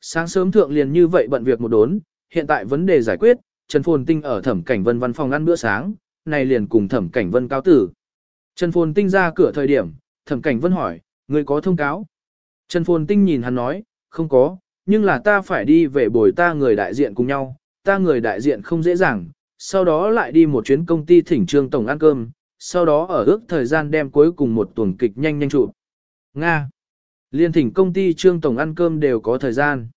Sáng sớm thượng liền như vậy bận việc một đốn, hiện tại vấn đề giải quyết, Trần Phồn Tinh ở Thẩm Cảnh Vân văn phòng ăn bữa sáng, này liền cùng Thẩm Cảnh Vân cáo tử. Trần Phồn Tinh ra cửa thời điểm, Thẩm Cảnh Vân hỏi, người có thông cáo? Trần Phồn Tinh nhìn hắn nói, không có, nhưng là ta phải đi về bồi ta người đại diện cùng nhau, ta người đại diện không dễ dàng, sau đó lại đi một chuyến công ty thỉnh trương tổng ăn cơm, sau đó ở ước thời gian đem cuối cùng một tuần kịch nhanh nhanh trụ. Nga. Liên thỉnh công ty trương tổng ăn cơm đều có thời gian.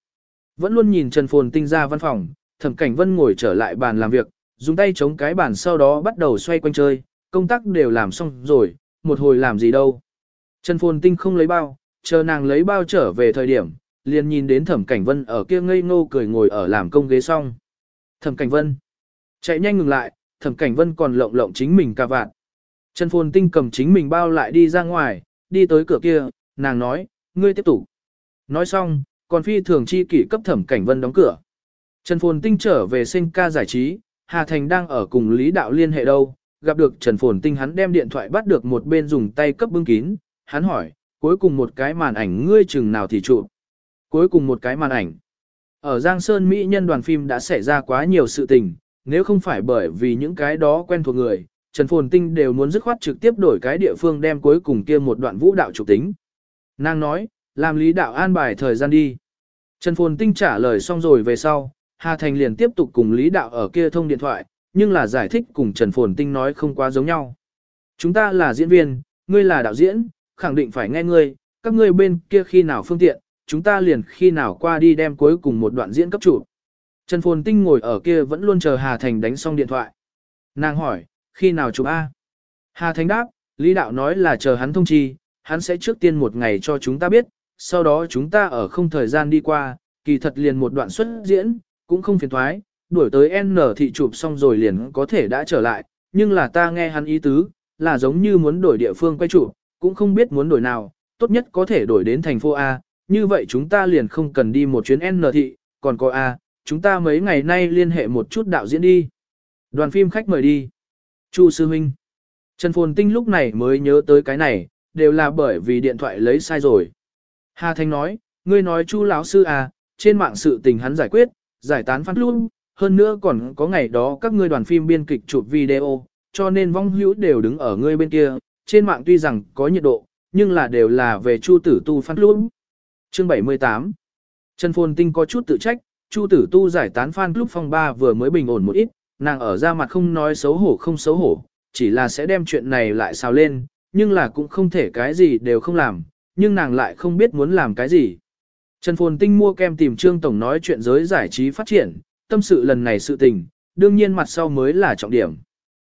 Vẫn luôn nhìn Trần Phồn Tinh ra văn phòng, Thẩm Cảnh Vân ngồi trở lại bàn làm việc, dùng tay chống cái bàn sau đó bắt đầu xoay quanh chơi, công tác đều làm xong rồi, một hồi làm gì đâu. Trần Phồn Tinh không lấy bao, chờ nàng lấy bao trở về thời điểm, liền nhìn đến Thẩm Cảnh Vân ở kia ngây ngô cười ngồi ở làm công ghế xong. Thẩm Cảnh Vân chạy nhanh ngừng lại, Thẩm Cảnh Vân còn lộng lộng chính mình cả vạn. Trần Phồn Tinh cầm chính mình bao lại đi ra ngoài, đi tới cửa kia, nàng nói, ngươi tiếp tục. Nói xong, còn phi thường chi kỷ cấp Thẩm Cảnh Vân đóng cửa. Trần Phồn Tinh trở về sinh ca giải trí, Hà Thành đang ở cùng Lý Đạo liên hệ đâu, gặp được Trần Phồn Tinh hắn đem điện thoại bắt được một bên dùng tay cấp bưng kín, hắn hỏi, cuối cùng một cái màn ảnh ngươi chừng nào thì chụp. Cuối cùng một cái màn ảnh. Ở Giang Sơn Mỹ nhân đoàn phim đã xảy ra quá nhiều sự tình, nếu không phải bởi vì những cái đó quen thuộc người, Trần Phồn Tinh đều muốn dứt khoát trực tiếp đổi cái địa phương đem cuối cùng kia một đoạn vũ đạo trục tính. Nàng nói, làm lý đạo an bài thời gian đi. Trần Phồn Tinh trả lời xong rồi về sau, Hà Thành liền tiếp tục cùng lý đạo ở kia thông điện thoại, nhưng là giải thích cùng Trần Phồn Tinh nói không quá giống nhau. Chúng ta là diễn viên, ngươi là đạo diễn, khẳng định phải nghe ngươi, các ngươi bên kia khi nào phương tiện, chúng ta liền khi nào qua đi đem cuối cùng một đoạn diễn cấp chủ. Trần Phồn Tinh ngồi ở kia vẫn luôn chờ Hà Thành đánh xong điện thoại. Nàng hỏi, khi nào chụp A? Hà Thành đáp, Lý Đạo nói là chờ hắn thông chi, hắn sẽ trước tiên một ngày cho chúng ta biết, sau đó chúng ta ở không thời gian đi qua, kỳ thật liền một đoạn xuất diễn, cũng không phiền thoái, đuổi tới N thị chụp xong rồi liền có thể đã trở lại, nhưng là ta nghe hắn ý tứ, là giống như muốn đổi địa phương quay chụp, cũng không biết muốn đổi nào, tốt nhất có thể đổi đến thành phố A, như vậy chúng ta liền không cần đi một chuyến N thị, còn có A, chúng ta mấy ngày nay liên hệ một chút đạo diễn đi. Đoàn phim khách mời đi. Chu Sư Minh. Trần Phồn Tinh lúc này mới nhớ tới cái này, đều là bởi vì điện thoại lấy sai rồi. Hà Thanh nói, ngươi nói Chu lão sư à, trên mạng sự tình hắn giải quyết, giải tán phát luôn, hơn nữa còn có ngày đó các ngươi đoàn phim biên kịch chụp video, cho nên vong hữu đều đứng ở ngươi bên kia, trên mạng tuy rằng có nhiệt độ, nhưng là đều là về Chu tử tu phát luôn. Chương 78 Trần Phồn Tinh có chút tự trách, Chu tử tu giải tán fan club phong ba vừa mới bình ổn một ít, nàng ở ra mặt không nói xấu hổ không xấu hổ, chỉ là sẽ đem chuyện này lại xào lên, nhưng là cũng không thể cái gì đều không làm, nhưng nàng lại không biết muốn làm cái gì. Trần Phồn Tinh mua kem tìm Trương Tổng nói chuyện giới giải trí phát triển, tâm sự lần này sự tình, đương nhiên mặt sau mới là trọng điểm.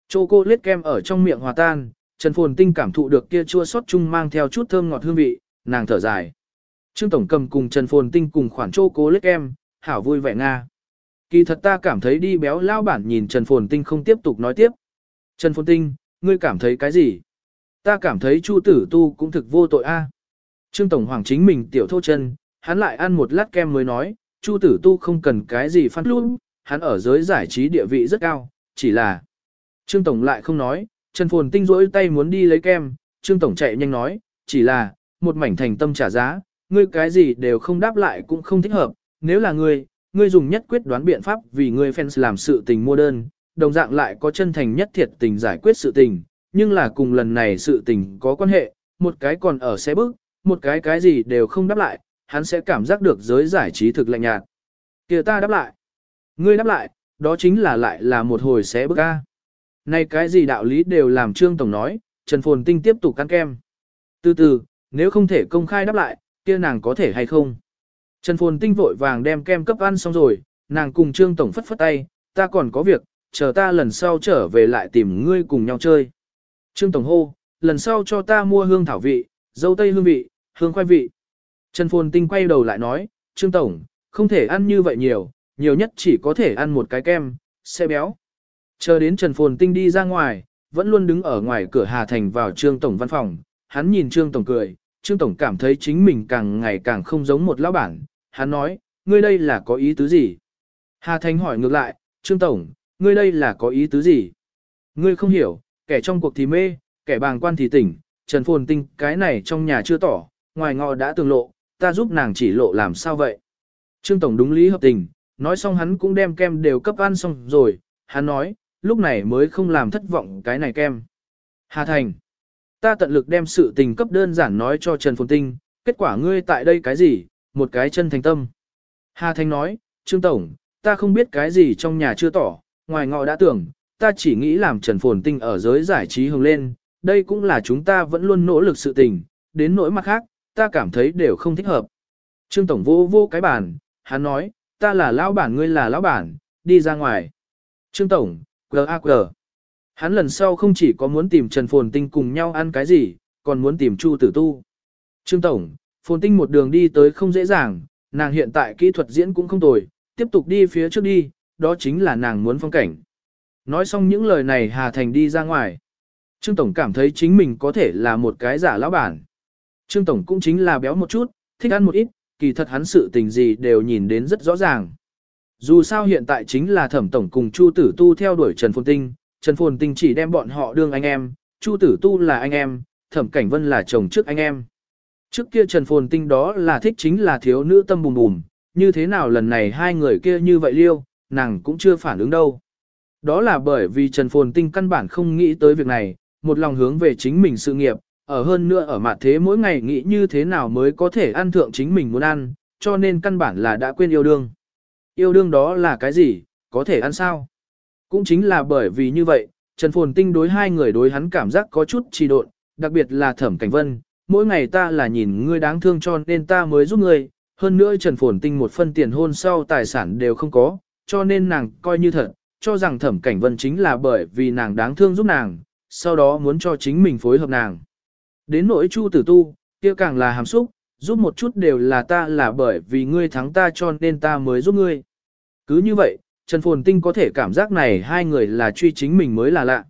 Chocolate kem ở trong miệng hòa tan, Trần Phồn Tinh cảm thụ được kia chua sót chung mang theo chút thơm ngọt hương vị, nàng thở dài. Trương Tổng cầm cùng Trần Phồn Tinh cùng khoản chocolate kem, hảo vui vẻ Nga. Kỳ thật ta cảm thấy đi béo lao bản nhìn Trần Phồn Tinh không tiếp tục nói tiếp. Trần Phồn Tinh, ngươi cảm thấy cái gì? Ta cảm thấy Chu tử tu cũng thực vô tội a. Trương Tổng Hoàng chính mình tiểu thô chân, hắn lại ăn một lát kem mới nói, Chu tử tu không cần cái gì phát luôn, hắn ở giới giải trí địa vị rất cao, chỉ là... Trương Tổng lại không nói, Trần Phồn Tinh rỗi tay muốn đi lấy kem, Trương Tổng chạy nhanh nói, chỉ là, một mảnh thành tâm trả giá, ngươi cái gì đều không đáp lại cũng không thích hợp, nếu là ngươi, ngươi dùng nhất quyết đoán biện pháp vì ngươi fans làm sự tình mua đơn, đồng dạng lại có chân thành nhất thiệt tình giải quyết sự tình, nhưng là cùng lần này sự tình có quan hệ, một cái còn ở xe bước, một cái cái gì đều không đáp lại, hắn sẽ cảm giác được giới giải trí thực lạnh nhạt. Kìa ta đáp lại. Ngươi đáp lại, đó chính là lại là một hồi xé bước a. Này cái gì đạo lý đều làm Trương Tổng nói, Trần Phồn Tinh tiếp tục căn kem. Từ từ, nếu không thể công khai đáp lại, kia nàng có thể hay không? Trần Phồn Tinh vội vàng đem kem cấp ăn xong rồi, nàng cùng Trương Tổng phất phất tay, ta còn có việc, chờ ta lần sau trở về lại tìm ngươi cùng nhau chơi. Trương Tổng hô, lần sau cho ta mua hương thảo vị, dâu tây hương vị, hương khoai vị. Trần Phồn Tinh quay đầu lại nói, Trương Tổng, không thể ăn như vậy nhiều, nhiều nhất chỉ có thể ăn một cái kem, sẽ béo. Chờ đến Trần Phồn Tinh đi ra ngoài, vẫn luôn đứng ở ngoài cửa Hà Thành vào Trương Tổng văn phòng, hắn nhìn Trương Tổng cười, Trương Tổng cảm thấy chính mình càng ngày càng không giống một lão bản, hắn nói, ngươi đây là có ý tứ gì? Hà Thành hỏi ngược lại, Trương Tổng, ngươi đây là có ý tứ gì? Ngươi không hiểu, kẻ trong cuộc thì mê, kẻ bàng quan thì tỉnh, Trần Phồn Tinh cái này trong nhà chưa tỏ, ngoài ngọ đã tường lộ, ta giúp nàng chỉ lộ làm sao vậy? Trương Tổng đúng lý hợp tình, nói xong hắn cũng đem kem đều cấp ăn xong rồi, hắn nói, lúc này mới không làm thất vọng cái này kem. Hà Thành, ta tận lực đem sự tình cấp đơn giản nói cho Trần Phồn Tinh, kết quả ngươi tại đây cái gì, một cái chân thành tâm. Hà Thành nói, Trương Tổng, ta không biết cái gì trong nhà chưa tỏ, ngoài ngọ đã tưởng, ta chỉ nghĩ làm Trần Phồn Tinh ở giới giải trí hồng lên, đây cũng là chúng ta vẫn luôn nỗ lực sự tình, đến nỗi mặt khác, ta cảm thấy đều không thích hợp. Trương Tổng vô vô cái bản, hắn nói, ta là lão bản ngươi là lão bản, đi ra ngoài. Trương Tổng, G.A.G. Hắn lần sau không chỉ có muốn tìm Trần Phồn Tinh cùng nhau ăn cái gì, còn muốn tìm Chu Tử Tu. Trương Tổng, Phồn Tinh một đường đi tới không dễ dàng, nàng hiện tại kỹ thuật diễn cũng không tồi, tiếp tục đi phía trước đi, đó chính là nàng muốn phong cảnh. Nói xong những lời này Hà Thành đi ra ngoài. Trương Tổng cảm thấy chính mình có thể là một cái giả lão bản. Trương Tổng cũng chính là béo một chút, thích ăn một ít, kỳ thật hắn sự tình gì đều nhìn đến rất rõ ràng. Dù sao hiện tại chính là thẩm tổng cùng Chu Tử Tu theo đuổi Trần Phồn Tinh, Trần Phồn Tinh chỉ đem bọn họ đương anh em, Chu Tử Tu là anh em, thẩm cảnh vân là chồng trước anh em. Trước kia Trần Phồn Tinh đó là thích chính là thiếu nữ tâm bùm bùm, như thế nào lần này hai người kia như vậy liêu, nàng cũng chưa phản ứng đâu. Đó là bởi vì Trần Phồn Tinh căn bản không nghĩ tới việc này, một lòng hướng về chính mình sự nghiệp, ở hơn nữa ở mặt thế mỗi ngày nghĩ như thế nào mới có thể ăn thượng chính mình muốn ăn, cho nên căn bản là đã quên yêu đương. Yêu đương đó là cái gì, có thể ăn sao? Cũng chính là bởi vì như vậy, Trần Phồn Tinh đối hai người đối hắn cảm giác có chút trì độn, đặc biệt là Thẩm Cảnh Vân, mỗi ngày ta là nhìn ngươi đáng thương cho nên ta mới giúp ngươi, hơn nữa Trần Phồn Tinh một phân tiền hôn sau tài sản đều không có, cho nên nàng coi như thật, cho rằng Thẩm Cảnh Vân chính là bởi vì nàng đáng thương giúp nàng, sau đó muốn cho chính mình phối hợp nàng. Đến nỗi Chu Tử Tu, kia càng là hàm xúc, giúp một chút đều là ta là bởi vì ngươi thắng ta cho nên ta mới giúp ngươi. Cứ như vậy, Trần Phồn Tinh có thể cảm giác này hai người là truy chính mình mới là lạ.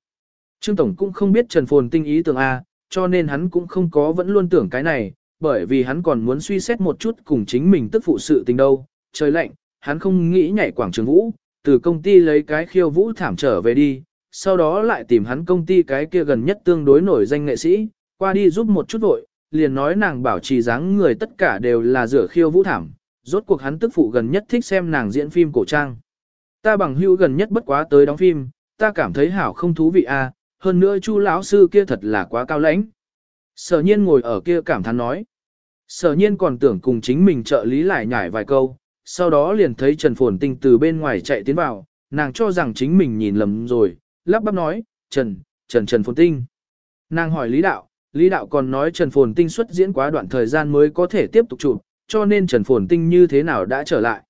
Trương Tổng cũng không biết Trần Phồn Tinh ý tưởng A, cho nên hắn cũng không có vẫn luôn tưởng cái này, bởi vì hắn còn muốn suy xét một chút cùng chính mình tức phụ sự tình đâu. Trời lạnh, hắn không nghĩ nhảy quảng trường vũ, từ công ty lấy cái khiêu vũ thảm trở về đi, sau đó lại tìm hắn công ty cái kia gần nhất tương đối nổi danh nghệ sĩ, qua đi giúp một chút vội, liền nói nàng bảo trì dáng người tất cả đều là rửa khiêu vũ thảm, rốt cuộc hắn tức phụ gần nhất thích xem nàng diễn phim cổ trang. Ta bằng hữu gần nhất bất quá tới đóng phim, ta cảm thấy hảo không thú vị a, à, hơn nữa chu lão sư kia thật là quá cao lãnh. Sở nhiên ngồi ở kia cảm thán nói. Sở nhiên còn tưởng cùng chính mình trợ lý lại nhải vài câu, sau đó liền thấy Trần Phồn Tinh từ bên ngoài chạy tiến vào, nàng cho rằng chính mình nhìn lầm rồi, lắp bắp nói, Trần, Trần Trần Phồn Tinh. Nàng hỏi Lý Đạo, Lý Đạo còn nói Trần Phồn Tinh xuất diễn quá đoạn thời gian mới có thể tiếp tục chụp, cho nên Trần Phồn Tinh như thế nào đã trở lại.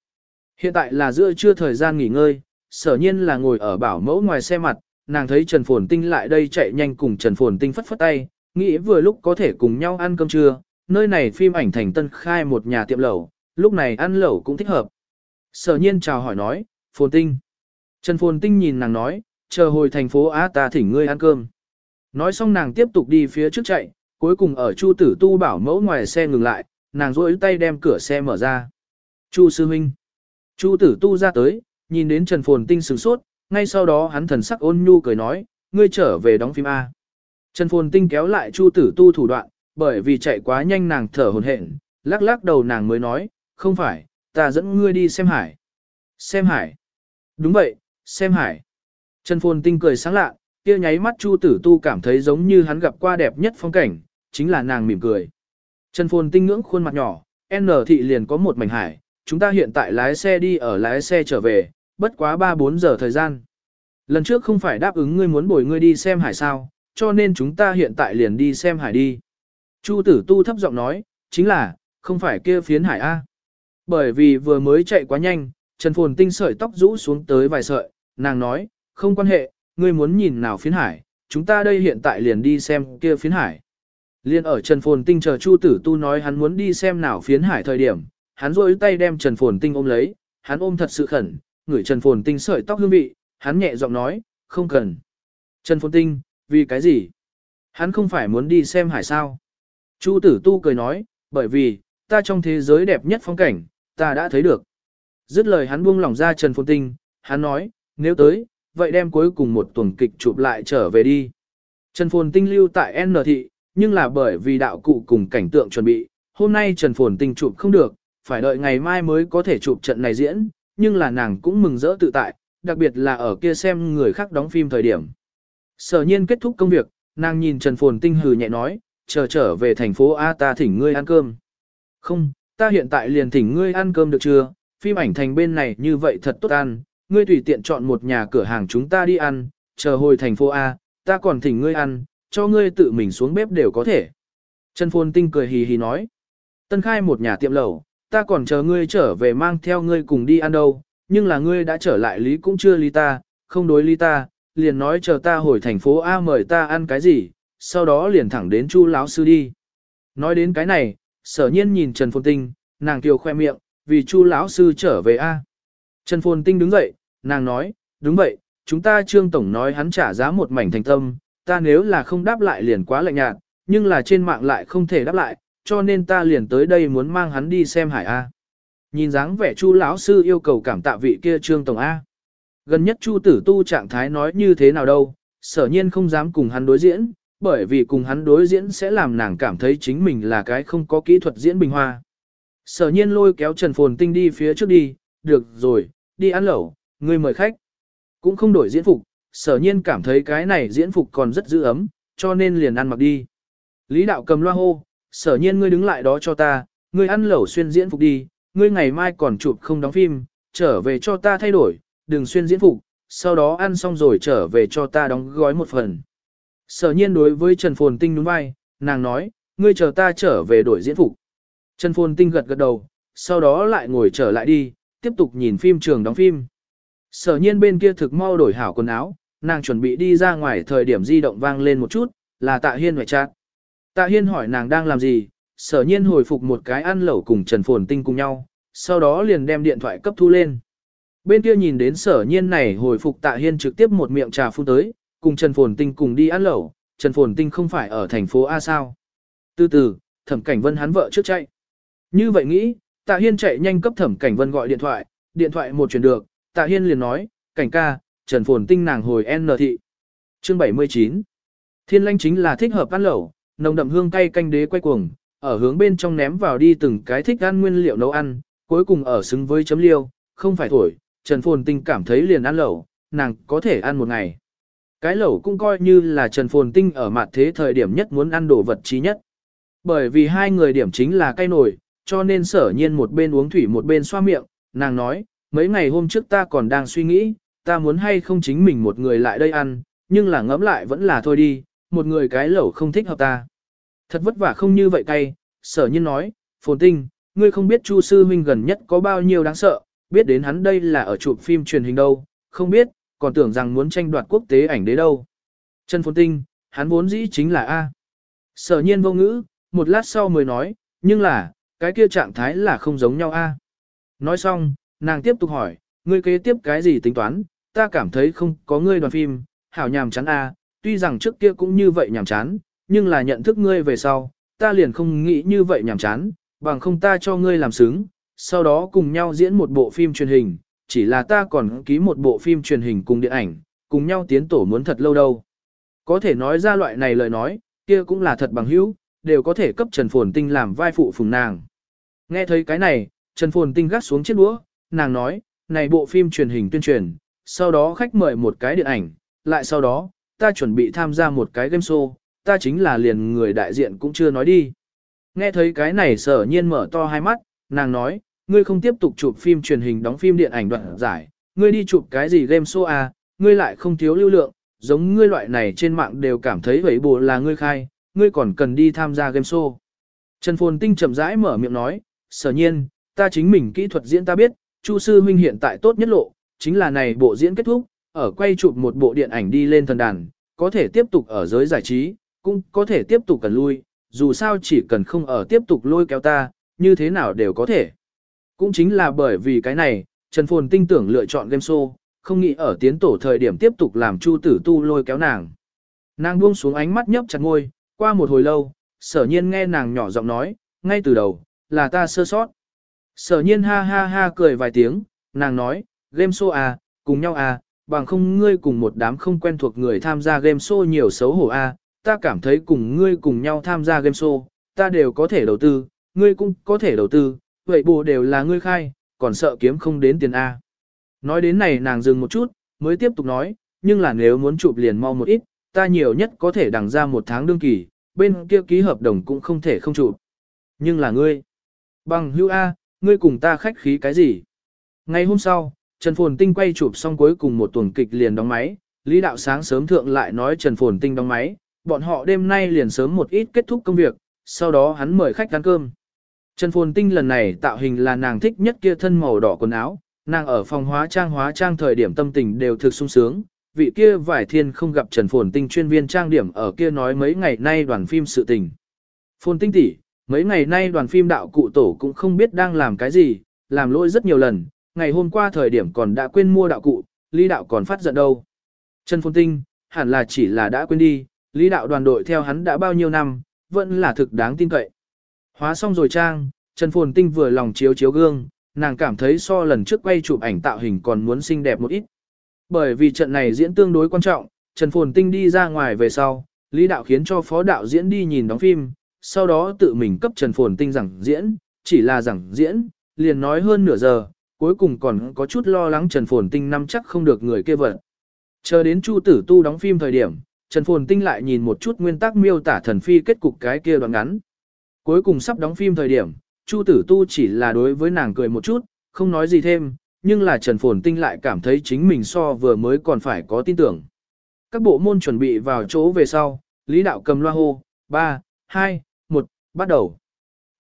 Hiện tại là giữa trưa thời gian nghỉ ngơi, sở nhiên là ngồi ở bảo mẫu ngoài xe mặt, nàng thấy Trần Phồn Tinh lại đây chạy nhanh cùng Trần Phồn Tinh phất phất tay, nghĩ vừa lúc có thể cùng nhau ăn cơm trưa, nơi này phim ảnh thành tân khai một nhà tiệm lẩu, lúc này ăn lẩu cũng thích hợp. Sở nhiên chào hỏi nói, Phồn Tinh. Trần Phồn Tinh nhìn nàng nói, chờ hồi thành phố Á ta thỉnh ngươi ăn cơm. Nói xong nàng tiếp tục đi phía trước chạy, cuối cùng ở Chu Tử Tu bảo mẫu ngoài xe ngừng lại, nàng rỗi tay đem cửa xe mở ra. Chu Sư Minh. Chu Tử Tu ra tới, nhìn đến Trần Phồn Tinh sửng sốt, ngay sau đó hắn thần sắc ôn nhu cười nói, ngươi trở về đóng phim A. Trần Phồn Tinh kéo lại Chu Tử Tu thủ đoạn, bởi vì chạy quá nhanh nàng thở hổn hển, lắc lắc đầu nàng mới nói, không phải, ta dẫn ngươi đi xem hải. Xem hải. Đúng vậy, xem hải. Trần Phồn Tinh cười sáng lạ, kia nháy mắt Chu Tử Tu cảm thấy giống như hắn gặp qua đẹp nhất phong cảnh, chính là nàng mỉm cười. Trần Phồn Tinh ngưỡng khuôn mặt nhỏ, N thị liền có một mảnh hải, chúng ta hiện tại lái xe đi ở lái xe trở về, bất quá 3-4 giờ thời gian. Lần trước không phải đáp ứng ngươi muốn bồi ngươi đi xem hải sao, cho nên chúng ta hiện tại liền đi xem hải đi. Chu tử tu thấp giọng nói, chính là, không phải kia phiến hải A. Bởi vì vừa mới chạy quá nhanh, Trần Phồn Tinh sợi tóc rũ xuống tới vài sợi, nàng nói, không quan hệ, ngươi muốn nhìn nào phiến hải, chúng ta đây hiện tại liền đi xem kia phiến hải. Liên ở Trần Phồn Tinh chờ Chu Tử Tu nói hắn muốn đi xem nào phiến hải thời điểm, hắn rôi tay đem Trần Phồn Tinh ôm lấy, hắn ôm thật sự khẩn, ngửi Trần Phồn Tinh sợi tóc hương vị, hắn nhẹ giọng nói, không cần. Trần Phồn Tinh, vì cái gì? Hắn không phải muốn đi xem hải sao? Chu Tử Tu cười nói, bởi vì, ta trong thế giới đẹp nhất phong cảnh, ta đã thấy được. Dứt lời hắn buông lỏng ra Trần Phồn Tinh, hắn nói, nếu tới, vậy đem cuối cùng một tuần kịch chụp lại trở về đi. Trần Phồn Tinh lưu tại N thị, nhưng là bởi vì đạo cụ cùng cảnh tượng chuẩn bị, hôm nay Trần Phồn Tinh chụp không được, phải đợi ngày mai mới có thể chụp trận này diễn, nhưng là nàng cũng mừng rỡ tự tại, đặc biệt là ở kia xem người khác đóng phim thời điểm. Sở nhiên kết thúc công việc, nàng nhìn Trần Phồn Tinh hừ nhẹ nói, chờ trở về thành phố A ta thỉnh ngươi ăn cơm. Không, ta hiện tại liền thỉnh ngươi ăn cơm được chưa, phim ảnh thành bên này như vậy thật tốt ăn, ngươi tùy tiện chọn một nhà cửa hàng chúng ta đi ăn, chờ hồi thành phố A, ta còn thỉnh ngươi ăn, cho ngươi tự mình xuống bếp đều có thể. Trần Phồn Tinh cười hì hì nói, tân khai một nhà tiệm lẩu, ta còn chờ ngươi trở về mang theo ngươi cùng đi ăn đâu, nhưng là ngươi đã trở lại lý cũng chưa lý ta, không đối lý ta, liền nói chờ ta hồi thành phố A mời ta ăn cái gì, sau đó liền thẳng đến Chu lão sư đi. Nói đến cái này, sở nhiên nhìn Trần Phồn Tinh, nàng kiều khoe miệng, vì Chu lão sư trở về A. Trần Phồn Tinh đứng dậy, nàng nói, đúng vậy, chúng ta trương tổng nói hắn trả giá một mảnh thành tâm, ta nếu là không đáp lại liền quá lạnh nhạt, nhưng là trên mạng lại không thể đáp lại, cho nên ta liền tới đây muốn mang hắn đi xem hải A. Nhìn dáng vẻ Chu lão sư yêu cầu cảm tạ vị kia trương tổng A. Gần nhất Chu tử tu trạng thái nói như thế nào đâu, sở nhiên không dám cùng hắn đối diễn, bởi vì cùng hắn đối diễn sẽ làm nàng cảm thấy chính mình là cái không có kỹ thuật diễn bình hoa. Sở nhiên lôi kéo Trần Phồn Tinh đi phía trước đi, được rồi, đi ăn lẩu, ngươi mời khách. Cũng không đổi diễn phục, sở nhiên cảm thấy cái này diễn phục còn rất giữ ấm, cho nên liền ăn mặc đi. Lý đạo cầm loa hô, sở nhiên ngươi đứng lại đó cho ta, ngươi ăn lẩu xuyên diễn phục đi, ngươi ngày mai còn chụp không đóng phim, trở về cho ta thay đổi, đừng xuyên diễn phục, sau đó ăn xong rồi trở về cho ta đóng gói một phần. Sở nhiên đối với Trần Phồn Tinh nhún vai, nàng nói, ngươi chờ ta trở về đổi diễn phục. Trần Phồn Tinh gật gật đầu, sau đó lại ngồi trở lại đi, tiếp tục nhìn phim trường đóng phim. Sở nhiên bên kia thực mau đổi hảo quần áo, nàng chuẩn bị đi ra ngoài thời điểm di động vang lên một chút, là Tạ Hiên ngoại trạng. Tạ Hiên hỏi nàng đang làm gì, sở nhiên hồi phục một cái ăn lẩu cùng Trần Phồn Tinh cùng nhau, sau đó liền đem điện thoại cấp thu lên. Bên kia nhìn đến sở nhiên này hồi phục Tạ Hiên trực tiếp một miệng trà phun tới, cùng Trần Phồn Tinh cùng đi ăn lẩu, Trần Phồn Tinh không phải ở thành phố A sao. Từ từ, thẩm cảnh vân hắn vợ trước chạy. Như vậy nghĩ, Tạ Hiên chạy nhanh cấp thẩm cảnh vân gọi điện thoại, điện thoại một chuyển được, Tạ Hiên liền nói, cảnh ca, Trần Phồn Tinh nàng hồi N thị. Chương 79 Thiên lanh chính là thích hợp ăn lẩu, nồng đậm hương cay canh đế quay cuồng, ở hướng bên trong ném vào đi từng cái thích ăn nguyên liệu nấu ăn, cuối cùng ở xứng với chấm liêu, không phải thổi, Trần Phồn Tinh cảm thấy liền ăn lẩu, nàng có thể ăn một ngày. Cái lẩu cũng coi như là Trần Phồn Tinh ở mặt thế thời điểm nhất muốn ăn đồ vật trí nhất. Bởi vì hai người điểm chính là cây nổi, cho nên sở nhiên một bên uống thủy một bên xoa miệng, nàng nói, mấy ngày hôm trước ta còn đang suy nghĩ, ta muốn hay không chính mình một người lại đây ăn, nhưng là ngẫm lại vẫn là thôi đi, một người cái lẩu không thích hợp ta. Thật vất vả không như vậy cay, sở nhiên nói, phồn tinh, ngươi không biết Chu sư huynh gần nhất có bao nhiêu đáng sợ, biết đến hắn đây là ở chụp phim truyền hình đâu, không biết, còn tưởng rằng muốn tranh đoạt quốc tế ảnh đế đâu. Trần Phồn Tinh, hắn vốn dĩ chính là A. Sở nhiên vô ngữ, một lát sau mới nói, nhưng là, cái kia trạng thái là không giống nhau A. Nói xong, nàng tiếp tục hỏi, ngươi kế tiếp cái gì tính toán, ta cảm thấy không có ngươi đoàn phim, hảo nhàm chán A, tuy rằng trước kia cũng như vậy nhàm chán, nhưng là nhận thức ngươi về sau, ta liền không nghĩ như vậy nhàm chán, bằng không ta cho ngươi làm sướng, sau đó cùng nhau diễn một bộ phim truyền hình, chỉ là ta còn ký một bộ phim truyền hình cùng điện ảnh, cùng nhau tiến tổ muốn thật lâu đâu. Có thể nói ra loại này lời nói, kia cũng là thật bằng hữu, đều có thể cấp Trần Phồn Tinh làm vai phụ phùng nàng. Nghe thấy cái này, Trần Phồn Tinh gắt xuống chiếc đũa, nàng nói, này bộ phim truyền hình tuyên truyền, sau đó khách mời một cái điện ảnh, lại sau đó, ta chuẩn bị tham gia một cái game show, ta chính là liền người đại diện cũng chưa nói đi. Nghe thấy cái này sở nhiên mở to hai mắt, nàng nói, ngươi không tiếp tục chụp phim truyền hình đóng phim điện ảnh đoạn giải, ngươi đi chụp cái gì game show à, ngươi lại không thiếu lưu lượng, giống ngươi loại này trên mạng đều cảm thấy vậy bù là ngươi khai, ngươi còn cần đi tham gia game show. Trần Phồn Tinh chậm rãi mở miệng nói, sở nhiên, ta chính mình kỹ thuật diễn ta biết, Chu sư huynh hiện tại tốt nhất lộ, chính là này bộ diễn kết thúc, ở quay chụp một bộ điện ảnh đi lên thần đàn, có thể tiếp tục ở giới giải trí, cũng có thể tiếp tục cần lui, dù sao chỉ cần không ở tiếp tục lôi kéo ta, như thế nào đều có thể. Cũng chính là bởi vì cái này, Trần Phồn tinh tưởng lựa chọn game show, không nghĩ ở tiến tổ thời điểm tiếp tục làm Chu Tử Tu lôi kéo nàng. Nàng buông xuống ánh mắt nhấp chặt ngôi, qua một hồi lâu, sở nhiên nghe nàng nhỏ giọng nói, ngay từ đầu, là ta sơ sót. Sở nhiên ha ha ha cười vài tiếng, nàng nói, game show à, cùng nhau à, bằng không ngươi cùng một đám không quen thuộc người tham gia game show nhiều xấu hổ à, ta cảm thấy cùng ngươi cùng nhau tham gia game show, ta đều có thể đầu tư, ngươi cũng có thể đầu tư, vậy bù đều là ngươi khai, còn sợ kiếm không đến tiền A. Nói đến này nàng dừng một chút, mới tiếp tục nói, nhưng là nếu muốn chụp liền mau một ít, ta nhiều nhất có thể đằng ra một tháng đương kỳ, bên kia ký hợp đồng cũng không thể không chụp. Nhưng là ngươi. Bằng hữu A, ngươi cùng ta khách khí cái gì? Ngày hôm sau, Trần Phồn Tinh quay chụp xong cuối cùng một tuần kịch liền đóng máy, Lý Đạo sáng sớm thượng lại nói Trần Phồn Tinh đóng máy, bọn họ đêm nay liền sớm một ít kết thúc công việc, sau đó hắn mời khách ăn cơm. Trần Phồn Tinh lần này tạo hình là nàng thích nhất kia thân màu đỏ quần áo, nàng ở phòng hóa trang hóa trang thời điểm tâm tình đều thực sung sướng, vị kia vải thiên không gặp Trần Phồn Tinh chuyên viên trang điểm ở kia nói mấy ngày nay đoàn phim sự tình. Phồn Tinh tỷ, mấy ngày nay đoàn phim đạo cụ tổ cũng không biết đang làm cái gì, làm lỗi rất nhiều lần, ngày hôm qua thời điểm còn đã quên mua đạo cụ, Lý đạo còn phát giận đâu. Trần Phồn Tinh, hẳn là chỉ là đã quên đi, Lý đạo đoàn đội theo hắn đã bao nhiêu năm, vẫn là thực đáng tin cậy. Hóa xong rồi trang, Trần Phồn Tinh vừa lòng chiếu chiếu gương, nàng cảm thấy so lần trước quay chụp ảnh tạo hình còn muốn xinh đẹp một ít. Bởi vì trận này diễn tương đối quan trọng, Trần Phồn Tinh đi ra ngoài về sau, Lý Đạo khiến cho phó đạo diễn đi nhìn đóng phim, sau đó tự mình cấp Trần Phồn Tinh giảng diễn, chỉ là giảng diễn, liền nói hơn nửa giờ, cuối cùng còn có chút lo lắng Trần Phồn Tinh năm chắc không được người kia vật. Chờ đến Chu Tử Tu đóng phim thời điểm, Trần Phồn Tinh lại nhìn một chút nguyên tắc miêu tả thần phi kết cục cái kia đoạn ngắn. Cuối cùng sắp đóng phim thời điểm, Chu Tử Tu chỉ là đối với nàng cười một chút, không nói gì thêm, nhưng là Trần Phồn Tinh lại cảm thấy chính mình so vừa mới còn phải có tin tưởng. Các bộ môn chuẩn bị vào chỗ về sau, Lý Đạo cầm loa hô, 3, 2, 1, bắt đầu.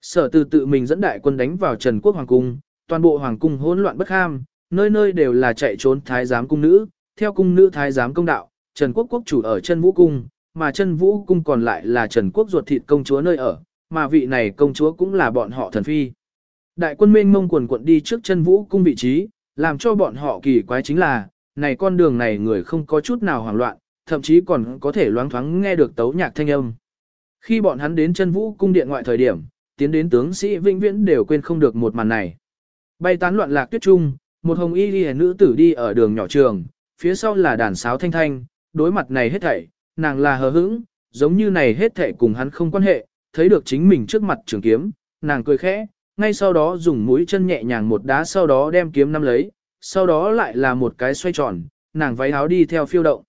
Sở từ tự mình dẫn đại quân đánh vào Trần Quốc Hoàng Cung, toàn bộ Hoàng Cung hỗn loạn bất ham, nơi nơi đều là chạy trốn thái giám cung nữ, theo cung nữ thái giám công đạo, Trần Quốc Quốc chủ ở chân Vũ Cung, mà chân Vũ Cung còn lại là Trần Quốc ruột thịt công chúa nơi ở, mà vị này công chúa cũng là bọn họ thần phi. Đại quân mênh mông quần quận đi trước chân Vũ Cung vị trí, làm cho bọn họ kỳ quái chính là, này con đường này người không có chút nào hoảng loạn, thậm chí còn có thể loáng thoáng nghe được tấu nhạc thanh âm. Khi bọn hắn đến chân vũ cung điện ngoại thời điểm, tiến đến tướng sĩ vĩnh viễn đều quên không được một màn này. Bay tán loạn lạc tuyết trung, một hồng y ghi nữ tử đi ở đường nhỏ trường, phía sau là đàn sáo thanh thanh, đối mặt này hết thảy, nàng là hờ hững, giống như này hết thảy cùng hắn không quan hệ, thấy được chính mình trước mặt trường kiếm, nàng cười khẽ, ngay sau đó dùng mũi chân nhẹ nhàng một đá sau đó đem kiếm nắm lấy, sau đó lại là một cái xoay tròn, nàng váy áo đi theo phiêu động.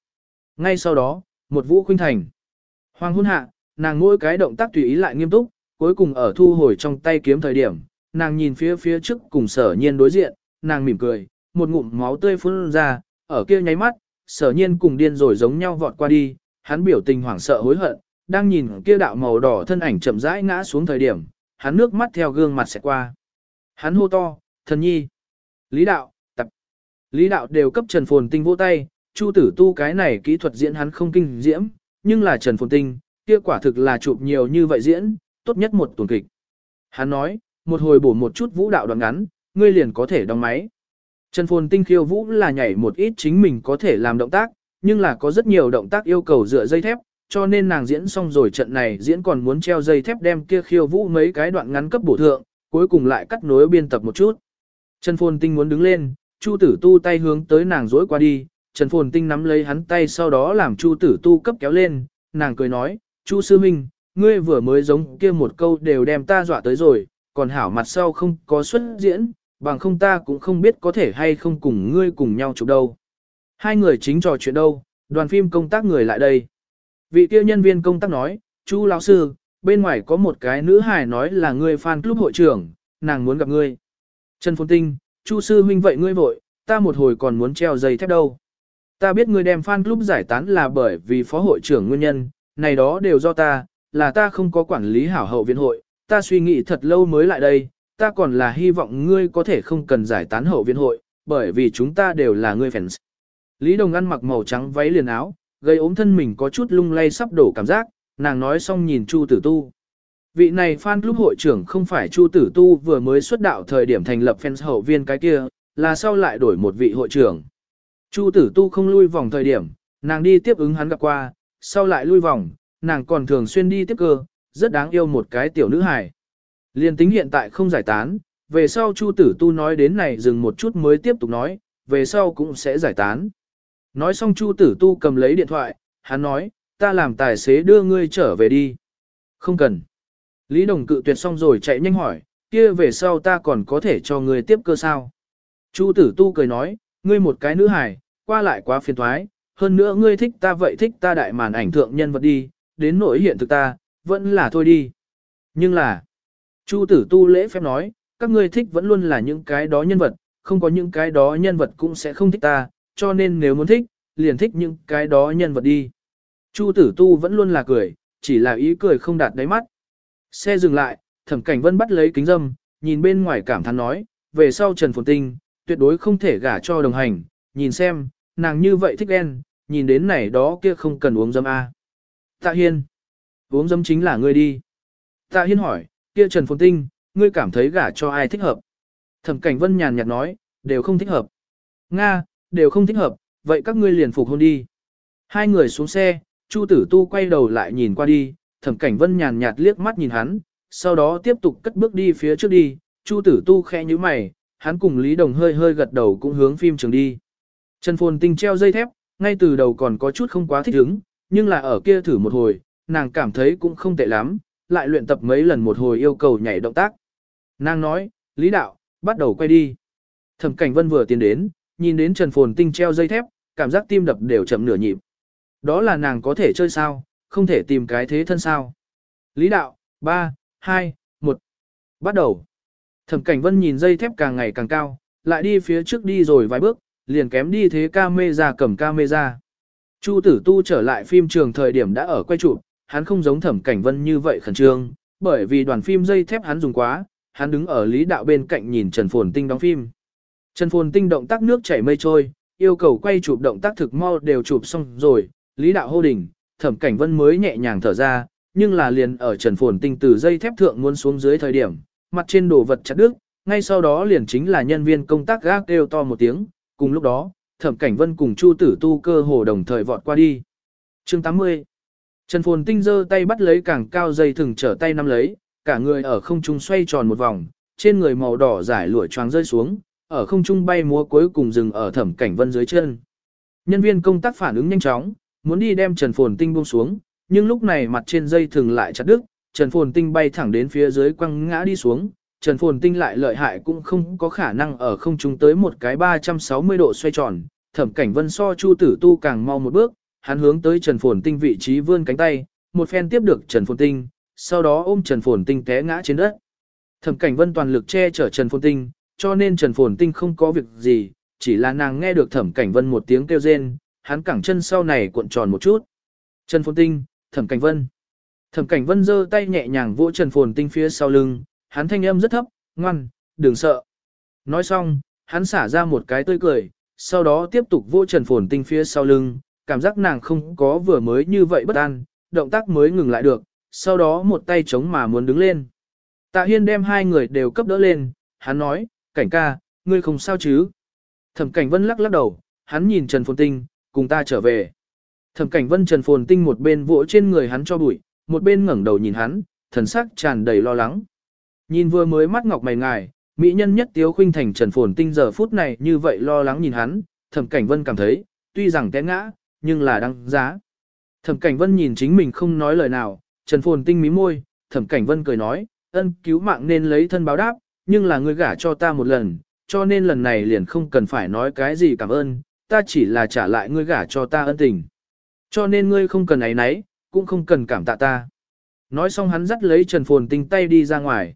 Ngay sau đó, một vũ khuynh thành. Hoàng hôn hạ, nàng mỗi cái động tác tùy ý lại nghiêm túc, cuối cùng ở thu hồi trong tay kiếm thời điểm, nàng nhìn phía phía trước cùng sở nhiên đối diện, nàng mỉm cười, một ngụm máu tươi phun ra, ở kia nháy mắt, sở nhiên cùng điên rồi giống nhau vọt qua đi, hắn biểu tình hoảng sợ hối hận, đang nhìn kia đạo màu đỏ thân ảnh chậm rãi ngã xuống thời điểm, hắn nước mắt theo gương mặt sẽ qua. Hắn hô to, thần nhi. Lý đạo, tập. Lý đạo đều cấp Trần Phồn Tinh vỗ tay, Chu tử tu cái này kỹ thuật diễn hắn không kinh diễm, nhưng là Trần Phồn Tinh, kia quả thực là chụp nhiều như vậy diễn, tốt nhất một tuần kịch. Hắn nói, một hồi bổ một chút vũ đạo đoạn ngắn, ngươi liền có thể đóng máy. Trần Phồn Tinh khiêu vũ là nhảy một ít chính mình có thể làm động tác, nhưng là có rất nhiều động tác yêu cầu dựa dây thép, cho nên nàng diễn xong rồi trận này diễn còn muốn treo dây thép đem kia khiêu vũ mấy cái đoạn ngắn cấp bổ thượng, cuối cùng lại cắt nối biên tập một chút. Trần Phồn Tinh muốn đứng lên, Chu Tử Tu tay hướng tới nàng dối qua đi, Trần Phồn Tinh nắm lấy hắn tay sau đó làm Chu Tử Tu cấp kéo lên, nàng cười nói, Chu Sư Minh, ngươi vừa mới giống kia một câu đều đem ta dọa tới rồi, còn hảo mặt sau không có xuất diễn, bằng không ta cũng không biết có thể hay không cùng ngươi cùng nhau chụp đâu. Hai người chính trò chuyện đâu, đoàn phim công tác người lại đây. Vị kia nhân viên công tác nói, chú lão sư, bên ngoài có một cái nữ hài nói là ngươi fan club hội trưởng, nàng muốn gặp ngươi. Trần Phồn Tinh, chu sư huynh vậy ngươi vội, ta một hồi còn muốn treo dây thép đâu. Ta biết ngươi đem fan club giải tán là bởi vì phó hội trưởng nguyên nhân, này đó đều do ta, là ta không có quản lý hảo hậu viện hội, ta suy nghĩ thật lâu mới lại đây, ta còn là hy vọng ngươi có thể không cần giải tán hậu viện hội, bởi vì chúng ta đều là ngươi fans. Lý Đồng ăn mặc màu trắng váy liền áo, gây ốm thân mình có chút lung lay sắp đổ cảm giác, nàng nói xong nhìn Chu Tử Tu. Vị này fan club hội trưởng không phải Chu Tử Tu vừa mới xuất đạo thời điểm thành lập fans hậu viên cái kia, là sau lại đổi một vị hội trưởng. Chu Tử Tu không lui vòng thời điểm, nàng đi tiếp ứng hắn gặp qua, sau lại lui vòng, nàng còn thường xuyên đi tiếp cơ, rất đáng yêu một cái tiểu nữ hài. Liên tính hiện tại không giải tán, về sau Chu Tử Tu nói đến này dừng một chút mới tiếp tục nói, về sau cũng sẽ giải tán. Nói xong Chu Tử Tu cầm lấy điện thoại, hắn nói, ta làm tài xế đưa ngươi trở về đi. Không cần. Lý Đồng cự tuyệt xong rồi chạy nhanh hỏi, kia về sau ta còn có thể cho ngươi tiếp cơ sao. Chu tử tu cười nói, ngươi một cái nữ hài, qua lại quá phiền thoái, hơn nữa ngươi thích ta vậy thích ta đại màn ảnh thượng nhân vật đi, đến nỗi hiện thực ta, vẫn là thôi đi. Nhưng là, Chu tử tu lễ phép nói, các ngươi thích vẫn luôn là những cái đó nhân vật, không có những cái đó nhân vật cũng sẽ không thích ta, cho nên nếu muốn thích, liền thích những cái đó nhân vật đi. Chu tử tu vẫn luôn là cười, chỉ là ý cười không đạt đáy mắt. Xe dừng lại, thẩm cảnh vân bắt lấy kính dâm, nhìn bên ngoài cảm thán nói, về sau Trần Phồn Tinh, tuyệt đối không thể gả cho đồng hành, nhìn xem, nàng như vậy thích đen, nhìn đến này đó kia không cần uống dâm A. Tạ Hiên, uống dâm chính là ngươi đi. Tạ Hiên hỏi, kia Trần Phồn Tinh, ngươi cảm thấy gả cho ai thích hợp? Thẩm cảnh vân nhàn nhạt nói, đều không thích hợp. Nga, đều không thích hợp, vậy các ngươi liền phục hôn đi. Hai người xuống xe, Chu tử tu quay đầu lại nhìn qua đi, thẩm cảnh vân nhàn nhạt liếc mắt nhìn hắn, sau đó tiếp tục cất bước đi phía trước đi, Chu tử tu khẽ như mày, hắn cùng Lý Đồng hơi hơi gật đầu cũng hướng phim trường đi. Trần Phồn Tinh treo dây thép, ngay từ đầu còn có chút không quá thích ứng, nhưng là ở kia thử một hồi, nàng cảm thấy cũng không tệ lắm, lại luyện tập mấy lần một hồi yêu cầu nhảy động tác. Nàng nói, Lý Đạo, bắt đầu quay đi. Thẩm Cảnh Vân vừa tiến đến, nhìn đến Trần Phồn Tinh treo dây thép, cảm giác tim đập đều chậm nửa nhịp. Đó là nàng có thể chơi sao, không thể tìm cái thế thân sao. Lý Đạo, 3, 2, 1, bắt đầu. Thẩm Cảnh Vân nhìn dây thép càng ngày càng cao, lại đi phía trước đi rồi vài bước, liền kém đi thế ca mê ra cầm ca mê ra. Chu tử tu trở lại phim trường thời điểm đã ở quay chụp, hắn không giống thẩm cảnh vân như vậy khẩn trương, bởi vì đoàn phim dây thép hắn dùng quá, hắn đứng ở lý đạo bên cạnh nhìn Trần Phồn Tinh đóng phim. Trần Phồn Tinh động tác nước chảy mây trôi, yêu cầu quay chụp động tác thực mau đều chụp xong rồi, lý đạo hô đỉnh, thẩm cảnh vân mới nhẹ nhàng thở ra, nhưng là liền ở Trần Phồn Tinh từ dây thép thượng muốn xuống dưới thời điểm, mặt trên đồ vật chặt đứt, ngay sau đó liền chính là nhân viên công tác gác kêu to một tiếng, cùng lúc đó, thẩm cảnh vân cùng Chu tử tu cơ hồ đồng thời vọt qua đi. chương 80 Trần Phồn Tinh giơ tay bắt lấy càng cao dây thừng trở tay nắm lấy, cả người ở không trung xoay tròn một vòng, trên người màu đỏ giải lụa choáng rơi xuống, ở không trung bay múa cuối cùng dừng ở thẩm cảnh vân dưới chân. Nhân viên công tác phản ứng nhanh chóng, muốn đi đem Trần Phồn Tinh buông xuống, nhưng lúc này mặt trên dây thường lại chặt đứt, Trần Phồn Tinh bay thẳng đến phía dưới quăng ngã đi xuống, Trần Phồn Tinh lại lợi hại cũng không có khả năng ở không trung tới một cái 360 độ xoay tròn, thẩm cảnh vân so Chu Tử Tu càng mau một bước, hắn hướng tới Trần Phồn Tinh vị trí vươn cánh tay, một phen tiếp được Trần Phồn Tinh, sau đó ôm Trần Phồn Tinh té ngã trên đất. Thẩm cảnh vân toàn lực che chở Trần Phồn Tinh, cho nên Trần Phồn Tinh không có việc gì, chỉ là nàng nghe được thẩm cảnh vân một tiếng kêu rên, hắn cẳng chân sau này cuộn tròn một chút. Trần Phồn Tinh, thẩm cảnh vân. Thẩm cảnh vân giơ tay nhẹ nhàng vỗ Trần Phồn Tinh phía sau lưng, hắn thanh âm rất thấp, ngoan, đừng sợ. Nói xong, hắn xả ra một cái tươi cười, sau đó tiếp tục vỗ Trần Phồn Tinh phía sau lưng, cảm giác nàng không có vừa mới như vậy bất an, động tác mới ngừng lại được, sau đó một tay chống mà muốn đứng lên. Tạ Hiên đem hai người đều cấp đỡ lên, hắn nói, cảnh ca, ngươi không sao chứ. Thẩm cảnh vân lắc lắc đầu, hắn nhìn Trần Phồn Tinh, cùng ta trở về. Thẩm cảnh vân Trần Phồn Tinh một bên vỗ trên người hắn cho bụi, một bên ngẩng đầu nhìn hắn, thần sắc tràn đầy lo lắng. Nhìn vừa mới mắt ngọc mày ngài, mỹ nhân nhất tiếu khuynh thành Trần Phồn Tinh giờ phút này như vậy lo lắng nhìn hắn, thẩm cảnh vân cảm thấy, tuy rằng té ngã, nhưng là đăng giá. Thẩm Cảnh Vân nhìn chính mình không nói lời nào, Trần Phồn Tinh mí môi, Thẩm Cảnh Vân cười nói, ân cứu mạng nên lấy thân báo đáp, nhưng là ngươi gả cho ta một lần, cho nên lần này liền không cần phải nói cái gì cảm ơn, ta chỉ là trả lại ngươi gả cho ta ân tình. Cho nên ngươi không cần ấy nấy, cũng không cần cảm tạ ta. Nói xong hắn dắt lấy Trần Phồn Tinh tay đi ra ngoài.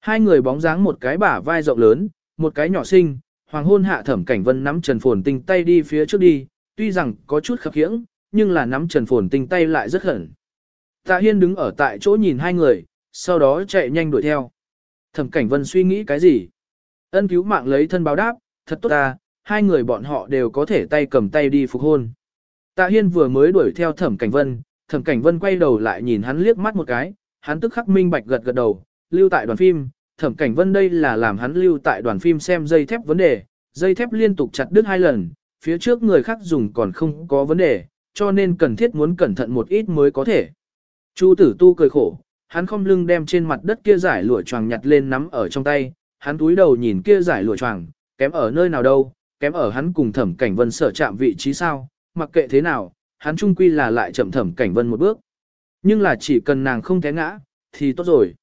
Hai người bóng dáng một cái bả vai rộng lớn, một cái nhỏ xinh, hoàng hôn hạ thẩm cảnh vân nắm Trần Phồn Tinh tay đi phía trước đi, tuy rằng có chút khập khiễng, nhưng là nắm Trần Phồn Tinh tay lại rất khẩn. Tạ Hiên đứng ở tại chỗ nhìn hai người, sau đó chạy nhanh đuổi theo. Thẩm Cảnh Vân suy nghĩ cái gì? Ân cứu mạng lấy thân báo đáp, thật tốt ta, hai người bọn họ đều có thể tay cầm tay đi phục hôn. Tạ Hiên vừa mới đuổi theo Thẩm Cảnh Vân, Thẩm Cảnh Vân quay đầu lại nhìn hắn liếc mắt một cái, hắn tức khắc minh bạch gật gật đầu, lưu tại đoàn phim, Thẩm Cảnh Vân đây là làm hắn lưu tại đoàn phim xem dây thép vấn đề, dây thép liên tục chặt đứt hai lần, phía trước người khác dùng còn không có vấn đề, cho nên cần thiết muốn cẩn thận một ít mới có thể. Chu tử tu cười khổ, hắn không lưng đem trên mặt đất kia giải lụa choàng nhặt lên nắm ở trong tay, hắn túi đầu nhìn kia giải lụa choàng, kém ở nơi nào đâu, kém ở hắn cùng thẩm cảnh vân sở chạm vị trí sao, mặc kệ thế nào, hắn trung quy là lại chậm thẩm cảnh vân một bước. Nhưng là chỉ cần nàng không té ngã, thì tốt rồi.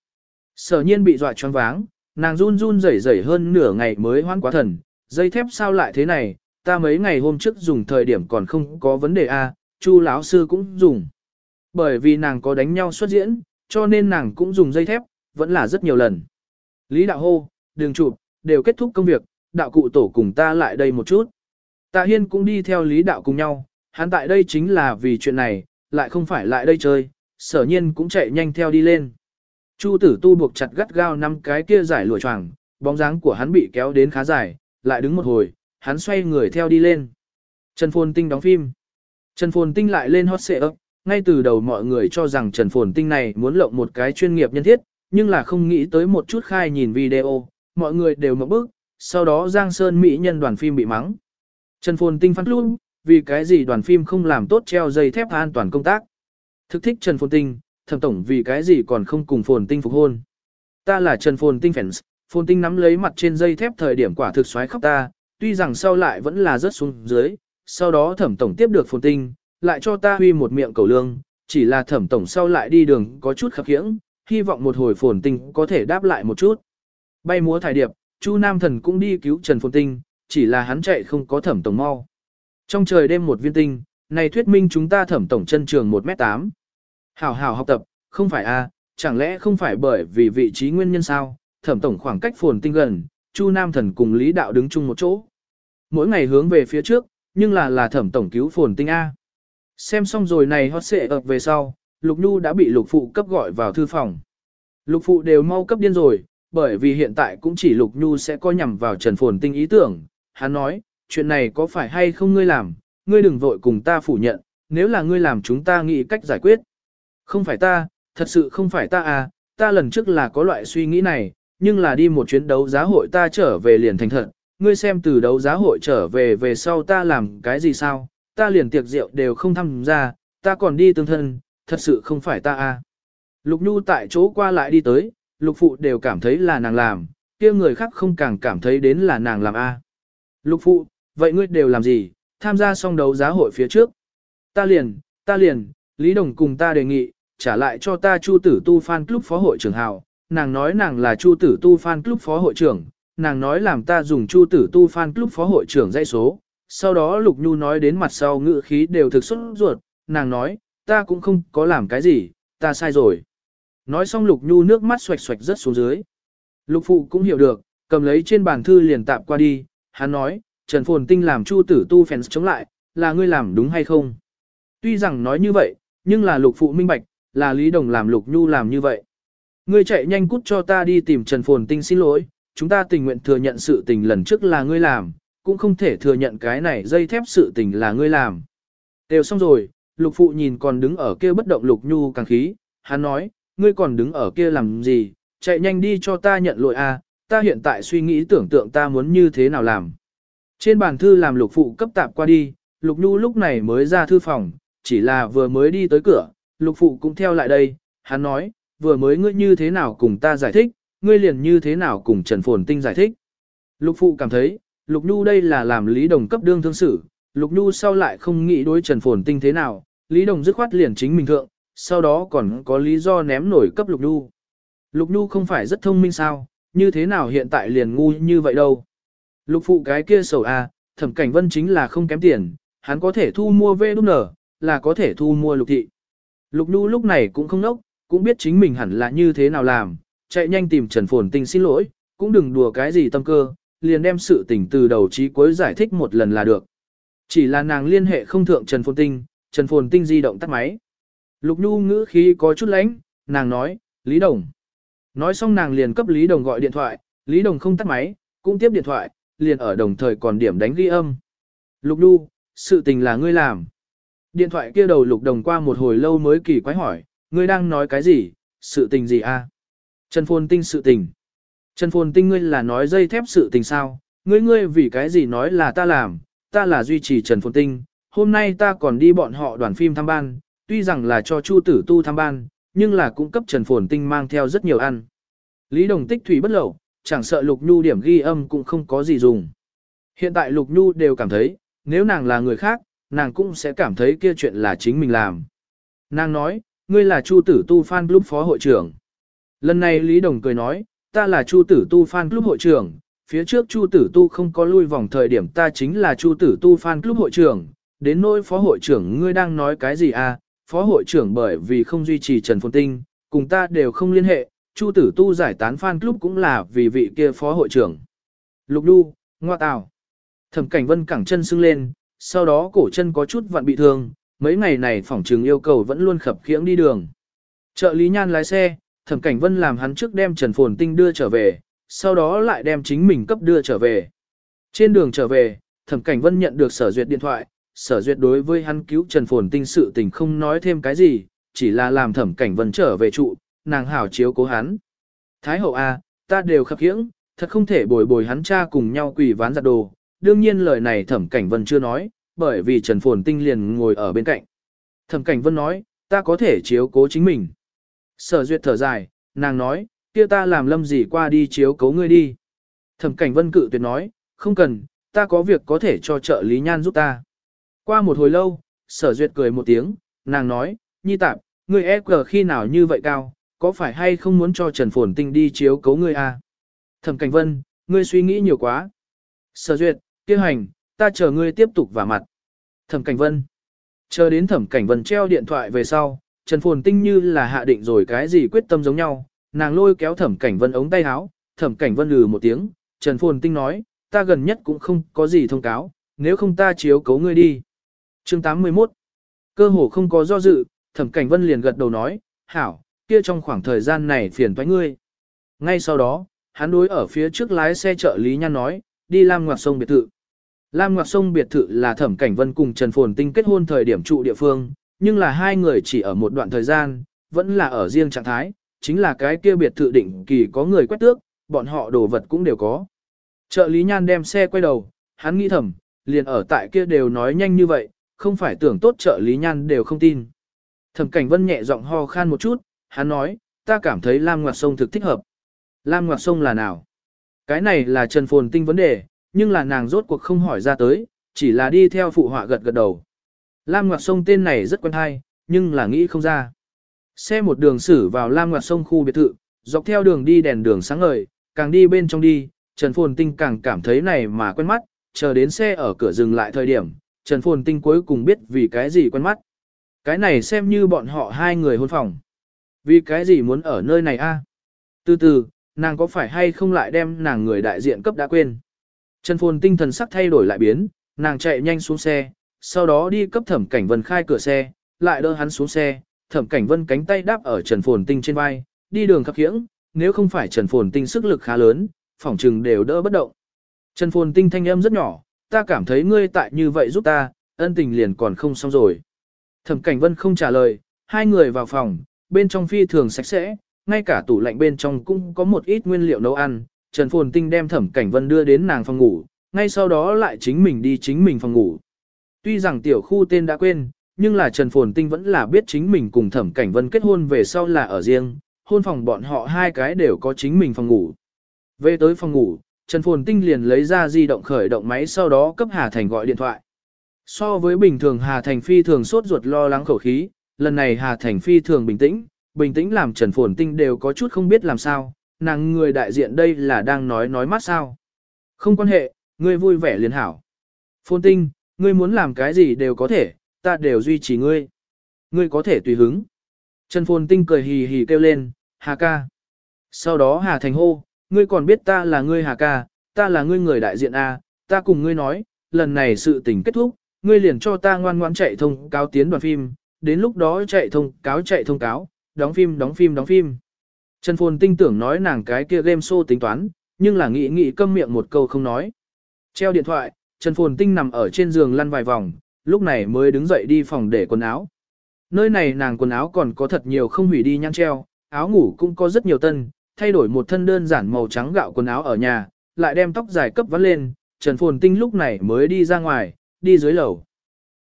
Sở nhiên bị dọa choáng váng, Nàng run run rẩy rẩy hơn nửa ngày mới hoan quá thần, dây thép sao lại thế này, ta mấy ngày hôm trước dùng thời điểm còn không có vấn đề a, Chu lão sư cũng dùng. Bởi vì nàng có đánh nhau xuất diễn, cho nên nàng cũng dùng dây thép, vẫn là rất nhiều lần. Lý đạo hô, đường chụp, đều kết thúc công việc, đạo cụ tổ cùng ta lại đây một chút. Tạ Hiên cũng đi theo lý đạo cùng nhau, hắn tại đây chính là vì chuyện này, lại không phải lại đây chơi, sở nhiên cũng chạy nhanh theo đi lên. Chu tử tu buộc chặt gắt gao năm cái kia giải lụa choàng, bóng dáng của hắn bị kéo đến khá dài, lại đứng một hồi, hắn xoay người theo đi lên. Trần Phồn Tinh đóng phim. Trần Phồn Tinh lại lên hot xệ ấp, ngay từ đầu mọi người cho rằng Trần Phồn Tinh này muốn lộng một cái chuyên nghiệp nhân thiết, nhưng là không nghĩ tới một chút khai nhìn video, mọi người đều mở bức, sau đó Giang Sơn Mỹ nhân đoàn phim bị mắng. Trần Phồn Tinh phát luôn, vì cái gì đoàn phim không làm tốt treo dây thép an toàn công tác. Thực thích Trần Phồn Tinh, thẩm tổng vì cái gì còn không cùng Phồn Tinh phục hôn. Ta là Trần Phồn Tinh fans, Phồn Tinh nắm lấy mặt trên dây thép thời điểm quả thực xoáy khóc ta, tuy rằng sau lại vẫn là rớt xuống dưới, sau đó thẩm tổng tiếp được Phồn Tinh, lại cho ta huy một miệng cầu lương, chỉ là thẩm tổng sau lại đi đường có chút khập khiễng, hy vọng một hồi Phồn Tinh có thể đáp lại một chút. Bay múa thải điệp, Chu Nam Thần cũng đi cứu Trần Phồn Tinh, chỉ là hắn chạy không có thẩm tổng mau. Trong trời đêm một viên tinh, này thuyết minh chúng ta thẩm tổng chân trường 1m8. Hảo hảo học tập, không phải a, chẳng lẽ không phải bởi vì vị trí nguyên nhân sao, thẩm tổng khoảng cách phồn tinh gần, Chu Nam Thần cùng Lý Đạo đứng chung một chỗ. Mỗi ngày hướng về phía trước, nhưng là là thẩm tổng cứu phồn tinh A. Xem xong rồi này hot xệ ập về sau, Lục Nhu đã bị Lục Phụ cấp gọi vào thư phòng. Lục Phụ đều mau cấp điên rồi, bởi vì hiện tại cũng chỉ Lục Nhu sẽ có nhằm vào Trần Phồn Tinh ý tưởng. Hắn nói, chuyện này có phải hay không ngươi làm, ngươi đừng vội cùng ta phủ nhận, nếu là ngươi làm chúng ta nghĩ cách giải quyết. Không phải ta, thật sự không phải ta à, ta lần trước là có loại suy nghĩ này, nhưng là đi một chuyến đấu giá hội ta trở về liền thành thật, ngươi xem từ đấu giá hội trở về về sau ta làm cái gì sao, ta liền tiệc rượu đều không tham gia, ta còn đi tương thân, thật sự không phải ta à. Lục Nhu tại chỗ qua lại đi tới, lục phụ đều cảm thấy là nàng làm, kia người khác không càng cảm thấy đến là nàng làm a. À. Lục phụ, vậy ngươi đều làm gì, tham gia xong đấu giá hội phía trước. Ta liền, ta liền, Lý Đồng cùng ta đề nghị, trả lại cho ta Chu Tử Tu Fan Club phó hội trưởng hào, nàng nói nàng là Chu Tử Tu Fan Club phó hội trưởng, nàng nói làm ta dùng Chu Tử Tu Fan Club phó hội trưởng dãy số. Sau đó Lục Nhu nói đến mặt sau ngữ khí đều thực xuất ruột, nàng nói, ta cũng không có làm cái gì, ta sai rồi. Nói xong Lục Nhu nước mắt xoạch xoạch rất xuống dưới. Lục Phụ cũng hiểu được, cầm lấy trên bàn thư liền tạm qua đi, hắn nói, Trần Phồn Tinh làm Chu Tử Tu fans chống lại, là ngươi làm đúng hay không? Tuy rằng nói như vậy, nhưng là Lục Phụ minh bạch, là Lý Đồng làm Lục Nhu làm như vậy. Ngươi chạy nhanh cút cho ta đi tìm Trần Phồn Tinh xin lỗi, chúng ta tình nguyện thừa nhận sự tình lần trước là ngươi làm, cũng không thể thừa nhận cái này dây thép sự tình là ngươi làm. Đều xong rồi, Lục Phụ nhìn còn đứng ở kia bất động Lục Nhu càng khí, hắn nói, ngươi còn đứng ở kia làm gì, chạy nhanh đi cho ta nhận lỗi a, ta hiện tại suy nghĩ tưởng tượng ta muốn như thế nào làm. Trên bàn thư làm lục phụ cấp tạp qua đi, lục nhu lúc này mới ra thư phòng, chỉ là vừa mới đi tới cửa, lục phụ cũng theo lại đây, hắn nói, vừa mới ngươi như thế nào cùng ta giải thích, ngươi liền như thế nào cùng Trần Phồn Tinh giải thích. Lục phụ cảm thấy, lục nhu đây là làm lý đồng cấp đương thương xử, lục nhu sau lại không nghĩ đối Trần Phồn Tinh thế nào, lý đồng dứt khoát liền chính mình thượng, sau đó còn có lý do ném nổi cấp lục nhu. Lục nhu không phải rất thông minh sao, như thế nào hiện tại liền ngu như vậy đâu. Lục phụ cái kia sầu A, thẩm cảnh vân chính là không kém tiền, hắn có thể thu mua vê đúc nở, là có thể thu mua lục thị. Lục nhu lúc này cũng không nốc, cũng biết chính mình hẳn là như thế nào làm, chạy nhanh tìm Trần Phồn Tinh xin lỗi, cũng đừng đùa cái gì tâm cơ, liền đem sự tình từ đầu chí cuối giải thích một lần là được. Chỉ là nàng liên hệ không thượng Trần Phồn Tinh, Trần Phồn Tinh di động tắt máy. Lục nhu ngữ khí có chút lánh, nàng nói, Lý Đồng. Nói xong nàng liền cấp Lý Đồng gọi điện thoại, Lý Đồng không tắt máy, cũng tiếp điện thoại, liền ở đồng thời còn điểm đánh ghi âm. Lục Nhu, sự tình là ngươi làm. Điện thoại kia đầu lục đồng qua một hồi lâu mới kỳ quái hỏi, ngươi đang nói cái gì, sự tình gì a? Trần Phồn Tinh sự tình. Trần Phồn Tinh ngươi là nói dây thép sự tình sao, ngươi ngươi vì cái gì nói là ta làm, ta là duy trì Trần Phồn Tinh, hôm nay ta còn đi bọn họ đoàn phim thăm ban, tuy rằng là cho Chu Tử Tu thăm ban, nhưng là cũng cấp Trần Phồn Tinh mang theo rất nhiều ăn. Lý Đồng tích thủy bất lậu, chẳng sợ Lục Nhu điểm ghi âm cũng không có gì dùng. Hiện tại Lục Nhu đều cảm thấy, nếu nàng là người khác, nàng cũng sẽ cảm thấy kia chuyện là chính mình làm. Nàng nói, ngươi là Chu Tử Tu Fan Club phó hội trưởng. Lần này Lý Đồng cười nói, ta là Chu Tử Tu fan club hội trưởng, phía trước Chu Tử Tu không có lui vòng thời điểm ta chính là Chu Tử Tu fan club hội trưởng, đến nỗi phó hội trưởng ngươi đang nói cái gì à, phó hội trưởng bởi vì không duy trì Trần Phồn Tinh, cùng ta đều không liên hệ, Chu Tử Tu giải tán fan club cũng là vì vị kia phó hội trưởng. Lục đu, ngoa tào. Thẩm cảnh vân cẳng chân sưng lên, sau đó cổ chân có chút vặn bị thương, mấy ngày này phỏng trừng yêu cầu vẫn luôn khập khiễng đi đường. Trợ lý nhan lái xe, thẩm cảnh vân làm hắn trước đem Trần Phồn Tinh đưa trở về, sau đó lại đem chính mình cấp đưa trở về. Trên đường trở về, thẩm cảnh vân nhận được sở duyệt điện thoại, sở duyệt đối với hắn cứu Trần Phồn Tinh sự tình không nói thêm cái gì, chỉ là làm thẩm cảnh vân trở về trụ, nàng hảo chiếu cố hắn. Thái hậu A, ta đều khập khiễng, thật không thể bồi bồi hắn cha cùng nhau quỳ ván giặt đồ. Đương nhiên lời này thẩm cảnh vân chưa nói, bởi vì Trần Phồn Tinh liền ngồi ở bên cạnh. Thẩm cảnh vân nói, ta có thể chiếu cố chính mình. Sở duyệt thở dài, nàng nói, kia ta làm lâm gì qua đi chiếu cấu ngươi đi. Thẩm cảnh vân cự tuyệt nói, không cần, ta có việc có thể cho trợ lý nhan giúp ta. Qua một hồi lâu, sở duyệt cười một tiếng, nàng nói, nhi tạp, ngươi e cờ khi nào như vậy cao, có phải hay không muốn cho Trần Phồn Tinh đi chiếu cấu ngươi à? Thẩm Cảnh Vân, ngươi suy nghĩ nhiều quá. Sở duyệt, kêu hành, ta chờ ngươi tiếp tục vào mặt. Thẩm Cảnh Vân. Chờ đến Thẩm Cảnh Vân treo điện thoại về sau, Trần Phồn Tinh như là hạ định rồi cái gì quyết tâm giống nhau, nàng lôi kéo Thẩm Cảnh Vân ống tay áo, Thẩm Cảnh Vân lừ một tiếng, Trần Phồn Tinh nói, ta gần nhất cũng không có gì thông cáo, nếu không ta chiếu cấu ngươi đi. Chương 81 Cơ hồ không có do dự, Thẩm Cảnh Vân liền gật đầu nói, hảo, kia trong khoảng thời gian này phiền toái ngươi. Ngay sau đó, hắn đối ở phía trước lái xe trợ lý nhan nói, đi Lam Ngoạc Sông biệt thự. Lam Ngoạc Sông biệt thự là Thẩm Cảnh Vân cùng Trần Phồn Tinh kết hôn thời điểm trụ địa phương, nhưng là hai người chỉ ở một đoạn thời gian, vẫn là ở riêng trạng thái, chính là cái kia biệt thự định kỳ có người quét tước, bọn họ đồ vật cũng đều có. Trợ lý nhan đem xe quay đầu, hắn nghĩ thầm, liền ở tại kia đều nói nhanh như vậy, không phải tưởng tốt trợ lý nhan đều không tin. Thẩm Cảnh Vân nhẹ giọng ho khan một chút, hắn nói, ta cảm thấy Lam Ngoạc Sông thực thích hợp. Lam Ngoạc Sông là nào? Cái này là Trần Phồn Tinh vấn đề, nhưng là nàng rốt cuộc không hỏi ra tới, chỉ là đi theo phụ họa gật gật đầu. Lam Ngoạc Sông tên này rất quen hay, nhưng là nghĩ không ra. Xe một đường xử vào Lam Ngoạc Sông khu biệt thự, dọc theo đường đi đèn đường sáng ngời, càng đi bên trong đi, Trần Phồn Tinh càng cảm thấy này mà quen mắt, chờ đến xe ở cửa dừng lại thời điểm, Trần Phồn Tinh cuối cùng biết vì cái gì quen mắt. Cái này xem như bọn họ hai người hôn phòng. Vì cái gì muốn ở nơi này a? Từ từ, nàng có phải hay không lại đem nàng người đại diện cấp đã quên. Trần Phồn tinh thần sắc thay đổi lại biến, nàng chạy nhanh xuống xe, sau đó đi cấp thẩm cảnh vân khai cửa xe, lại đỡ hắn xuống xe, thẩm cảnh vân cánh tay đáp ở Trần Phồn tinh trên vai, đi đường khập khiễng, nếu không phải Trần Phồn tinh sức lực khá lớn, phỏng trừng đều đỡ bất động. Trần Phồn tinh thanh âm rất nhỏ, ta cảm thấy ngươi tại như vậy giúp ta, ân tình liền còn không xong rồi. Thẩm cảnh vân không trả lời, hai người vào phòng, bên trong phi thường sạch sẽ, ngay cả tủ lạnh bên trong cũng có một ít nguyên liệu nấu ăn. Trần Phồn Tinh đem Thẩm Cảnh Vân đưa đến nàng phòng ngủ, ngay sau đó lại chính mình đi chính mình phòng ngủ. Tuy rằng tiểu khu tên đã quên, nhưng là Trần Phồn Tinh vẫn là biết chính mình cùng Thẩm Cảnh Vân kết hôn về sau là ở riêng, hôn phòng bọn họ hai cái đều có chính mình phòng ngủ. Về tới phòng ngủ, Trần Phồn Tinh liền lấy ra di động khởi động máy sau đó cấp Hà Thành gọi điện thoại. So với bình thường Hà Thành phi thường sốt ruột lo lắng khẩu khí, lần này Hà Thành phi thường bình tĩnh, bình tĩnh làm Trần Phồn Tinh đều có chút không biết làm sao, nàng người đại diện đây là đang nói nói mắt sao. Không quan hệ, ngươi vui vẻ liền hảo. Phồn Tinh, ngươi muốn làm cái gì đều có thể, ta đều duy trì ngươi. Ngươi có thể tùy hứng. Trần Phồn Tinh cười hì hì kêu lên, Hà ca. Sau đó Hà Thành hô, ngươi còn biết ta là ngươi Hà ca, ta là ngươi người đại diện A, ta cùng ngươi nói, lần này sự tình kết thúc, ngươi liền cho ta ngoan ngoãn chạy thông cáo tiến đoàn phim, đến lúc đó chạy thông cáo chạy thông cáo, đóng phim đóng phim đóng phim. Trần Phồn tinh tưởng nói nàng cái kia game show tính toán, nhưng là nghĩ nghĩ câm miệng một câu không nói. Treo điện thoại, Trần Phồn tinh nằm ở trên giường lăn vài vòng, lúc này mới đứng dậy đi phòng để quần áo. Nơi này nàng quần áo còn có thật nhiều không hủy đi nhăn treo, áo ngủ cũng có rất nhiều tân, thay đổi một thân đơn giản màu trắng gạo quần áo ở nhà, lại đem tóc dài cấp vắt lên, Trần Phồn Tinh lúc này mới đi ra ngoài, đi dưới lầu.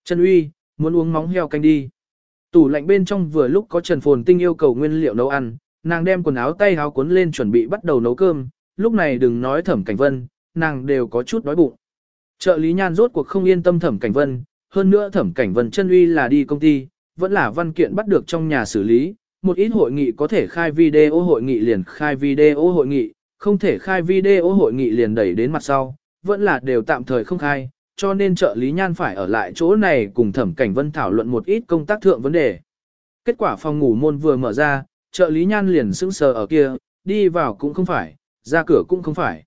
Trần Uy, muốn uống móng heo canh đi. Tủ lạnh bên trong vừa lúc có Trần Phồn Tinh yêu cầu nguyên liệu nấu ăn, nàng đem quần áo tay áo cuốn lên chuẩn bị bắt đầu nấu cơm, lúc này đừng nói Thẩm Cảnh Vân, nàng đều có chút đói bụng. Trợ lý nhan rốt cuộc không yên tâm Thẩm Cảnh Vân, hơn nữa Thẩm Cảnh Vân chân uy là đi công ty, vẫn là văn kiện bắt được trong nhà xử lý, một ít hội nghị có thể khai video hội nghị liền khai video hội nghị, không thể khai video hội nghị liền đẩy đến mặt sau, vẫn là đều tạm thời không khai, cho nên trợ lý nhan phải ở lại chỗ này cùng thẩm cảnh vân thảo luận một ít công tác thượng vấn đề. Kết quả phòng ngủ môn vừa mở ra, trợ lý nhan liền sững sờ ở kia, đi vào cũng không phải, ra cửa cũng không phải.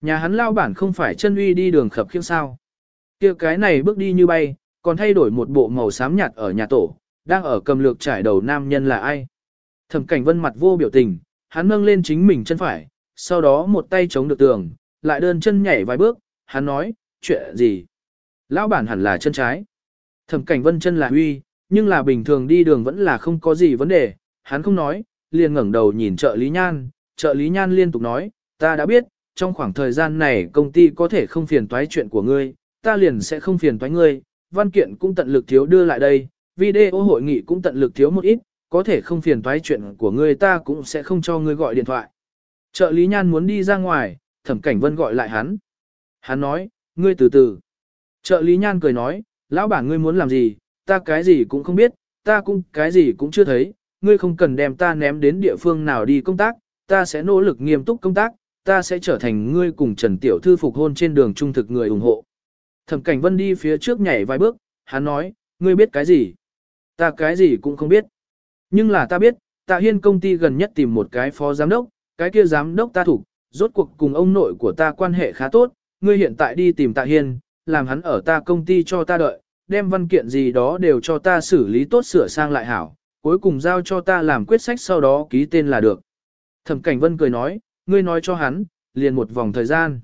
Nhà hắn lao bản không phải chân uy đi đường khập khiễng sao. kia cái này bước đi như bay, còn thay đổi một bộ màu xám nhạt ở nhà tổ, đang ở cầm lược trải đầu nam nhân là ai. Thẩm cảnh vân mặt vô biểu tình, hắn nâng lên chính mình chân phải, sau đó một tay chống được tường, lại đơn chân nhảy vài bước, hắn nói, chuyện gì? Lão bản hẳn là chân trái. Thẩm cảnh vân chân là huy, nhưng là bình thường đi đường vẫn là không có gì vấn đề, hắn không nói, liền ngẩng đầu nhìn trợ lý nhan, trợ lý nhan liên tục nói, ta đã biết, trong khoảng thời gian này công ty có thể không phiền toái chuyện của ngươi, ta liền sẽ không phiền toái ngươi, văn kiện cũng tận lực thiếu đưa lại đây, video hội nghị cũng tận lực thiếu một ít, có thể không phiền toái chuyện của ngươi ta cũng sẽ không cho ngươi gọi điện thoại. Trợ lý nhan muốn đi ra ngoài, thẩm cảnh vân gọi lại hắn. Hắn nói, ngươi từ từ. Trợ lý nhan cười nói, lão bản ngươi muốn làm gì, ta cái gì cũng không biết, ta cũng cái gì cũng chưa thấy, ngươi không cần đem ta ném đến địa phương nào đi công tác, ta sẽ nỗ lực nghiêm túc công tác, ta sẽ trở thành ngươi cùng Trần Tiểu Thư phục hôn trên đường trung thực người ủng hộ. Thẩm Cảnh Vân đi phía trước nhảy vài bước, hắn nói, ngươi biết cái gì? Ta cái gì cũng không biết. Nhưng là ta biết, Tạ Hiên công ty gần nhất tìm một cái phó giám đốc, cái kia giám đốc ta thủ, rốt cuộc cùng ông nội của ta quan hệ khá tốt, ngươi hiện tại đi tìm Tạ Hiên, làm hắn ở ta công ty cho ta đợi, đem văn kiện gì đó đều cho ta xử lý tốt sửa sang lại hảo, cuối cùng giao cho ta làm quyết sách sau đó ký tên là được. Thẩm Cảnh Vân cười nói, ngươi nói cho hắn, liền một vòng thời gian.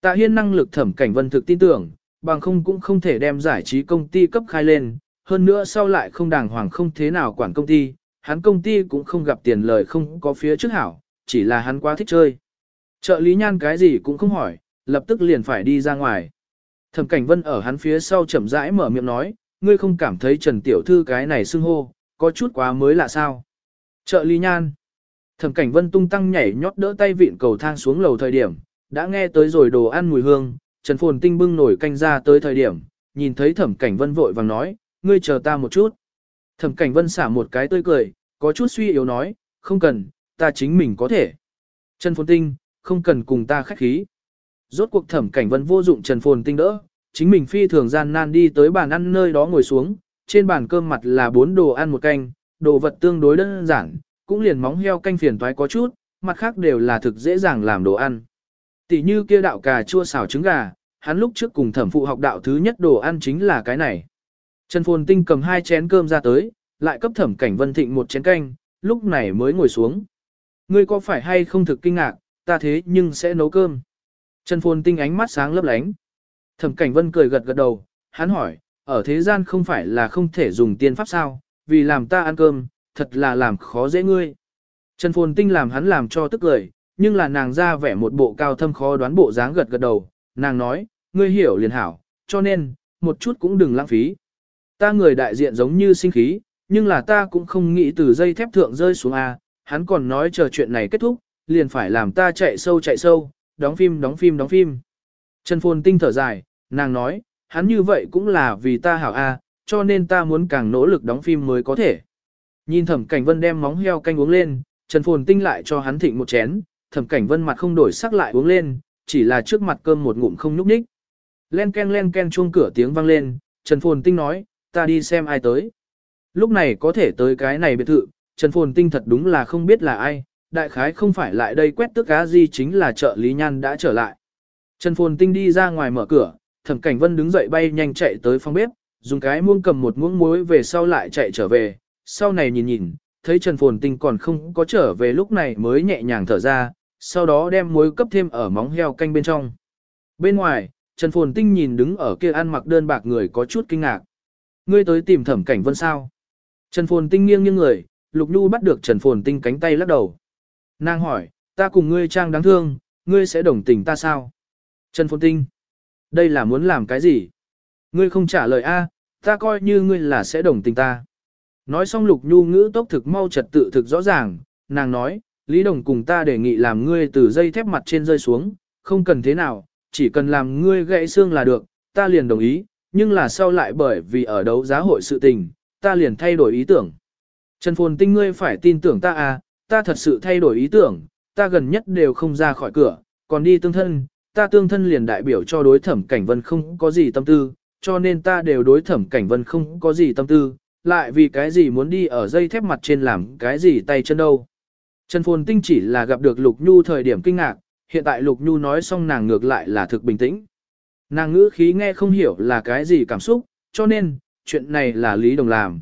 Tạ Hiên năng lực Thẩm Cảnh Vân thực tin tưởng, bằng không cũng không thể đem giải trí công ty cấp khai lên, hơn nữa sau lại không đàng hoàng không thế nào quản công ty, hắn công ty cũng không gặp tiền lời không có phía trước hảo, chỉ là hắn quá thích chơi. Trợ lý nhan cái gì cũng không hỏi, lập tức liền phải đi ra ngoài. Thẩm Cảnh Vân ở hắn phía sau chậm rãi mở miệng nói, ngươi không cảm thấy Trần Tiểu Thư cái này xưng hô, có chút quá mới lạ sao. Trợ lý nhan. Thẩm Cảnh Vân tung tăng nhảy nhót đỡ tay vịn cầu thang xuống lầu thời điểm, đã nghe tới rồi đồ ăn mùi hương, Trần Phồn Tinh bưng nổi canh ra tới thời điểm, nhìn thấy Thẩm Cảnh Vân vội vàng nói, ngươi chờ ta một chút. Thẩm Cảnh Vân xả một cái tươi cười, có chút suy yếu nói, không cần, ta chính mình có thể. Trần Phồn Tinh, không cần cùng ta khách khí. Rốt cuộc Thẩm Cảnh Vân vô dụng Trần Phồn Tinh đỡ, chính mình phi thường gian nan đi tới bàn ăn nơi đó ngồi xuống, trên bàn cơm mặt là bốn đồ ăn một canh, đồ vật tương đối đơn giản, cũng liền móng heo canh phiền toái có chút, mặt khác đều là thực dễ dàng làm đồ ăn. Tỷ như kia đạo cà chua xào trứng gà, hắn lúc trước cùng thẩm phụ học đạo thứ nhất đồ ăn chính là cái này. Trần Phồn Tinh cầm hai chén cơm ra tới, lại cấp thẩm cảnh vân thịnh một chén canh, lúc này mới ngồi xuống. Ngươi có phải hay không thực kinh ngạc, ta thế nhưng sẽ nấu cơm. Trần Phồn Tinh ánh mắt sáng lấp lánh. Thẩm cảnh vân cười gật gật đầu, hắn hỏi, ở thế gian không phải là không thể dùng tiên pháp sao, vì làm ta ăn cơm, thật là làm khó dễ ngươi. Trần Phồn Tinh làm hắn làm cho tức cười, nhưng là nàng ra vẻ một bộ cao thâm khó đoán bộ dáng gật gật đầu, nàng nói, ngươi hiểu liền hảo, cho nên, một chút cũng đừng lãng phí. Ta người đại diện giống như sinh khí, nhưng là ta cũng không nghĩ từ dây thép thượng rơi xuống A, hắn còn nói chờ chuyện này kết thúc, liền phải làm ta chạy sâu chạy sâu, đóng phim đóng phim đóng phim. Trần Phồn Tinh thở dài, nàng nói, hắn như vậy cũng là vì ta hảo A, cho nên ta muốn càng nỗ lực đóng phim mới có thể. Nhìn thẩm cảnh vân đem móng heo canh uống lên, Trần Phồn Tinh lại cho hắn thịnh một chén, thẩm cảnh vân mặt không đổi sắc lại uống lên, chỉ là trước mặt cơm một ngụm không nhúc nhích. Len ken len ken chuông cửa tiếng vang lên, Trần Phồn Tinh nói, ta đi xem ai tới. Lúc này có thể tới cái này biệt thự, Trần Phồn Tinh thật đúng là không biết là ai, đại khái không phải lại đây quét tước cá gì chính là trợ lý nhan đã trở lại. Trần Phồn Tinh đi ra ngoài mở cửa, thẩm cảnh vân đứng dậy bay nhanh chạy tới phòng bếp, dùng cái muông cầm một muỗng muối về sau lại chạy trở về, sau này nhìn nhìn, thấy Trần Phồn Tinh còn không có trở về lúc này mới nhẹ nhàng thở ra, sau đó đem muối cấp thêm ở móng heo canh bên trong. Bên ngoài, Trần Phồn Tinh nhìn đứng ở kia ăn mặc đơn bạc người có chút kinh ngạc. Ngươi tới tìm thẩm cảnh vân sao? Trần Phồn Tinh nghiêng nghiêng người, Lục Nhu bắt được Trần Phồn Tinh cánh tay lắc đầu. Nàng hỏi, ta cùng ngươi trang đáng thương, ngươi sẽ đồng tình ta sao? Trần Phồn Tinh, đây là muốn làm cái gì? Ngươi không trả lời a, ta coi như ngươi là sẽ đồng tình ta. Nói xong Lục Nhu ngữ tốc thực mau trật tự thực rõ ràng, nàng nói, Lý Đồng cùng ta đề nghị làm ngươi từ dây thép mặt trên rơi xuống, không cần thế nào, chỉ cần làm ngươi gãy xương là được, ta liền đồng ý, nhưng là sau lại bởi vì ở đấu giá hội sự tình, ta liền thay đổi ý tưởng. Trần Phồn Tinh ngươi phải tin tưởng ta à, ta thật sự thay đổi ý tưởng, ta gần nhất đều không ra khỏi cửa, còn đi tương thân, ta tương thân liền đại biểu cho đối thẩm cảnh vân không có gì tâm tư, cho nên ta đều đối thẩm cảnh vân không có gì tâm tư, lại vì cái gì muốn đi ở dây thép mặt trên làm cái gì tay chân đâu. Trần Phồn Tinh chỉ là gặp được Lục Nhu thời điểm kinh ngạc, hiện tại Lục Nhu nói xong nàng ngược lại là thực bình tĩnh. Nàng ngữ khí nghe không hiểu là cái gì cảm xúc, cho nên, chuyện này là Lý Đồng làm.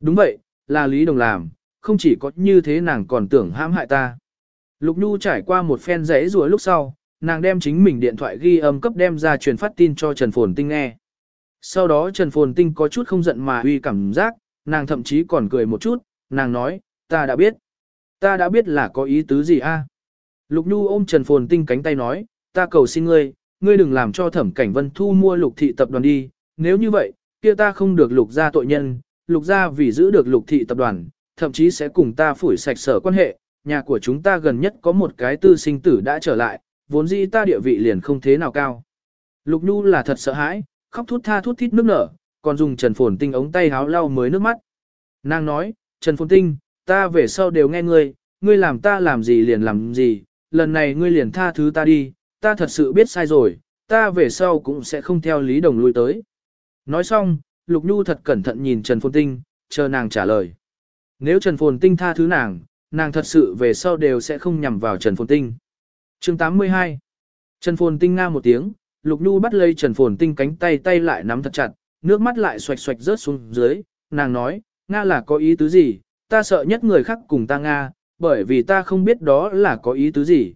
Đúng vậy, là Lý Đồng làm, không chỉ có như thế nàng còn tưởng hãm hại ta. Lục Nhu trải qua một phen rẽ rùa lúc sau, nàng đem chính mình điện thoại ghi âm cấp đem ra truyền phát tin cho Trần Phồn Tinh nghe. Sau đó Trần Phồn Tinh có chút không giận mà uy cảm giác, nàng thậm chí còn cười một chút, nàng nói, ta đã biết. Ta đã biết là có ý tứ gì a. Lục Nhu ôm Trần Phồn Tinh cánh tay nói, ta cầu xin ngươi, ngươi đừng làm cho thẩm cảnh vân thu mua lục thị tập đoàn đi, nếu như vậy, kia ta không được lục ra tội nhân, lục ra vì giữ được lục thị tập đoàn, thậm chí sẽ cùng ta phủi sạch sở quan hệ, nhà của chúng ta gần nhất có một cái tư sinh tử đã trở lại, vốn dĩ ta địa vị liền không thế nào cao. Lục Nhu là thật sợ hãi, khóc thút tha thút thít nước nở, còn dùng Trần Phồn Tinh ống tay háo lau mới nước mắt. Nàng nói, Trần Phồn Tinh, ta về sau đều nghe ngươi, ngươi làm ta làm gì liền làm gì, lần này ngươi liền tha thứ ta đi, ta thật sự biết sai rồi, ta về sau cũng sẽ không theo Lý Đồng lui tới. Nói xong, Lục Nhu thật cẩn thận nhìn Trần Phồn Tinh, chờ nàng trả lời. Nếu Trần Phồn Tinh tha thứ nàng, nàng thật sự về sau đều sẽ không nhằm vào Trần Phồn Tinh. chương 82 Trần Phồn Tinh nga một tiếng, Lục Nhu bắt lấy Trần Phồn Tinh cánh tay tay lại nắm thật chặt, nước mắt lại xoạch xoạch rớt xuống dưới, nàng nói, Nga là có ý tứ gì, ta sợ nhất người khác cùng ta Nga, bởi vì ta không biết đó là có ý tứ gì.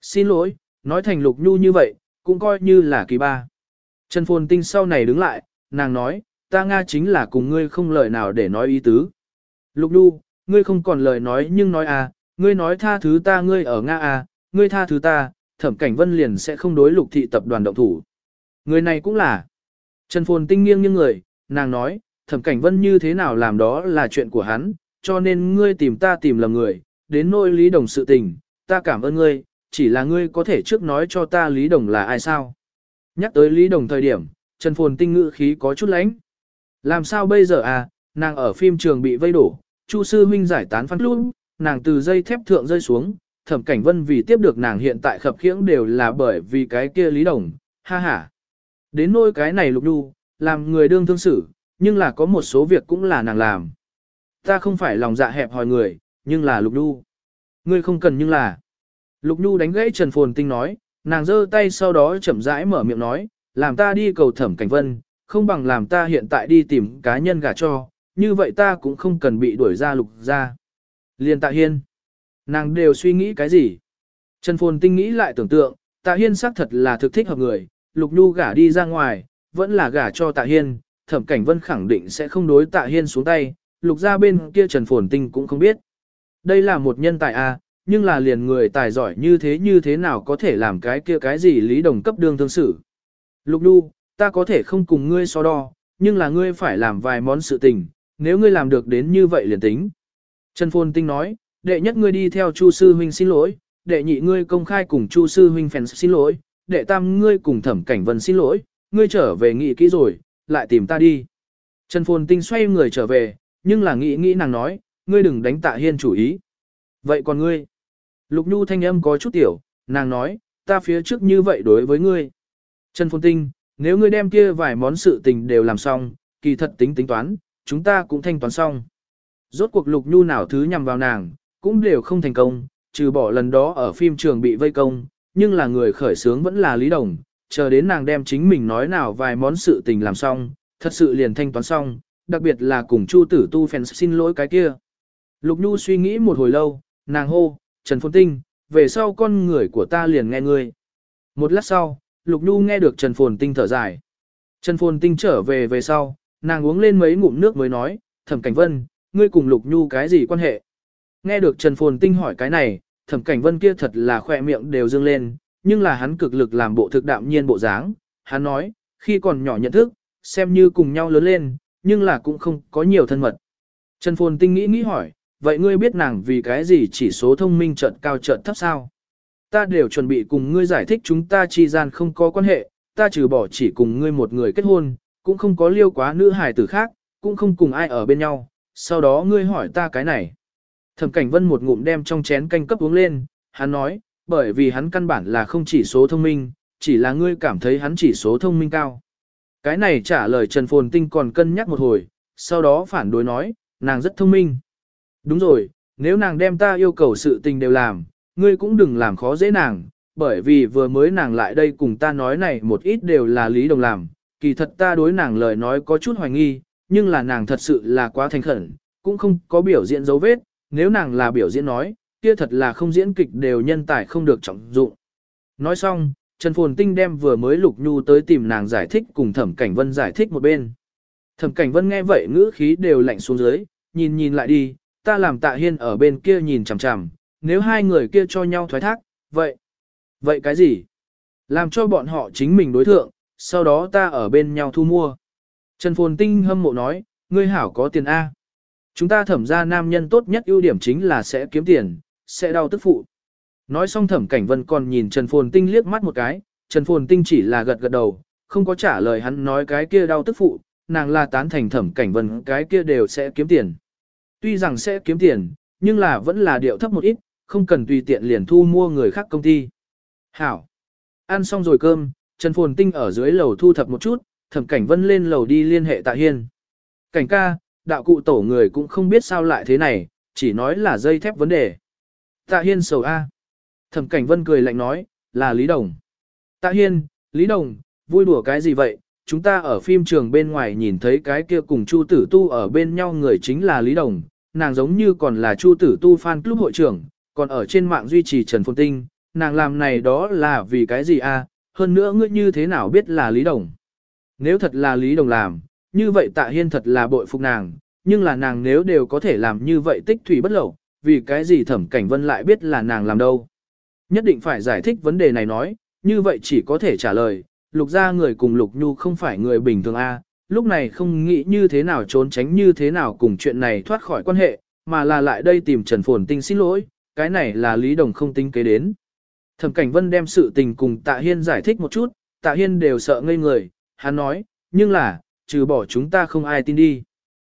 Xin lỗi, nói thành Lục Nhu như vậy, cũng coi như là kỳ ba. Trần Phồn Tinh sau này đứng lại, nàng nói, ta Nga chính là cùng ngươi không lời nào để nói ý tứ. Lục Nhu, ngươi không còn lời nói nhưng nói à, ngươi nói tha thứ ta ngươi ở Nga à, ngươi tha thứ ta, thẩm cảnh vân liền sẽ không đối lục thị tập đoàn động thủ. Người này cũng là. Trần Phồn tinh nghiêng như người, nàng nói, thẩm cảnh vân như thế nào làm đó là chuyện của hắn, cho nên ngươi tìm ta tìm lầm người, đến nỗi lý đồng sự tình, ta cảm ơn ngươi, chỉ là ngươi có thể trước nói cho ta lý đồng là ai sao. Nhắc tới lý đồng thời điểm, Trần Phồn tinh ngữ khí có chút lánh. Làm sao bây giờ à, nàng ở phim trường bị vây đổ, Chu sư huynh giải tán phát luôn, nàng từ dây thép thượng rơi xuống, thẩm cảnh vân vì tiếp được nàng hiện tại khập khiễng đều là bởi vì cái kia lý đồng, ha ha. Đến nỗi cái này lục đu, làm người đương thương xử, nhưng là có một số việc cũng là nàng làm. Ta không phải lòng dạ hẹp hòi người, nhưng là lục đu. Ngươi không cần nhưng là. Lục đu đánh gãy Trần Phồn Tinh nói, nàng giơ tay sau đó chậm rãi mở miệng nói, làm ta đi cầu thẩm cảnh vân, không bằng làm ta hiện tại đi tìm cá nhân gả cho, như vậy ta cũng không cần bị đuổi ra lục ra. Liên tạ hiên. Nàng đều suy nghĩ cái gì? Trần Phồn Tinh nghĩ lại tưởng tượng, tạ hiên xác thật là thực thích hợp người, lục nhu gả đi ra ngoài, vẫn là gả cho tạ hiên, thẩm cảnh vân khẳng định sẽ không đối tạ hiên xuống tay, lục ra bên kia Trần Phồn Tinh cũng không biết. Đây là một nhân tài a, à, nhưng là liền người tài giỏi như thế như thế nào có thể làm cái kia cái gì lý đồng cấp đương thương xử. Lục nhu, ta có thể không cùng ngươi so đo, nhưng là ngươi phải làm vài món sự tình, nếu ngươi làm được đến như vậy liền tính. Trần Phồn Tinh nói, đệ nhất ngươi đi theo Chu sư huynh xin lỗi, đệ nhị ngươi công khai cùng Chu sư huynh phèn xin lỗi, đệ tam ngươi cùng Thẩm Cảnh Vân xin lỗi, ngươi trở về nghĩ kỹ rồi, lại tìm ta đi. Trần Phồn Tinh xoay người trở về, nhưng là nghĩ nghĩ nàng nói, ngươi đừng đánh Tạ Hiên chủ ý. Vậy còn ngươi? Lục Nhu thanh âm có chút tiểu, nàng nói, ta phía trước như vậy đối với ngươi. Trần Phồn Tinh, nếu ngươi đem kia vài món sự tình đều làm xong, kỳ thật tính tính toán, chúng ta cũng thanh toán xong. Rốt cuộc Lục Nhu nào thứ nhằm vào nàng, cũng đều không thành công, trừ bỏ lần đó ở phim trường bị vây công, nhưng là người khởi sướng vẫn là Lý Đồng, chờ đến nàng đem chính mình nói nào vài món sự tình làm xong, thật sự liền thanh toán xong, đặc biệt là cùng Chu Tử Tu phèn xin lỗi cái kia. Lục Nhu suy nghĩ một hồi lâu, nàng hô, Trần Phồn Tinh, về sau con người của ta liền nghe ngươi. Một lát sau, Lục Nhu nghe được Trần Phồn Tinh thở dài. Trần Phồn Tinh trở về về sau, nàng uống lên mấy ngụm nước mới nói, Thẩm Cảnh Vân, ngươi cùng Lục Nhu cái gì quan hệ? Nghe được Trần Phồn Tinh hỏi cái này, thẩm cảnh vân kia thật là khỏe miệng đều dương lên, nhưng là hắn cực lực làm bộ thực đạm nhiên bộ dáng. Hắn nói, khi còn nhỏ nhận thức, xem như cùng nhau lớn lên, nhưng là cũng không có nhiều thân mật. Trần Phồn Tinh nghĩ nghĩ hỏi, vậy ngươi biết nàng vì cái gì chỉ số thông minh trận cao trận thấp sao? Ta đều chuẩn bị cùng ngươi giải thích chúng ta chi gian không có quan hệ, ta trừ bỏ chỉ cùng ngươi một người kết hôn, cũng không có liêu quá nữ hài tử khác, cũng không cùng ai ở bên nhau, sau đó ngươi hỏi ta cái này. Thẩm Cảnh Vân một ngụm đem trong chén canh cấp uống lên, hắn nói, bởi vì hắn căn bản là không chỉ số thông minh, chỉ là ngươi cảm thấy hắn chỉ số thông minh cao. Cái này trả lời Trần Phồn Tinh còn cân nhắc một hồi, sau đó phản đối nói, nàng rất thông minh. Đúng rồi, nếu nàng đem ta yêu cầu sự tình đều làm, ngươi cũng đừng làm khó dễ nàng, bởi vì vừa mới nàng lại đây cùng ta nói này một ít đều là lý đồng làm, kỳ thật ta đối nàng lời nói có chút hoài nghi, nhưng là nàng thật sự là quá thành khẩn, cũng không có biểu diễn dấu vết, nếu nàng là biểu diễn nói, kia thật là không diễn kịch đều nhân tài không được trọng dụng. Nói xong, Trần Phồn Tinh đem vừa mới Lục Nhu tới tìm nàng giải thích cùng Thẩm Cảnh Vân giải thích một bên. Thẩm Cảnh Vân nghe vậy ngữ khí đều lạnh xuống dưới, nhìn nhìn lại đi, ta làm Tạ Hiên ở bên kia nhìn chằm chằm, nếu hai người kia cho nhau thoái thác, vậy, vậy cái gì? Làm cho bọn họ chính mình đối thượng, sau đó ta ở bên nhau thu mua. Trần Phồn Tinh hâm mộ nói, ngươi hảo có tiền A. Chúng ta thẩm ra nam nhân tốt nhất ưu điểm chính là sẽ kiếm tiền, sẽ đau tức phụ. Nói xong thẩm cảnh vân còn nhìn Trần Phồn Tinh liếc mắt một cái, Trần Phồn Tinh chỉ là gật gật đầu, không có trả lời hắn nói cái kia đau tức phụ, nàng là tán thành thẩm cảnh vân cái kia đều sẽ kiếm tiền. Tuy rằng sẽ kiếm tiền, nhưng là vẫn là điệu thấp một ít, không cần tùy tiện liền thu mua người khác công ty. Hảo. Ăn xong rồi cơm, Trần Phồn Tinh ở dưới lầu thu thập một chút, thẩm cảnh vân lên lầu đi liên hệ tạ hiên. Cảnh ca, đạo cụ tổ người cũng không biết sao lại thế này, chỉ nói là dây thép vấn đề. Tạ hiên sầu A. Thẩm cảnh vân cười lạnh nói, là Lý Đồng. Tạ hiên, Lý Đồng, vui đùa cái gì vậy? Chúng ta ở phim trường bên ngoài nhìn thấy cái kia cùng Chu Tử Tu ở bên nhau người chính là Lý Đồng, nàng giống như còn là Chu Tử Tu fan club hội trưởng, còn ở trên mạng duy trì Trần Phồn Tinh, nàng làm này đó là vì cái gì a? hơn nữa ngươi như thế nào biết là Lý Đồng. Nếu thật là Lý Đồng làm, như vậy tạ hiên thật là bội phục nàng, nhưng là nàng nếu đều có thể làm như vậy tích thủy bất lậu, vì cái gì thẩm cảnh vân lại biết là nàng làm đâu. Nhất định phải giải thích vấn đề này nói, như vậy chỉ có thể trả lời, lục ra người cùng lục nhu không phải người bình thường a lúc này không nghĩ như thế nào trốn tránh như thế nào cùng chuyện này thoát khỏi quan hệ, mà là lại đây tìm Trần Phồn Tinh xin lỗi, cái này là Lý Đồng không tính kế đến. Thẩm Cảnh Vân đem sự tình cùng Tạ Hiên giải thích một chút, Tạ Hiên đều sợ ngây người, hắn nói, nhưng là, trừ bỏ chúng ta không ai tin đi.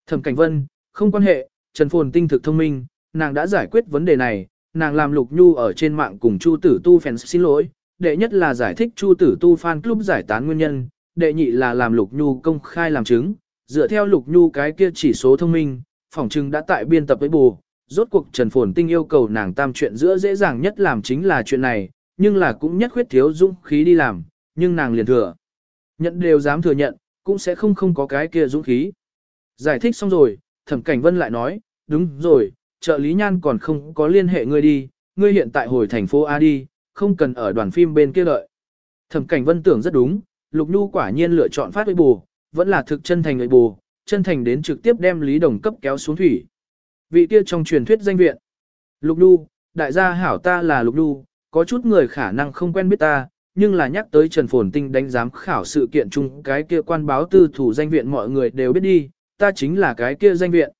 Thẩm Cảnh Vân, không quan hệ, Trần Phồn tinh thực thông minh, nàng đã giải quyết vấn đề này, nàng làm Lục Nhu ở trên mạng cùng Chu Tử Tu fans xin lỗi, đệ nhất là giải thích Chu Tử Tu fan club giải tán nguyên nhân, đệ nhị là làm Lục Nhu công khai làm chứng, dựa theo Lục Nhu cái kia chỉ số thông minh, phỏng chứng đã tại biên tập với bù, rốt cuộc Trần Phồn Tinh yêu cầu nàng tam chuyện giữa dễ dàng nhất làm chính là chuyện này, nhưng là cũng nhất khuyết thiếu dũng khí đi làm, nhưng nàng liền thừa. Nhận đều dám thừa nhận, cũng sẽ không không có cái kia dũng khí. Giải thích xong rồi, thẩm cảnh vân lại nói, đúng rồi, trợ lý nhan còn không có liên hệ ngươi đi, ngươi hiện tại hồi thành phố A đi, không cần ở đoàn phim bên kia lợi. Thẩm cảnh vân tưởng rất đúng, Lục Nhu quả nhiên lựa chọn phát với bù, vẫn là thực chân thành người bù, chân thành đến trực tiếp đem Lý Đồng cấp kéo xuống thủy. Vị kia trong truyền thuyết danh viện. Lục Nhu, đại gia hảo ta là Lục Nhu, có chút người khả năng không quen biết ta, nhưng là nhắc tới Trần Phồn Tinh đánh giám khảo sự kiện chung cái kia quan báo tư thủ danh viện mọi người đều biết đi, ta chính là cái kia danh viện.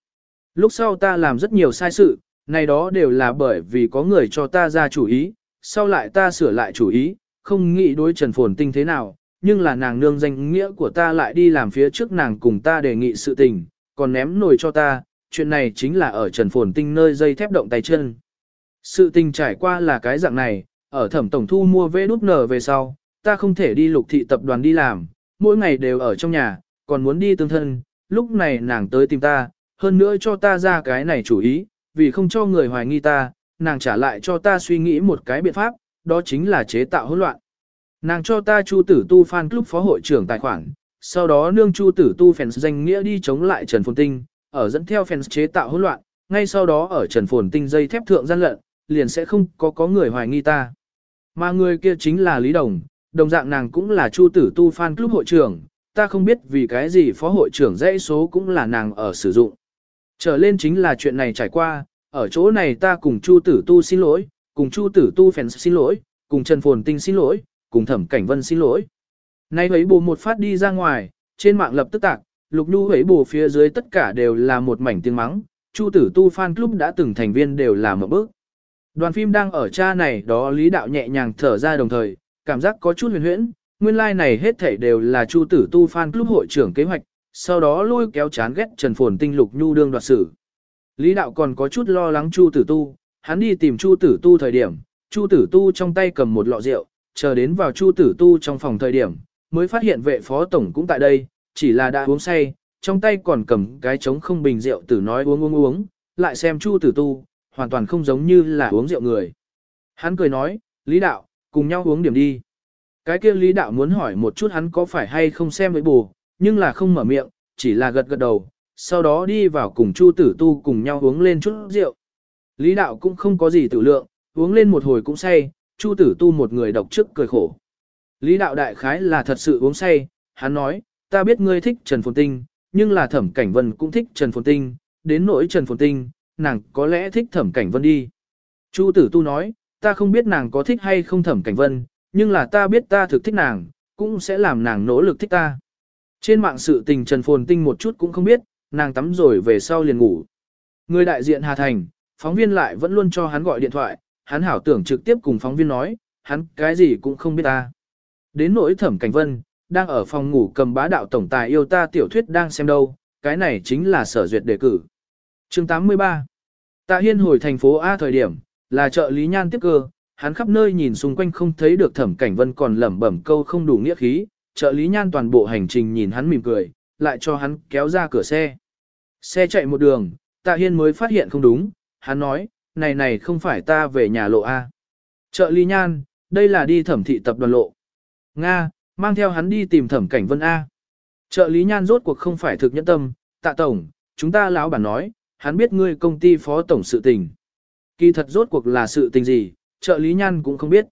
Lúc sau ta làm rất nhiều sai sự, này đó đều là bởi vì có người cho ta ra chủ ý, sau lại ta sửa lại chủ ý, không nghĩ đối Trần Phồn Tinh thế nào, nhưng là nàng nương danh nghĩa của ta lại đi làm phía trước nàng cùng ta đề nghị sự tình, còn ném nồi cho ta, chuyện này chính là ở Trần Phồn Tinh nơi dây thép động tay chân. Sự tình trải qua là cái dạng này, ở thẩm tổng thu mua vé đút nở về sau, ta không thể đi lục thị tập đoàn đi làm, mỗi ngày đều ở trong nhà, còn muốn đi tương thân, lúc này nàng tới tìm ta, hơn nữa cho ta ra cái này chủ ý, vì không cho người hoài nghi ta, nàng trả lại cho ta suy nghĩ một cái biện pháp, đó chính là chế tạo hỗn loạn. Nàng cho ta Chu Tử Tu fan club phó hội trưởng tài khoản, sau đó nương Chu Tử Tu fans danh nghĩa đi chống lại Trần Phồn Tinh, ở dẫn theo fans chế tạo hỗn loạn, ngay sau đó ở Trần Phồn Tinh dây thép thượng gian lận, liền sẽ không có có người hoài nghi ta. Mà người kia chính là Lý Đồng, đồng dạng nàng cũng là Chu Tử Tu fan club hội trưởng, ta không biết vì cái gì phó hội trưởng dãy số cũng là nàng ở sử dụng. Trở lên chính là chuyện này trải qua, ở chỗ này ta cùng Chu Tử Tu xin lỗi, cùng Chu Tử Tu fans xin lỗi, cùng Trần Phồn Tinh xin lỗi, cùng Thẩm Cảnh Vân xin lỗi. Nay ấy bù một phát đi ra ngoài, trên mạng lập tức tạc, lục nhu ấy bù phía dưới tất cả đều là một mảnh tiếng mắng, Chu Tử Tu fan club đã từng thành viên đều là một bước. Đoàn phim đang ở cha này đó lý đạo nhẹ nhàng thở ra đồng thời, cảm giác có chút huyền huyễn, nguyên lai like này hết thảy đều là Chu Tử Tu fan club hội trưởng kế hoạch, sau đó lôi kéo chán ghét Trần Phồn Tinh Lục Nhu đương đoạt xử. Lý đạo còn có chút lo lắng Chu Tử Tu, hắn đi tìm Chu Tử Tu thời điểm, Chu tử tu trong tay cầm một lọ rượu, chờ đến vào Chu tử tu trong phòng thời điểm, mới phát hiện vệ phó tổng cũng tại đây, chỉ là đã uống say, trong tay còn cầm cái trống không bình rượu tử nói uống uống uống, lại xem Chu tử tu, hoàn toàn không giống như là uống rượu người. Hắn cười nói, Lý đạo, cùng nhau uống điểm đi. Cái kia Lý đạo muốn hỏi một chút hắn có phải hay không xem với bù, nhưng là không mở miệng, chỉ là gật gật đầu, sau đó đi vào cùng Chu tử tu cùng nhau uống lên chút rượu. Lý đạo cũng không có gì tự lượng, uống lên một hồi cũng say, Chu tử tu một người độc trước cười khổ. Lý đạo đại khái là thật sự uống say, hắn nói, ta biết ngươi thích Trần Phồn Tinh, nhưng là thẩm cảnh vân cũng thích Trần Phồn Tinh, đến nỗi Trần Phồn Tinh, nàng có lẽ thích thẩm cảnh vân đi. Chu tử tu nói, ta không biết nàng có thích hay không thẩm cảnh vân, nhưng là ta biết ta thực thích nàng, cũng sẽ làm nàng nỗ lực thích ta. Trên mạng sự tình Trần Phồn Tinh một chút cũng không biết, nàng tắm rồi về sau liền ngủ. Người đại diện Hà Thành, phóng viên lại vẫn luôn cho hắn gọi điện thoại, hắn hảo tưởng trực tiếp cùng phóng viên nói, hắn cái gì cũng không biết ta. Đến nỗi thẩm cảnh vân, đang ở phòng ngủ cầm bá đạo tổng tài yêu ta tiểu thuyết đang xem đâu, cái này chính là sở duyệt đề cử. chương 83 Tạ Hiên hồi thành phố A thời điểm, là trợ lý nhan tiếp cơ, hắn khắp nơi nhìn xung quanh không thấy được thẩm cảnh vân còn lẩm bẩm câu không đủ nghĩa khí, trợ lý nhan toàn bộ hành trình nhìn hắn mỉm cười, lại cho hắn kéo ra cửa xe. Xe chạy một đường, Tạ Hiên mới phát hiện không đúng, hắn nói, này này không phải ta về nhà lộ A. Trợ lý nhan, đây là đi thẩm thị tập đoàn lộ. Nga, mang theo hắn đi tìm thẩm cảnh vân A. Trợ lý nhan rốt cuộc không phải thực nhẫn tâm, tạ tổng, chúng ta lão bản nói, hắn biết ngươi công ty phó tổng sự tình. Kỳ thật rốt cuộc là sự tình gì, trợ lý nhan cũng không biết.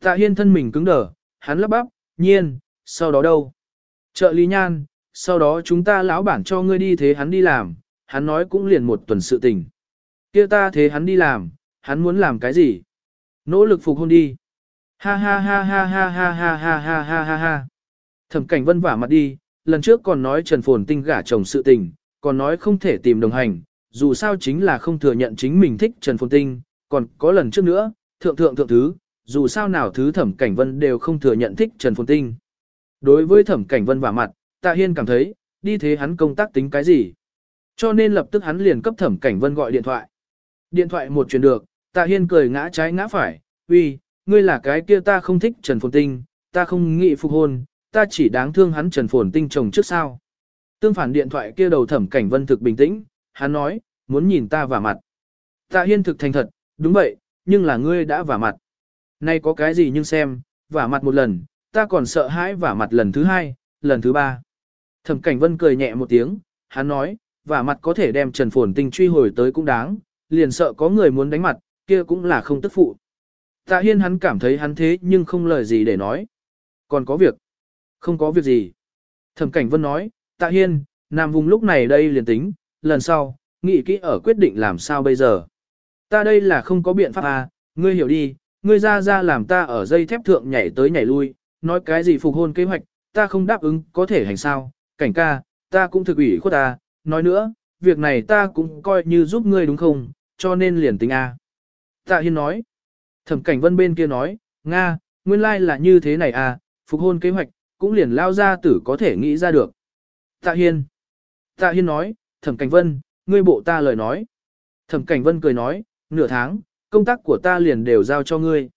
Tạ hiên thân mình cứng đờ, hắn lắp bắp, nhiên, sau đó đâu? Trợ lý nhan, sau đó chúng ta lão bản cho ngươi đi thế hắn đi làm, hắn nói cũng liền một tuần sự tình. kia ta thế hắn đi làm, hắn muốn làm cái gì? Nỗ lực phục hôn đi. Ha ha ha ha ha ha ha ha ha ha ha ha. Thẩm cảnh vân vả mặt đi, lần trước còn nói Trần Phồn Tinh gả chồng sự tình, còn nói không thể tìm đồng hành, dù sao chính là không thừa nhận chính mình thích Trần Phồn Tinh, còn có lần trước nữa, thượng thượng thượng thứ, dù sao nào thứ thẩm cảnh vân đều không thừa nhận thích Trần Phồn Tinh. Đối với thẩm cảnh vân vả mặt, Tạ Hiên cảm thấy, đi thế hắn công tác tính cái gì. Cho nên lập tức hắn liền cấp thẩm cảnh vân gọi điện thoại. Điện thoại một truyền được, Tạ Hiên cười ngã trái ngã phải, uy, ngươi là cái kia ta không thích Trần Phồn Tinh, ta không nghĩ phục hôn, ta chỉ đáng thương hắn Trần Phồn Tinh chồng trước sao. Tương phản điện thoại kia đầu thẩm cảnh vân thực bình tĩnh, hắn nói, muốn nhìn ta vả mặt. Tạ Hiên thực thành thật, đúng vậy, nhưng là ngươi đã vả mặt. Nay có cái gì nhưng xem, vả mặt một lần, ta còn sợ hãi vả mặt lần thứ hai, lần thứ ba. Thẩm cảnh vân cười nhẹ một tiếng, hắn nói, vả mặt có thể đem Trần Phồn Tinh truy hồi tới cũng đáng, liền sợ có người muốn đánh mặt, kia cũng là không tức phụ. Tạ Hiên hắn cảm thấy hắn thế nhưng không lời gì để nói. Còn có việc. Không có việc gì. Thẩm Cảnh Vân nói, Tạ Hiên, Nam vùng lúc này đây liền tính, lần sau, nghĩ kỹ ở quyết định làm sao bây giờ. Ta đây là không có biện pháp à, ngươi hiểu đi, ngươi ra ra làm ta ở dây thép thượng nhảy tới nhảy lui, nói cái gì phục hôn kế hoạch, ta không đáp ứng, có thể hành sao, cảnh ca, ta cũng thực ủy khuất ta, nói nữa, việc này ta cũng coi như giúp ngươi đúng không, cho nên liền tính a. À. Tạ Hiên nói, Thẩm cảnh vân bên kia nói, Nga, nguyên lai là như thế này à, phục hôn kế hoạch, cũng liền lao ra tử có thể nghĩ ra được. Tạ Hiên. Tạ Hiên nói, thẩm cảnh vân, ngươi bộ ta lời nói. Thẩm cảnh vân cười nói, nửa tháng, công tác của ta liền đều giao cho ngươi.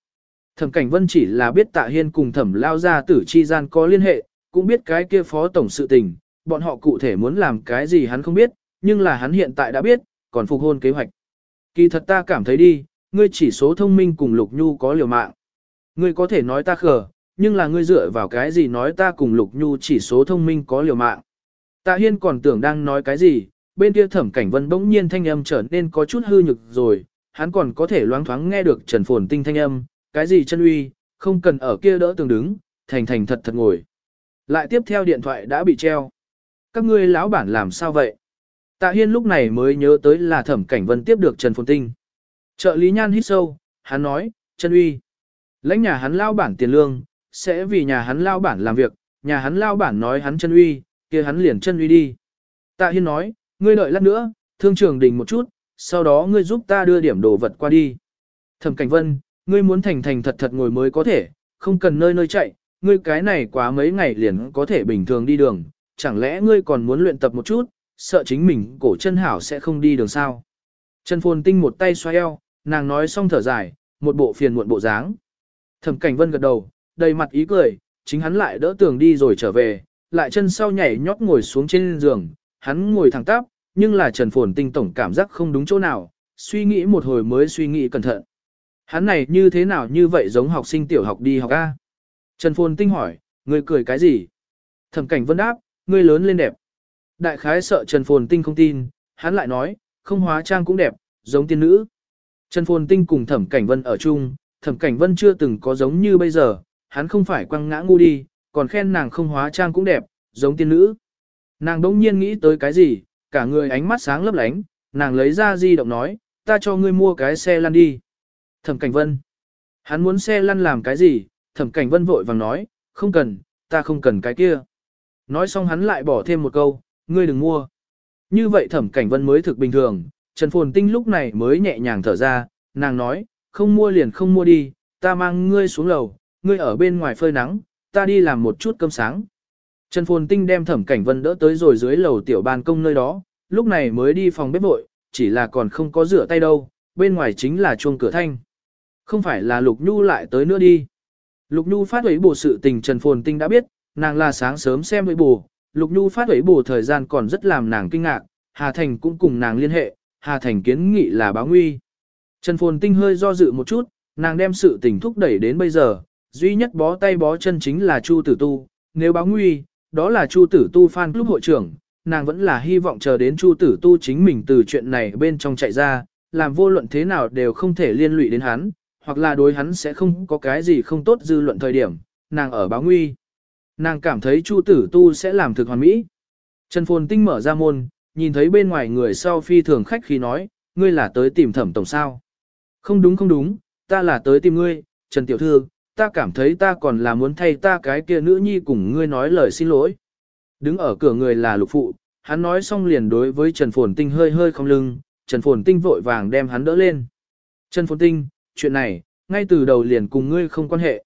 Thẩm cảnh vân chỉ là biết tạ hiên cùng thẩm lao gia tử chi gian có liên hệ, cũng biết cái kia phó tổng sự tình, bọn họ cụ thể muốn làm cái gì hắn không biết, nhưng là hắn hiện tại đã biết, còn phục hôn kế hoạch. Kỳ thật ta cảm thấy đi, ngươi chỉ số thông minh cùng Lục Nhu có liều mạng. Ngươi có thể nói ta khờ, nhưng là ngươi dựa vào cái gì nói ta cùng Lục Nhu chỉ số thông minh có liều mạng. Tạ Hiên còn tưởng đang nói cái gì, bên kia thẩm cảnh vân bỗng nhiên thanh âm trở nên có chút hư nhực rồi, hắn còn có thể loáng thoáng nghe được Trần Phồn Tinh thanh âm, cái gì chân uy, không cần ở kia đỡ tường đứng, thành thành thật thật ngồi. Lại tiếp theo điện thoại đã bị treo. Các ngươi lão bản làm sao vậy? Tạ Hiên lúc này mới nhớ tới là thẩm cảnh vân tiếp được Trần Phồn Tinh. Trợ lý nhan hít sâu, hắn nói, chân uy. Lãnh nhà hắn lao bản tiền lương, sẽ vì nhà hắn lao bản làm việc, nhà hắn lao bản nói hắn chân uy, kia hắn liền chân uy đi. Tạ Hiên nói, ngươi đợi lát nữa, thương trường đình một chút, sau đó ngươi giúp ta đưa điểm đồ vật qua đi. Thẩm Cảnh Vân, ngươi muốn thành thành thật thật ngồi mới có thể, không cần nơi nơi chạy, ngươi cái này quá mấy ngày liền có thể bình thường đi đường, chẳng lẽ ngươi còn muốn luyện tập một chút, sợ chính mình cổ chân hảo sẽ không đi đường sao. Trần Phồn Tinh một tay xoay eo, nàng nói xong thở dài, một bộ phiền muộn bộ dáng. Thẩm Cảnh Vân gật đầu, đầy mặt ý cười, chính hắn lại đỡ tường đi rồi trở về, lại chân sau nhảy nhót ngồi xuống trên giường, hắn ngồi thẳng tắp, nhưng là Trần Phồn Tinh tổng cảm giác không đúng chỗ nào, suy nghĩ một hồi mới suy nghĩ cẩn thận. Hắn này như thế nào như vậy giống học sinh tiểu học đi học A? Trần Phồn Tinh hỏi, ngươi cười cái gì? Thẩm Cảnh Vân đáp, ngươi lớn lên đẹp. Đại khái sợ Trần Phồn Tinh không tin, hắn lại nói, không hóa trang cũng đẹp, giống tiên nữ. Trần Phồn Tinh cùng Thẩm Cảnh Vân ở chung, Thẩm Cảnh Vân chưa từng có giống như bây giờ, hắn không phải quăng ngã ngu đi, còn khen nàng không hóa trang cũng đẹp, giống tiên nữ. Nàng đỗng nhiên nghĩ tới cái gì, cả người ánh mắt sáng lấp lánh, nàng lấy ra di động nói, ta cho ngươi mua cái xe lăn đi. Thẩm Cảnh Vân. Hắn muốn xe lăn làm cái gì, Thẩm Cảnh Vân vội vàng nói, không cần, ta không cần cái kia. Nói xong hắn lại bỏ thêm một câu, ngươi đừng mua. Như vậy Thẩm Cảnh Vân mới thực bình thường, Trần Phồn Tinh lúc này mới nhẹ nhàng thở ra, nàng nói, không mua liền không mua đi, ta mang ngươi xuống lầu, ngươi ở bên ngoài phơi nắng, ta đi làm một chút cơm sáng. Trần Phồn Tinh đem Thẩm Cảnh Vân đỡ tới rồi dưới lầu tiểu ban công nơi đó, lúc này mới đi phòng bếp vội, chỉ là còn không có rửa tay đâu, bên ngoài chính là chuông cửa thanh. Không phải là Lục Nhu lại tới nữa đi. Lục Nhu phát huấy bổ sự tình Trần Phồn Tinh đã biết, nàng là sáng sớm xem huấy bổ, Lục Nhu phát huấy bổ thời gian còn rất làm nàng kinh ngạc, Hà Thành cũng cùng nàng liên hệ, Hà Thành kiến nghị là báo nguy. Trần Phồn Tinh hơi do dự một chút, nàng đem sự tình thúc đẩy đến bây giờ, duy nhất bó tay bó chân chính là Chu Tử Tu, nếu báo nguy, đó là Chu Tử Tu fan club hội trưởng, nàng vẫn là hy vọng chờ đến Chu Tử Tu chính mình từ chuyện này bên trong chạy ra, làm vô luận thế nào đều không thể liên lụy đến hắn, hoặc là đối hắn sẽ không có cái gì không tốt dư luận thời điểm, nàng ở báo nguy. Nàng cảm thấy Chu Tử Tu sẽ làm thực hoàn mỹ. Trần Phồn Tinh mở ra môn, nhìn thấy bên ngoài người sau phi thường khách khi nói, ngươi là tới tìm thẩm tổng sao. Không đúng không đúng, ta là tới tìm ngươi, Trần Tiểu Thư, ta cảm thấy ta còn là muốn thay ta cái kia nữ nhi cùng ngươi nói lời xin lỗi. Đứng ở cửa người là lục phụ, hắn nói xong liền đối với Trần Phồn Tinh hơi hơi không lưng, Trần Phồn Tinh vội vàng đem hắn đỡ lên. Trần Phồn Tinh, chuyện này, ngay từ đầu liền cùng ngươi không quan hệ.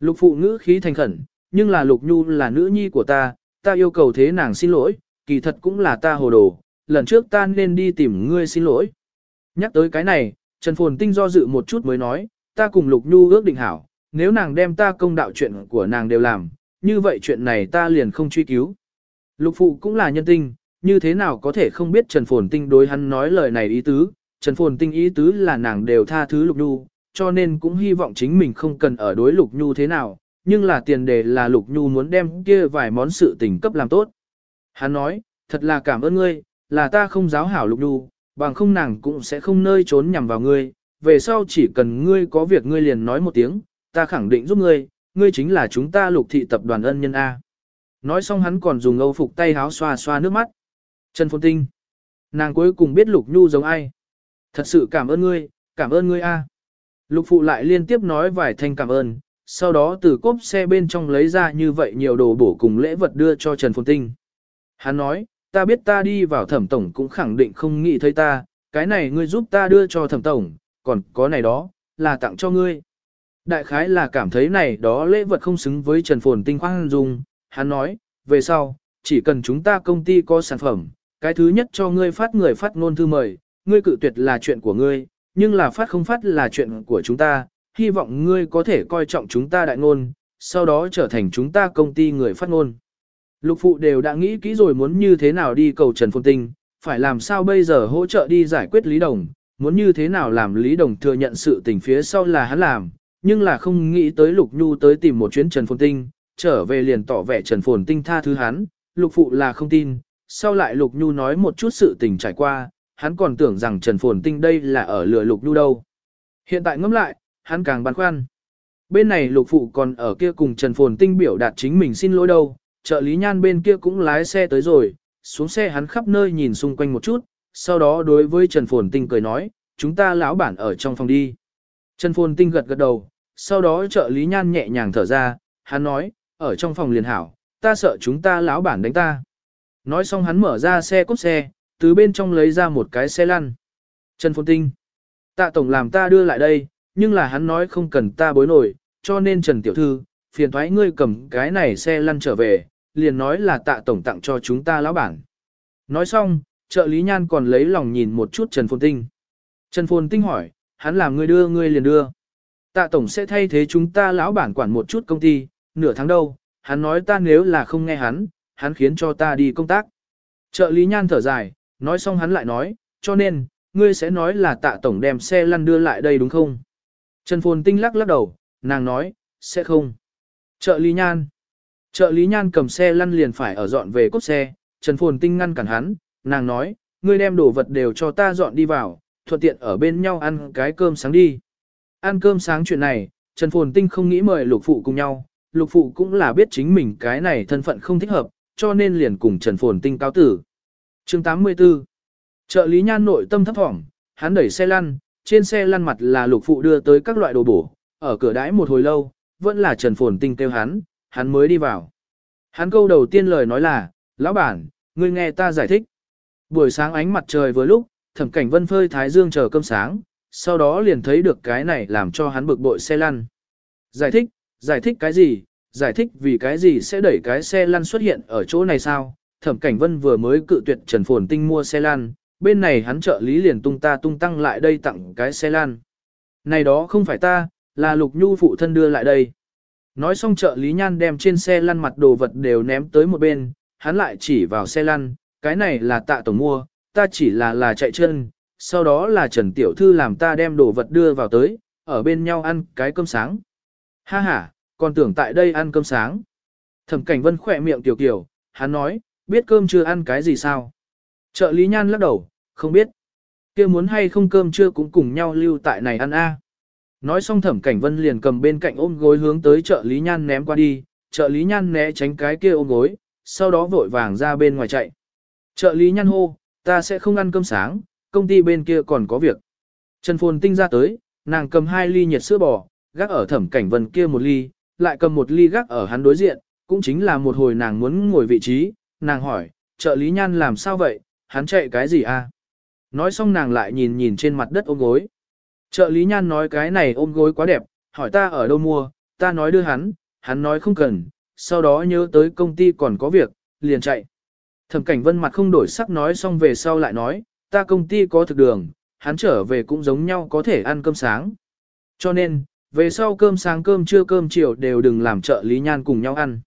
Lục phụ ngữ khí thành khẩn, nhưng là Lục Nhu là nữ nhi của ta, ta yêu cầu thế nàng xin lỗi, kỳ thật cũng là ta hồ đồ, lần trước ta nên đi tìm ngươi xin lỗi. Nhắc tới cái này, Trần Phồn Tinh do dự một chút mới nói, ta cùng Lục Nhu ước định hảo, nếu nàng đem ta công đạo chuyện của nàng đều làm, như vậy chuyện này ta liền không truy cứu. Lục Phụ cũng là nhân tinh, như thế nào có thể không biết Trần Phồn Tinh đối hắn nói lời này ý tứ, Trần Phồn Tinh ý tứ là nàng đều tha thứ Lục Nhu, cho nên cũng hy vọng chính mình không cần ở đối Lục Nhu thế nào, nhưng là tiền đề là Lục Nhu muốn đem kia vài món sự tình cấp làm tốt. Hắn nói, thật là cảm ơn ngươi, là ta không giáo hảo Lục Nhu, bằng không nàng cũng sẽ không nơi trốn nhằm vào ngươi, về sau chỉ cần ngươi có việc ngươi liền nói một tiếng, ta khẳng định giúp ngươi, ngươi chính là chúng ta lục thị tập đoàn ân nhân A. Nói xong hắn còn dùng âu phục tay háo xoa xoa nước mắt. Trần Phồn Tinh. Nàng cuối cùng biết Lục Nhu giống ai. Thật sự cảm ơn ngươi, cảm ơn ngươi A. Lục Phụ lại liên tiếp nói vài thanh cảm ơn, sau đó từ cốp xe bên trong lấy ra như vậy nhiều đồ bổ cùng lễ vật đưa cho Trần Phồn Tinh. Hắn nói, ta biết ta đi vào thẩm tổng cũng khẳng định không nghĩ thấy ta, cái này ngươi giúp ta đưa cho thẩm tổng, còn có này đó, là tặng cho ngươi. Đại khái là cảm thấy này đó lễ vật không xứng với Trần Phồn Tinh khoan dung, hắn nói, về sau, chỉ cần chúng ta công ty có sản phẩm, cái thứ nhất cho ngươi phát người phát ngôn thư mời, ngươi cự tuyệt là chuyện của ngươi, nhưng là phát không phát là chuyện của chúng ta, hy vọng ngươi có thể coi trọng chúng ta đại ngôn, sau đó trở thành chúng ta công ty người phát ngôn. Lục phụ đều đã nghĩ kỹ rồi muốn như thế nào đi cầu Trần Phồn Tinh, phải làm sao bây giờ hỗ trợ đi giải quyết Lý Đồng, muốn như thế nào làm Lý Đồng thừa nhận sự tình phía sau là hắn làm, nhưng là không nghĩ tới Lục Nhu tới tìm một chuyến Trần Phồn Tinh, trở về liền tỏ vẻ Trần Phồn Tinh tha thứ hắn, Lục Phụ là không tin, sau lại Lục Nhu nói một chút sự tình trải qua, hắn còn tưởng rằng Trần Phồn Tinh đây là ở lừa Lục Nhu đâu. Hiện tại ngẫm lại, hắn càng băn khoăn. Bên này Lục Phụ còn ở kia cùng Trần Phồn Tinh biểu đạt chính mình xin lỗi đâu, trợ lý nhan bên kia cũng lái xe tới rồi, xuống xe hắn khắp nơi nhìn xung quanh một chút, sau đó đối với Trần Phồn Tinh cười nói, chúng ta lão bản ở trong phòng đi. Trần Phồn Tinh gật gật đầu, sau đó trợ lý nhan nhẹ nhàng thở ra, hắn nói, ở trong phòng liền hảo, ta sợ chúng ta lão bản đánh ta. Nói xong hắn mở ra xe cốt xe, từ bên trong lấy ra một cái xe lăn. Trần Phồn Tinh, tạ tổng làm ta đưa lại đây, nhưng là hắn nói không cần ta bối nổi, cho nên Trần Tiểu Thư, phiền thoái ngươi cầm cái này xe lăn trở về, liền nói là tạ tổng tặng cho chúng ta lão bản. Nói xong, trợ lý nhan còn lấy lòng nhìn một chút Trần Phồn Tinh. Trần Phồn Tinh hỏi, hắn làm ngươi đưa ngươi liền đưa. Tạ tổng sẽ thay thế chúng ta lão bản quản một chút công ty, nửa tháng đâu, hắn nói ta nếu là không nghe hắn, hắn khiến cho ta đi công tác. Trợ lý nhan thở dài, nói xong hắn lại nói, cho nên, ngươi sẽ nói là tạ tổng đem xe lăn đưa lại đây đúng không? Trần Phồn Tinh lắc lắc đầu, nàng nói, sẽ không. Trợ lý nhan. Trợ lý nhan cầm xe lăn liền phải ở dọn về cốt xe, Trần Phồn Tinh ngăn cản hắn, nàng nói, ngươi đem đồ vật đều cho ta dọn đi vào, thuận tiện ở bên nhau ăn cái cơm sáng đi. Ăn cơm sáng chuyện này, Trần Phồn Tinh không nghĩ mời lục phụ cùng nhau, lục phụ cũng là biết chính mình cái này thân phận không thích hợp, cho nên liền cùng Trần Phồn Tinh cáo tử. chương 84 Trợ lý nhan nội tâm thấp thỏm, hắn đẩy xe lăn, trên xe lăn mặt là lục phụ đưa tới các loại đồ bổ, ở cửa đãi một hồi lâu, vẫn là Trần Phồn Tinh kêu hắn, hắn mới đi vào. Hắn câu đầu tiên lời nói là, lão bản, ngươi nghe ta giải thích. Buổi sáng ánh mặt trời vừa lúc, thẩm cảnh vân phơi thái dương chờ cơm sáng, sau đó liền thấy được cái này làm cho hắn bực bội xe lăn. Giải thích, giải thích cái gì, giải thích vì cái gì sẽ đẩy cái xe lăn xuất hiện ở chỗ này sao? Thẩm Cảnh Vân vừa mới cự tuyệt Trần Phồn Tinh mua xe lăn, bên này hắn trợ lý liền tung ta tung tăng lại đây tặng cái xe lăn. Này đó không phải ta, là Lục Nhu phụ thân đưa lại đây. Nói xong trợ lý nhan đem trên xe lăn mặt đồ vật đều ném tới một bên, hắn lại chỉ vào xe lăn, cái này là tạ tổng mua, ta chỉ là là chạy chân, sau đó là Trần Tiểu Thư làm ta đem đồ vật đưa vào tới, ở bên nhau ăn cái cơm sáng. Ha ha, còn tưởng tại đây ăn cơm sáng. Thẩm Cảnh Vân khỏe miệng tiểu kiểu, hắn nói, biết cơm chưa ăn cái gì sao? Trợ lý nhan lắc đầu, không biết. kia muốn hay không cơm chưa cũng cùng nhau lưu tại này ăn a. Nói xong Thẩm Cảnh Vân liền cầm bên cạnh ôm gối hướng tới trợ lý nhan ném qua đi, trợ lý nhan né tránh cái kia ôm gối, sau đó vội vàng ra bên ngoài chạy. Trợ lý nhan hô, ta sẽ không ăn cơm sáng, công ty bên kia còn có việc. Trần Phồn Tinh ra tới, nàng cầm hai ly nhiệt sữa bò, gác ở thẩm cảnh vân kia một ly, lại cầm một ly gác ở hắn đối diện, cũng chính là một hồi nàng muốn ngồi vị trí, nàng hỏi, trợ lý nhan làm sao vậy, hắn chạy cái gì a? Nói xong nàng lại nhìn nhìn trên mặt đất ôm gối. Trợ lý nhan nói cái này ôm gối quá đẹp, hỏi ta ở đâu mua, ta nói đưa hắn, hắn nói không cần, sau đó nhớ tới công ty còn có việc, liền chạy. Thẩm cảnh vân mặt không đổi sắc nói xong về sau lại nói, ta công ty có thực đường, hắn trở về cũng giống nhau có thể ăn cơm sáng. Cho nên, về sau cơm sáng cơm trưa cơm chiều đều đừng làm trợ lý nhan cùng nhau ăn.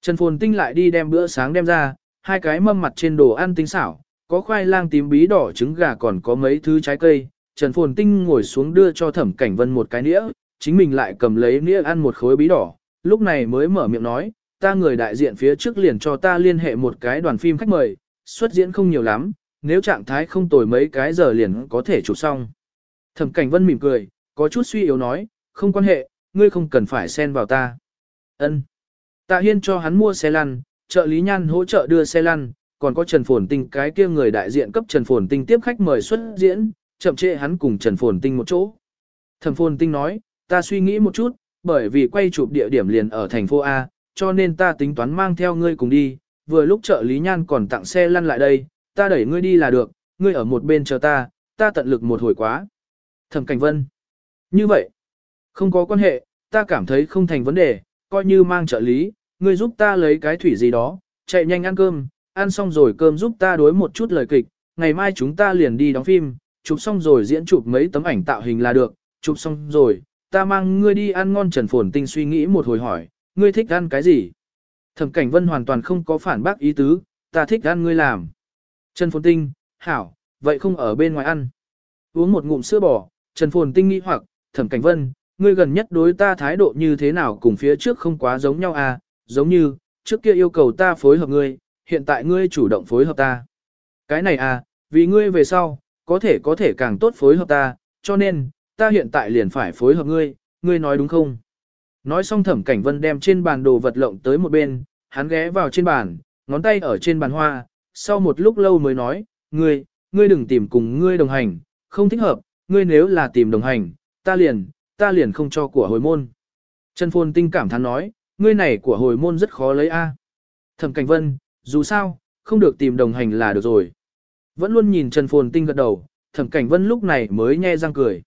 Trần Phồn Tinh lại đi đem bữa sáng đem ra, hai cái mâm mặt trên đồ ăn tinh xảo, có khoai lang tím bí đỏ trứng gà còn có mấy thứ trái cây. Trần Phồn Tinh ngồi xuống đưa cho Thẩm Cảnh Vân một cái nĩa, chính mình lại cầm lấy nĩa ăn một khối bí đỏ, lúc này mới mở miệng nói, ta người đại diện phía trước liền cho ta liên hệ một cái đoàn phim khách mời, xuất diễn không nhiều lắm, nếu trạng thái không tồi mấy cái giờ liền có thể chụp xong. Thẩm Cảnh Vân mỉm cười, có chút suy yếu nói, không quan hệ, ngươi không cần phải xen vào ta. Ân. Tạ Hiên cho hắn mua xe lăn, trợ lý nhan hỗ trợ đưa xe lăn, còn có Trần Phồn Tinh cái kia người đại diện cấp Trần Phồn Tinh tiếp khách mời xuất diễn, chậm trễ hắn cùng Trần Phồn Tinh một chỗ. Thẩm Phồn Tinh nói, ta suy nghĩ một chút, bởi vì quay chụp địa điểm liền ở thành phố A, cho nên ta tính toán mang theo ngươi cùng đi, vừa lúc trợ lý nhan còn tặng xe lăn lại đây, ta đẩy ngươi đi là được, ngươi ở một bên chờ ta, ta tận lực một hồi quá. Thẩm Cảnh Vân. Như vậy, không có quan hệ, ta cảm thấy không thành vấn đề, coi như mang trợ lý, ngươi giúp ta lấy cái thủy gì đó, chạy nhanh ăn cơm, ăn xong rồi cơm giúp ta đối một chút lời kịch, ngày mai chúng ta liền đi đóng phim, chụp xong rồi diễn chụp mấy tấm ảnh tạo hình là được, chụp xong rồi, ta mang ngươi đi ăn ngon Trần Phồn Tinh suy nghĩ một hồi hỏi, ngươi thích ăn cái gì? Thẩm Cảnh Vân hoàn toàn không có phản bác ý tứ, ta thích ăn ngươi làm. Trần Phồn Tinh, hảo, vậy không ở bên ngoài ăn. Uống một ngụm sữa bò, Trần Phồn Tinh nghĩ hoặc, Thẩm Cảnh Vân, ngươi gần nhất đối ta thái độ như thế nào cùng phía trước không quá giống nhau à, giống như, trước kia yêu cầu ta phối hợp ngươi, hiện tại ngươi chủ động phối hợp ta. Cái này à, vì ngươi về sau, có thể có thể càng tốt phối hợp ta, cho nên, ta hiện tại liền phải phối hợp ngươi, ngươi nói đúng không? Nói xong thẩm cảnh vân đem trên bàn đồ vật lộng tới một bên, hắn ghé vào trên bàn, ngón tay ở trên bàn hoa, sau một lúc lâu mới nói, ngươi, ngươi đừng tìm cùng ngươi đồng hành, không thích hợp, ngươi nếu là tìm đồng hành, ta liền, ta liền không cho của hồi môn. Trần Phồn Tinh cảm thán nói, ngươi này của hồi môn rất khó lấy a. Thẩm Cảnh Vân, dù sao, không được tìm đồng hành là được rồi. Vẫn luôn nhìn Trần Phồn Tinh gật đầu, Thẩm Cảnh Vân lúc này mới nhe răng cười.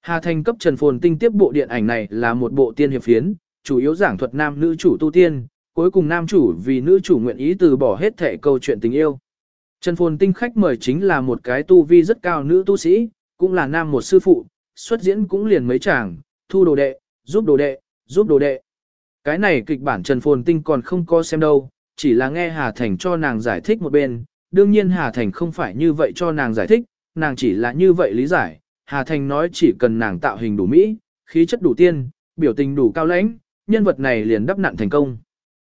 Hà Thành cấp Trần Phồn Tinh tiếp bộ điện ảnh này là một bộ tiên hiệp phiến, chủ yếu giảng thuật nam nữ chủ tu tiên, cuối cùng nam chủ vì nữ chủ nguyện ý từ bỏ hết thể câu chuyện tình yêu. Trần Phồn Tinh khách mời chính là một cái tu vi rất cao nữ tu sĩ, cũng là nam một sư phụ, xuất diễn cũng liền mấy chàng, thu đồ đệ, giúp đồ đệ, giúp đồ đệ. Cái này kịch bản Trần Phồn Tinh còn không có xem đâu, chỉ là nghe Hà Thành cho nàng giải thích một bên, đương nhiên Hà Thành không phải như vậy cho nàng giải thích, nàng chỉ là như vậy lý giải, Hà Thành nói chỉ cần nàng tạo hình đủ mỹ, khí chất đủ tiên, biểu tình đủ cao lãnh, nhân vật này liền đắp nặn thành công.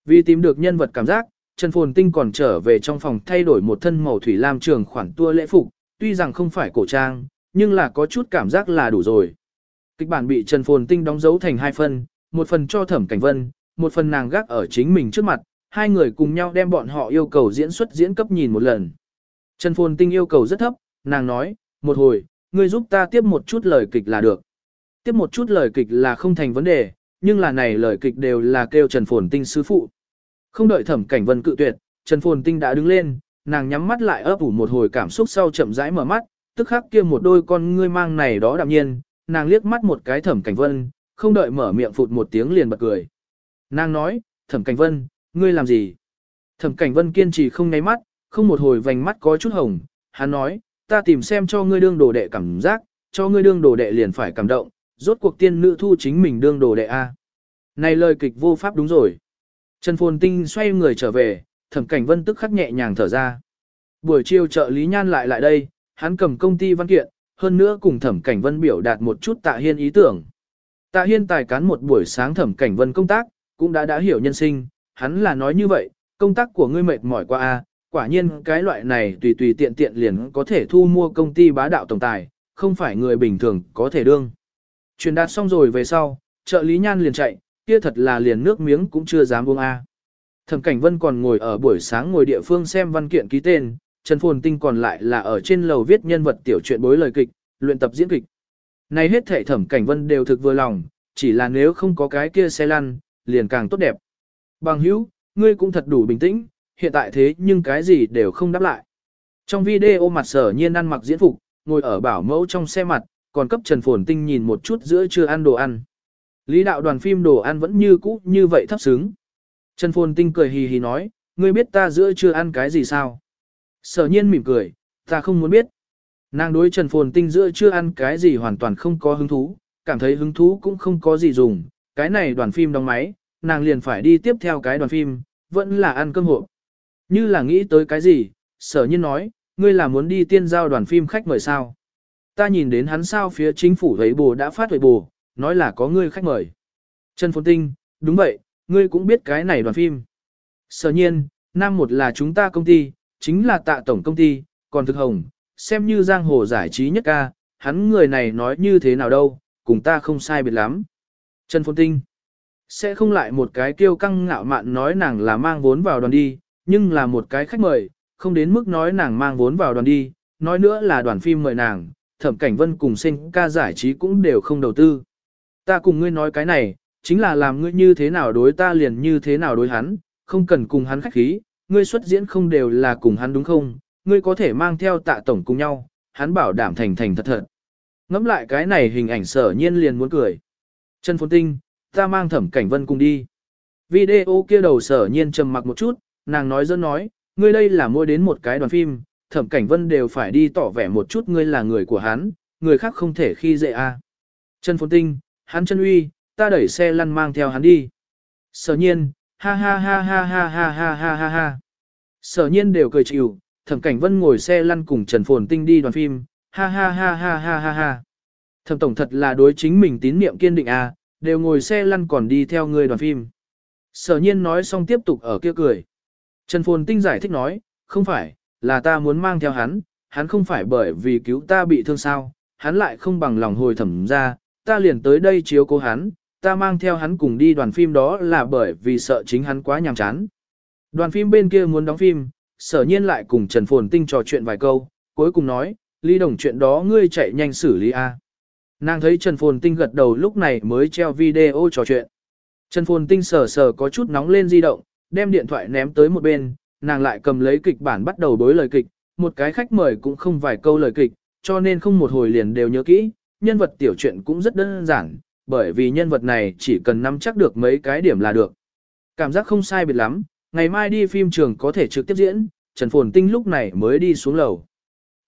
Vì tìm được nhân vật cảm giác, Trần Phồn Tinh còn trở về trong phòng thay đổi một thân màu thủy lam trường khoản tua lễ phục, tuy rằng không phải cổ trang, nhưng là có chút cảm giác là đủ rồi. Kịch bản bị Trần Phồn Tinh đóng dấu thành hai phần, một phần cho Thẩm Cảnh Vân, một phần nàng gác ở chính mình trước mặt, hai người cùng nhau đem bọn họ yêu cầu diễn xuất diễn cấp nhìn một lần. Trần Phồn Tinh yêu cầu rất thấp, nàng nói, một hồi, ngươi giúp ta tiếp một chút lời kịch là được. Tiếp một chút lời kịch là không thành vấn đề, nhưng là này lời kịch đều là kêu Trần Phồn Tinh sư phụ. Không đợi thẩm cảnh vân cự tuyệt, Trần Phồn Tinh đã đứng lên, nàng nhắm mắt lại ấp ủ một hồi cảm xúc sau chậm rãi mở mắt, tức khắc kia một đôi con ngươi mang này đó đạm nhiên, nàng liếc mắt một cái thẩm cảnh vân, không đợi mở miệng phụt một tiếng liền bật cười. Nàng nói, thẩm cảnh vân, ngươi làm gì? Thẩm cảnh vân kiên trì không nháy mắt, không một hồi vành mắt có chút hồng, hắn nói, ta tìm xem cho ngươi đương đồ đệ cảm giác, cho ngươi đương đồ đệ liền phải cảm động, rốt cuộc tiên nữ thu chính mình đương đồ đệ A. Này lời kịch vô pháp đúng rồi. Trần Phồn Tinh xoay người trở về, thẩm cảnh vân tức khắc nhẹ nhàng thở ra. Buổi chiều trợ Lý Nhan lại lại đây, hắn cầm công ty văn kiện, hơn nữa cùng thẩm cảnh vân biểu đạt một chút tạ hiên ý tưởng. Tạ hiên tài cán một buổi sáng thẩm cảnh vân công tác, cũng đã đã hiểu nhân sinh, hắn là nói như vậy, công tác của ngươi mệt mỏi qua a, quả nhiên cái loại này tùy tùy tiện tiện liền có thể thu mua công ty bá đạo tổng tài, không phải người bình thường có thể đương. Truyền đạt xong rồi về sau, trợ lý nhan liền chạy, kia thật là liền nước miếng cũng chưa dám buông A. Thẩm Cảnh Vân còn ngồi ở buổi sáng ngồi địa phương xem văn kiện ký tên, Trần Phồn Tinh còn lại là ở trên lầu viết nhân vật tiểu truyện bối lời kịch, luyện tập diễn kịch. Này hết thể Thẩm Cảnh Vân đều thực vừa lòng, chỉ là nếu không có cái kia xe lăn, liền càng tốt đẹp. Bằng hữu, ngươi cũng thật đủ bình tĩnh, hiện tại thế nhưng cái gì đều không đáp lại. Trong video mặt sở nhiên ăn mặc diễn phục, ngồi ở bảo mẫu trong xe mặt, còn cấp Trần Phồn Tinh nhìn một chút giữa chưa ăn đồ ăn. Lý đạo đoàn phim đồ ăn vẫn như cũ như vậy thấp xứng. Trần Phồn Tinh cười hì hì nói, ngươi biết ta giữa chưa ăn cái gì sao? Sở nhiên mỉm cười, ta không muốn biết. Nàng đối Trần Phồn Tinh giữa chưa ăn cái gì hoàn toàn không có hứng thú, cảm thấy hứng thú cũng không có gì dùng. Cái này đoàn phim đóng máy, nàng liền phải đi tiếp theo cái đoàn phim, vẫn là ăn cơm hộp. Như là nghĩ tới cái gì, sở nhiên nói, ngươi là muốn đi tiên giao đoàn phim khách mời sao? Ta nhìn đến hắn sao phía chính phủ thấy bồ đã phát huệ bồ, nói là có ngươi khách mời. Trần Phồn Tinh, đúng vậy, ngươi cũng biết cái này đoàn phim. Sở nhiên, Nam một là chúng ta công ty, chính là tạ tổng công ty, còn thực hồng, xem như giang hồ giải trí nhất ca, hắn người này nói như thế nào đâu, cùng ta không sai biệt lắm. Trần Phồn Tinh, sẽ không lại một cái kiêu căng ngạo mạn nói nàng là mang vốn vào đoàn đi, nhưng là một cái khách mời, không đến mức nói nàng mang vốn vào đoàn đi, nói nữa là đoàn phim mời nàng, thẩm cảnh vân cùng sinh ca giải trí cũng đều không đầu tư. Ta cùng ngươi nói cái này, chính là làm ngươi như thế nào đối ta liền như thế nào đối hắn, không cần cùng hắn khách khí, ngươi xuất diễn không đều là cùng hắn đúng không, ngươi có thể mang theo tạ tổng cùng nhau, hắn bảo đảm thành thành thật thật. Ngắm lại cái này hình ảnh sở nhiên liền muốn cười. Trần Phồn Tinh, ta mang thẩm cảnh vân cùng đi. Video kia đầu sở nhiên trầm mặc một chút, nàng nói dân nói, ngươi đây là mua đến một cái đoàn phim, thẩm cảnh vân đều phải đi tỏ vẻ một chút ngươi là người của hắn, người khác không thể khi dễ a. Trần Phồn Tinh, hắn chân uy, ta đẩy xe lăn mang theo hắn đi. Sở nhiên, ha ha ha ha ha ha ha ha ha ha. Sở nhiên đều cười chịu, thẩm cảnh vân ngồi xe lăn cùng Trần Phồn Tinh đi đoàn phim, ha ha ha ha ha ha ha. Thẩm tổng thật là đối chính mình tín niệm kiên định à, đều ngồi xe lăn còn đi theo người đoàn phim. Sở nhiên nói xong tiếp tục ở kia cười. Trần Phồn Tinh giải thích nói, không phải, là ta muốn mang theo hắn, hắn không phải bởi vì cứu ta bị thương sao, hắn lại không bằng lòng hồi thẩm ra, ta liền tới đây chiếu cố hắn, ta mang theo hắn cùng đi đoàn phim đó là bởi vì sợ chính hắn quá nhàm chán. Đoàn phim bên kia muốn đóng phim, sở nhiên lại cùng Trần Phồn Tinh trò chuyện vài câu, cuối cùng nói, Lý Đồng chuyện đó ngươi chạy nhanh xử lý A. Nàng thấy Trần Phồn Tinh gật đầu lúc này mới treo video trò chuyện. Trần Phồn Tinh sờ sờ có chút nóng lên di động, đem điện thoại ném tới một bên, nàng lại cầm lấy kịch bản bắt đầu đối lời kịch, một cái khách mời cũng không vài câu lời kịch, cho nên không một hồi liền đều nhớ kỹ, nhân vật tiểu truyện cũng rất đơn giản, bởi vì nhân vật này chỉ cần nắm chắc được mấy cái điểm là được. Cảm giác không sai biệt lắm, ngày mai đi phim trường có thể trực tiếp diễn, Trần Phồn Tinh lúc này mới đi xuống lầu.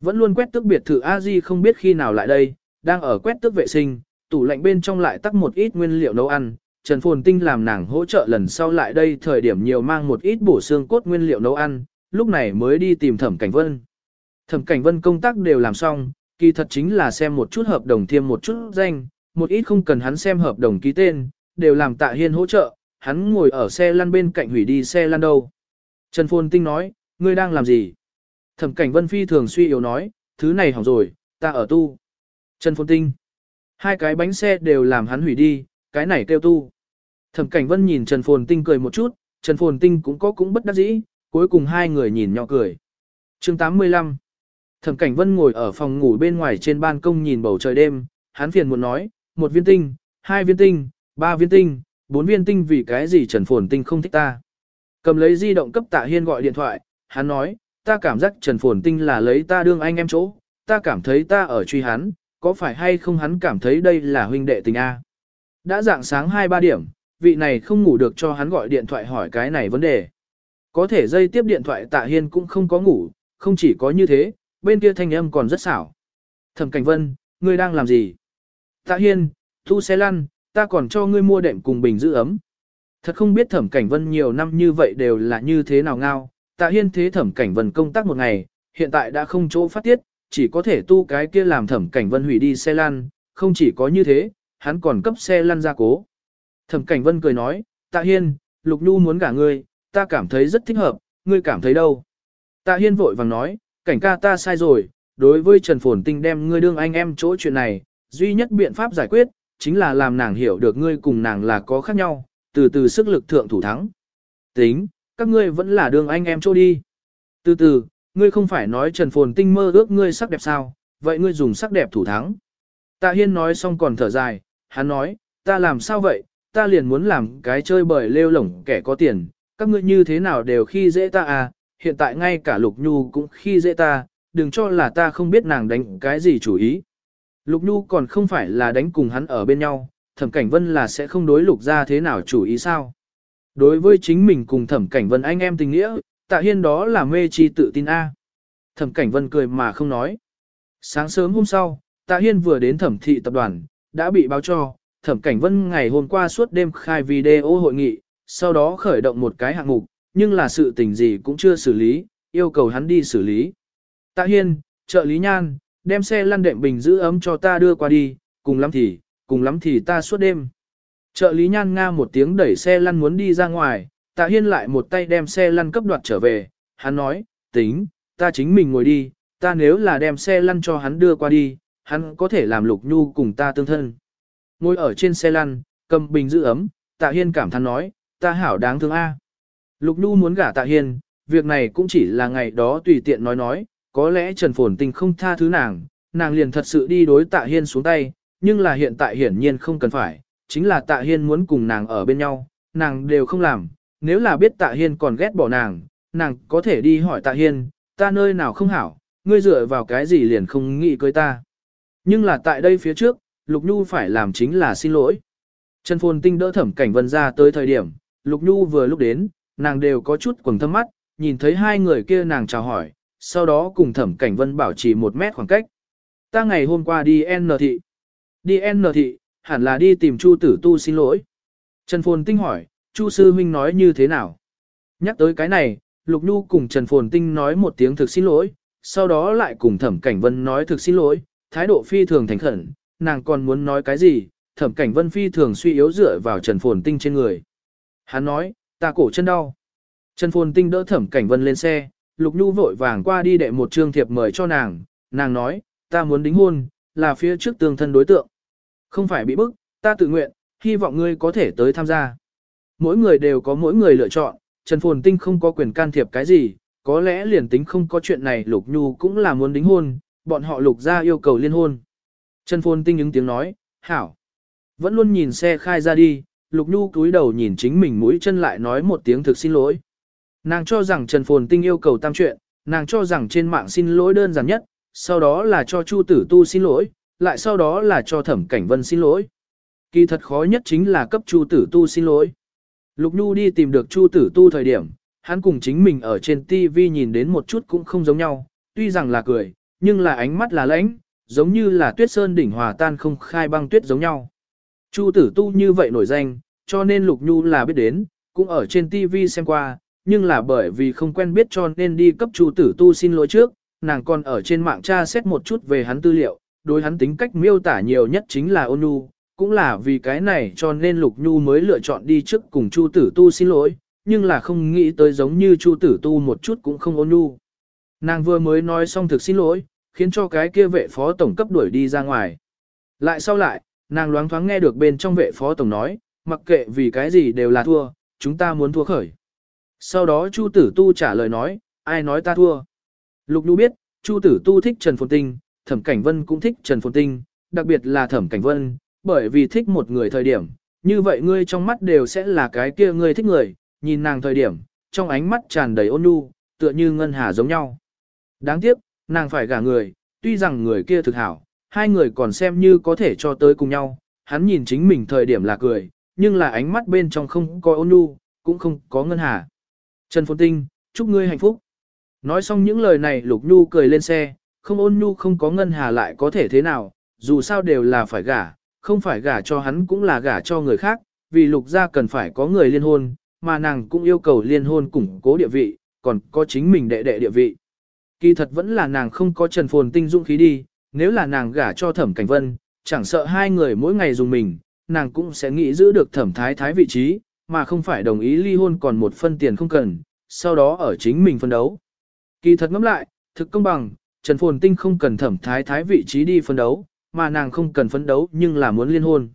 Vẫn luôn quét tước biệt thự a di không biết khi nào lại đây, đang ở quét tước vệ sinh, tủ lạnh bên trong lại tắc một ít nguyên liệu nấu ăn. Trần Phồn Tinh làm nàng hỗ trợ lần sau lại đây thời điểm nhiều mang một ít bổ xương cốt nguyên liệu nấu ăn, lúc này mới đi tìm Thẩm Cảnh Vân. Thẩm Cảnh Vân công tác đều làm xong, kỳ thật chính là xem một chút hợp đồng thêm một chút danh, một ít không cần hắn xem hợp đồng ký tên, đều làm Tạ Hiên hỗ trợ, hắn ngồi ở xe lăn bên cạnh hủy đi xe lăn đâu. Trần Phồn Tinh nói, ngươi đang làm gì? Thẩm Cảnh Vân phi thường suy yếu nói, thứ này hỏng rồi, ta ở tu. Trần Phồn Tinh, hai cái bánh xe đều làm hắn hủy đi, cái này kêu tu. Thẩm Cảnh Vân nhìn Trần Phồn Tinh cười một chút, Trần Phồn Tinh cũng có cũng bất đắc dĩ, cuối cùng hai người nhìn nhỏ cười. chương 85 Thẩm Cảnh Vân ngồi ở phòng ngủ bên ngoài trên ban công nhìn bầu trời đêm, hắn phiền muốn nói, một viên tinh, hai viên tinh, ba viên tinh, bốn viên tinh vì cái gì Trần Phồn Tinh không thích ta. Cầm lấy di động cấp Tạ Hiên gọi điện thoại, hắn nói, ta cảm giác Trần Phồn Tinh là lấy ta đương anh em chỗ, ta cảm thấy ta ở truy hắn, có phải hay không hắn cảm thấy đây là huynh đệ tình A. Đã dạng sáng 2-3 điểm, vị này không ngủ được cho hắn gọi điện thoại hỏi cái này vấn đề. Có thể dây tiếp điện thoại Tạ Hiên cũng không có ngủ, không chỉ có như thế, bên kia thanh âm còn rất xảo. Thẩm Cảnh Vân, ngươi đang làm gì? Tạ Hiên, thu xe lăn, ta còn cho ngươi mua đệm cùng bình giữ ấm. Thật không biết Thẩm Cảnh Vân nhiều năm như vậy đều là như thế nào ngao. Tạ Hiên thế Thẩm Cảnh Vân công tác một ngày, hiện tại đã không chỗ phát tiết, chỉ có thể tu cái kia làm Thẩm Cảnh Vân hủy đi xe lăn, không chỉ có như thế, hắn còn cấp xe lăn ra cố. Thẩm Cảnh Vân cười nói, Tạ Hiên, Lục Nhu muốn gả ngươi, ta cảm thấy rất thích hợp, ngươi cảm thấy đâu? Tạ Hiên vội vàng nói, cảnh ca ta sai rồi, đối với Trần Phồn Tinh đem ngươi đương anh em chỗ chuyện này, duy nhất biện pháp giải quyết, chính là làm nàng hiểu được ngươi cùng nàng là có khác nhau, từ từ sức lực thượng thủ thắng. Tính, các ngươi vẫn là đương anh em chỗ đi. Từ từ, ngươi không phải nói Trần Phồn Tinh mơ ước ngươi sắc đẹp sao, vậy ngươi dùng sắc đẹp thủ thắng. Tạ Hiên nói xong còn thở dài, hắn nói, ta làm sao vậy, ta liền muốn làm cái chơi bời lêu lổng kẻ có tiền, các ngươi như thế nào đều khi dễ ta à, hiện tại ngay cả Lục Nhu cũng khi dễ ta, đừng cho là ta không biết nàng đánh cái gì chủ ý. Lục Nhu còn không phải là đánh cùng hắn ở bên nhau, thẩm cảnh vân là sẽ không đối lục ra thế nào chủ ý sao. Đối với chính mình cùng thẩm cảnh vân anh em tình nghĩa, tạ hiên đó là mê chi tự tin A. Thẩm cảnh vân cười mà không nói. Sáng sớm hôm sau, tạ hiên vừa đến thẩm thị tập đoàn, đã bị báo cho, thẩm cảnh vân ngày hôm qua suốt đêm khai video hội nghị, sau đó khởi động một cái hạng mục, nhưng là sự tình gì cũng chưa xử lý, yêu cầu hắn đi xử lý. Tạ Hiên, trợ lý nhan, đem xe lăn đệm bình giữ ấm cho ta đưa qua đi, cùng lắm thì, cùng lắm thì ta suốt đêm. Trợ lý nhan nga một tiếng đẩy xe lăn muốn đi ra ngoài, tạ hiên lại một tay đem xe lăn cấp đoạt trở về, hắn nói, tính, ta chính mình ngồi đi, ta nếu là đem xe lăn cho hắn đưa qua đi, hắn có thể làm lục nhu cùng ta tương thân. Ngồi ở trên xe lăn, cầm bình giữ ấm, tạ hiên cảm thán nói, ta hảo đáng thương a. Lục nhu muốn gả tạ hiên, việc này cũng chỉ là ngày đó tùy tiện nói nói, có lẽ Trần Phồn tình không tha thứ nàng, nàng liền thật sự đi đối tạ hiên xuống tay, nhưng là hiện tại hiển nhiên không cần phải, chính là tạ hiên muốn cùng nàng ở bên nhau, nàng đều không làm, nếu là biết tạ hiên còn ghét bỏ nàng, nàng có thể đi hỏi tạ hiên, ta nơi nào không hảo, ngươi dựa vào cái gì liền không nghĩ cưới ta. Nhưng là tại đây phía trước, Lục Nhu phải làm chính là xin lỗi. Trần Phồn Tinh đỡ thẩm cảnh vân ra tới thời điểm, Lục Nhu vừa lúc đến, nàng đều có chút quầng thâm mắt, nhìn thấy hai người kia nàng chào hỏi, sau đó cùng thẩm cảnh vân bảo trì một mét khoảng cách. Ta ngày hôm qua đi N thị. Đi N thị, hẳn là đi tìm Chu tử tu xin lỗi. Trần Phồn Tinh hỏi, Chu sư huynh nói như thế nào? Nhắc tới cái này, Lục Nhu cùng Trần Phồn Tinh nói một tiếng thực xin lỗi, sau đó lại cùng Thẩm Cảnh Vân nói thực xin lỗi, thái độ phi thường thành khẩn, nàng còn muốn nói cái gì, Thẩm Cảnh Vân phi thường suy yếu dựa vào Trần Phồn Tinh trên người. Hắn nói, ta cổ chân đau. Trần Phồn Tinh đỡ Thẩm Cảnh Vân lên xe, Lục Nhu vội vàng qua đi đệ một trương thiệp mời cho nàng, nàng nói, ta muốn đính hôn, là phía trước tương thân đối tượng. Không phải bị bức, ta tự nguyện, hy vọng ngươi có thể tới tham gia. Mỗi người đều có mỗi người lựa chọn, Trần Phồn Tinh không có quyền can thiệp cái gì, có lẽ liền tính không có chuyện này Lục Nhu cũng là muốn đính hôn, bọn họ Lục ra yêu cầu liên hôn. Trần Phồn Tinh ứng tiếng nói, hảo. Vẫn luôn nhìn xe khai ra đi, Lục Nhu cúi đầu nhìn chính mình mũi chân lại nói một tiếng thực xin lỗi. Nàng cho rằng Trần Phồn Tinh yêu cầu tam chuyện, nàng cho rằng trên mạng xin lỗi đơn giản nhất, sau đó là cho Chu Tử Tu xin lỗi, lại sau đó là cho Thẩm Cảnh Vân xin lỗi. Kỳ thật khó nhất chính là cấp Chu Tử Tu xin lỗi. Lục Nhu đi tìm được Chu Tử Tu thời điểm, hắn cùng chính mình ở trên TV nhìn đến một chút cũng không giống nhau, tuy rằng là cười, nhưng là ánh mắt là lãnh, giống như là tuyết sơn đỉnh hòa tan không khai băng tuyết giống nhau. Chu tử tu như vậy nổi danh, cho nên Lục Nhu là biết đến, cũng ở trên TV xem qua, nhưng là bởi vì không quen biết cho nên đi cấp Chu tử tu xin lỗi trước, nàng còn ở trên mạng tra xét một chút về hắn tư liệu, đối hắn tính cách miêu tả nhiều nhất chính là ôn nhu, cũng là vì cái này cho nên Lục Nhu mới lựa chọn đi trước cùng Chu tử tu xin lỗi, nhưng là không nghĩ tới giống như Chu tử tu một chút cũng không ôn nhu. Nàng vừa mới nói xong thực xin lỗi, khiến cho cái kia vệ phó tổng cấp đuổi đi ra ngoài. Lại sau lại, nàng loáng thoáng nghe được bên trong vệ phó tổng nói, mặc kệ vì cái gì đều là thua, chúng ta muốn thua khởi. Sau đó Chu Tử Tu trả lời nói, ai nói ta thua. Lục Nhu biết, Chu Tử Tu thích Trần Phồn Tinh, Thẩm Cảnh Vân cũng thích Trần Phồn Tinh, đặc biệt là Thẩm Cảnh Vân, bởi vì thích một người thời điểm, như vậy ngươi trong mắt đều sẽ là cái kia ngươi thích người, nhìn nàng thời điểm, trong ánh mắt tràn đầy ôn nhu, tựa như ngân hà giống nhau. Đáng tiếc, nàng phải gả người, tuy rằng người kia thực hảo, hai người còn xem như có thể cho tới cùng nhau, hắn nhìn chính mình thời điểm là cười, nhưng là ánh mắt bên trong không có ôn nhu, cũng không có ngân hà. Trần Phồn Tinh, chúc ngươi hạnh phúc. Nói xong những lời này Lục Nhu cười lên xe, không ôn nhu không có ngân hà lại có thể thế nào, dù sao đều là phải gả, không phải gả cho hắn cũng là gả cho người khác, vì Lục gia cần phải có người liên hôn, mà nàng cũng yêu cầu liên hôn củng cố địa vị, còn có chính mình đệ đệ địa vị. Kỳ thật vẫn là nàng không có Trần Phồn Tinh dũng khí đi, nếu là nàng gả cho Thẩm Cảnh Vân, chẳng sợ hai người mỗi ngày dùng mình, nàng cũng sẽ nghĩ giữ được Thẩm Thái Thái vị trí, mà không phải đồng ý ly hôn còn một phân tiền không cần, sau đó ở chính mình phân đấu. Kỳ thật ngẫm lại, thực công bằng, Trần Phồn Tinh không cần Thẩm Thái Thái vị trí đi phân đấu, mà nàng không cần phấn đấu nhưng là muốn liên hôn.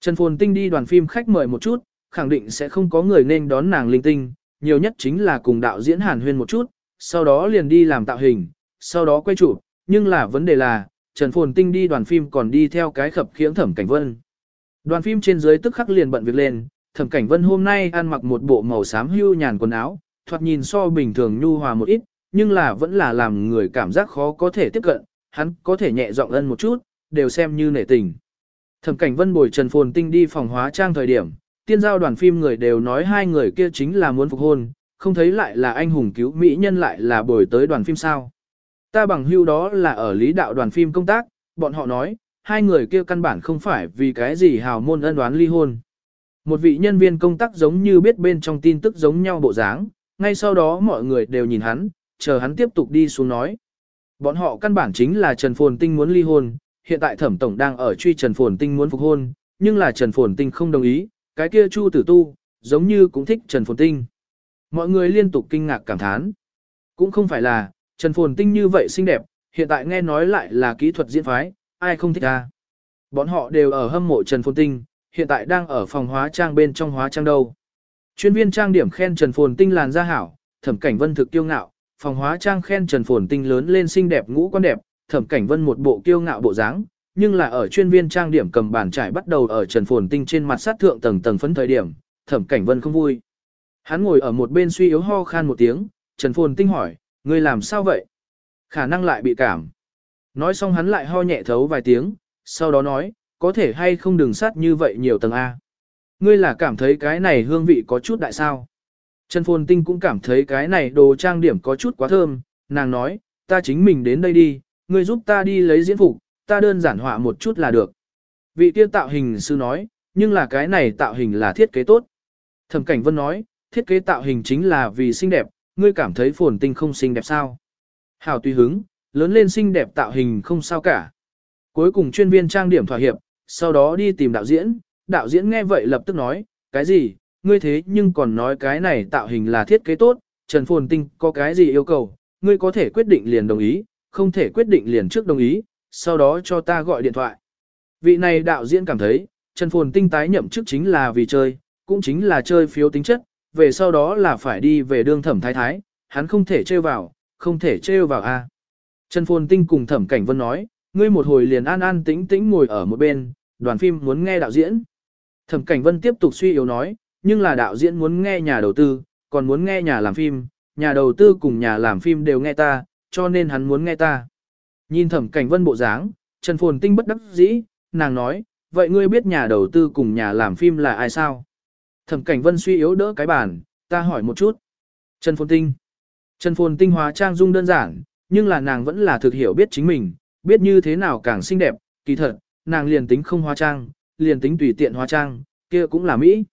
Trần Phồn Tinh đi đoàn phim khách mời một chút, khẳng định sẽ không có người nên đón nàng linh tinh, nhiều nhất chính là cùng đạo diễn Hàn Huyên một chút, sau đó liền đi làm tạo hình, sau đó quay chụp, nhưng là vấn đề là, Trần Phồn Tinh đi đoàn phim còn đi theo cái khập khiễng thẩm cảnh vân. Đoàn phim trên dưới tức khắc liền bận việc lên, thẩm cảnh vân hôm nay ăn mặc một bộ màu xám hưu nhàn quần áo, thoạt nhìn so bình thường nhu hòa một ít, nhưng là vẫn là làm người cảm giác khó có thể tiếp cận, hắn có thể nhẹ giọng ân một chút, đều xem như nể tình. Thẩm cảnh vân bồi Trần Phồn Tinh đi phòng hóa trang thời điểm, tiên giao đoàn phim người đều nói hai người kia chính là muốn phục hôn, không thấy lại là anh hùng cứu mỹ nhân lại là bồi tới đoàn phim sao. Ta bằng hưu đó là ở lý đạo đoàn phim công tác, bọn họ nói, hai người kia căn bản không phải vì cái gì hào môn ân đoán ly hôn. Một vị nhân viên công tác giống như biết bên trong tin tức giống nhau bộ dáng, ngay sau đó mọi người đều nhìn hắn, chờ hắn tiếp tục đi xuống nói. Bọn họ căn bản chính là Trần Phồn Tinh muốn ly hôn, hiện tại thẩm tổng đang ở truy Trần Phồn Tinh muốn phục hôn, nhưng là Trần Phồn Tinh không đồng ý, cái kia Chu Tử Tu, giống như cũng thích Trần Phồn Tinh. Mọi người liên tục kinh ngạc cảm thán. Cũng không phải là, Trần Phồn Tinh như vậy xinh đẹp, hiện tại nghe nói lại là kỹ thuật diễn phái, ai không thích ra. Bọn họ đều ở hâm mộ Trần Phồn Tinh, hiện tại đang ở phòng hóa trang bên trong hóa trang đâu. Chuyên viên trang điểm khen Trần Phồn Tinh làn da hảo, thẩm cảnh vân thực kiêu ngạo, phòng hóa trang khen Trần Phồn Tinh lớn lên xinh đẹp ngũ quan đẹp, thẩm cảnh vân một bộ kiêu ngạo bộ dáng, nhưng là ở chuyên viên trang điểm cầm bàn trải bắt đầu ở Trần Phồn Tinh trên mặt sát thượng tầng tầng phấn thời điểm, thẩm cảnh vân không vui. Hắn ngồi ở một bên suy yếu ho khan một tiếng, Trần Phồn Tinh hỏi, ngươi làm sao vậy? Khả năng lại bị cảm. Nói xong hắn lại ho nhẹ thấu vài tiếng, sau đó nói, có thể hay không đừng sát như vậy nhiều tầng A. Ngươi là cảm thấy cái này hương vị có chút đại sao. Trần Phồn Tinh cũng cảm thấy cái này đồ trang điểm có chút quá thơm, nàng nói, ta chính mình đến đây đi, ngươi giúp ta đi lấy diễn phục, ta đơn giản họa một chút là được. Vị tiêu tạo hình sư nói, nhưng là cái này tạo hình là thiết kế tốt. Thẩm Cảnh Vân nói, thiết kế tạo hình chính là vì xinh đẹp, ngươi cảm thấy phồn tinh không xinh đẹp sao? Hảo tùy hứng, lớn lên xinh đẹp tạo hình không sao cả. Cuối cùng chuyên viên trang điểm thỏa hiệp, sau đó đi tìm đạo diễn, đạo diễn nghe vậy lập tức nói, cái gì, ngươi thế nhưng còn nói cái này tạo hình là thiết kế tốt, Trần Phồn Tinh có cái gì yêu cầu, ngươi có thể quyết định liền đồng ý, không thể quyết định liền trước đồng ý, sau đó cho ta gọi điện thoại. Vị này đạo diễn cảm thấy, Trần Phồn Tinh tái nhậm chức chính là vì chơi, cũng chính là chơi phiếu tính chất, về sau đó là phải đi về đương thẩm thái thái, hắn không thể trêu vào, không thể trêu vào a. Trần Phồn Tinh cùng thẩm cảnh vân nói, ngươi một hồi liền an an tĩnh tĩnh ngồi ở một bên, đoàn phim muốn nghe đạo diễn. Thẩm cảnh vân tiếp tục suy yếu nói, nhưng là đạo diễn muốn nghe nhà đầu tư, còn muốn nghe nhà làm phim, nhà đầu tư cùng nhà làm phim đều nghe ta, cho nên hắn muốn nghe ta. Nhìn thẩm cảnh vân bộ dáng, Trần Phồn Tinh bất đắc dĩ, nàng nói, vậy ngươi biết nhà đầu tư cùng nhà làm phim là ai sao? Thẩm Cảnh Vân suy yếu đỡ cái bàn, ta hỏi một chút. Trần Phồn Tinh. Trần Phồn Tinh hóa trang dung đơn giản, nhưng là nàng vẫn là thực hiểu biết chính mình, biết như thế nào càng xinh đẹp, kỳ thật, nàng liền tính không hóa trang, liền tính tùy tiện hóa trang, kia cũng là Mỹ.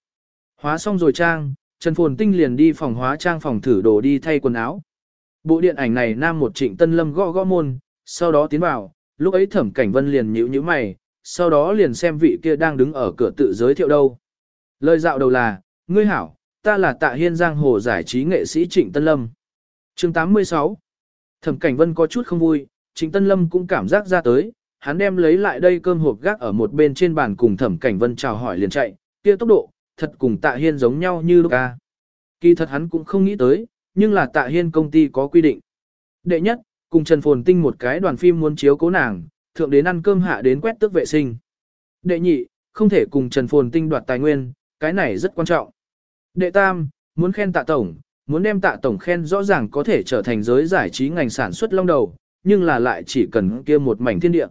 Hóa xong rồi trang, Trần Phồn Tinh liền đi phòng hóa trang phòng thử đồ đi thay quần áo. Bộ điện ảnh này nam một trịnh tân lâm gõ gõ môn, sau đó tiến vào, lúc ấy thẩm cảnh vân liền nhíu nhíu mày, sau đó liền xem vị kia đang đứng ở cửa tự giới thiệu đâu. Lời dạo đầu là, ngươi hảo, ta là tạ hiên giang hồ giải trí nghệ sĩ trịnh tân lâm. chương 86 Thẩm cảnh vân có chút không vui, trịnh tân lâm cũng cảm giác ra tới, hắn đem lấy lại đây cơm hộp gác ở một bên trên bàn cùng thẩm cảnh vân chào hỏi liền chạy, kia tốc độ, thật cùng tạ hiên giống nhau như lúc ca. Kỳ thật hắn cũng không nghĩ tới, nhưng là tạ hiên công ty có quy định. Đệ nhất, cùng Trần Phồn Tinh một cái đoàn phim muốn chiếu cố nàng, thượng đến ăn cơm hạ đến quét tước vệ sinh. Đệ nhị, không thể cùng Trần Phồn Tinh đoạt tài nguyên, cái này rất quan trọng. Đệ tam, muốn khen tạ tổng, muốn đem tạ tổng khen rõ ràng có thể trở thành giới giải trí ngành sản xuất long đầu, nhưng là lại chỉ cần kia một mảnh thiên địa.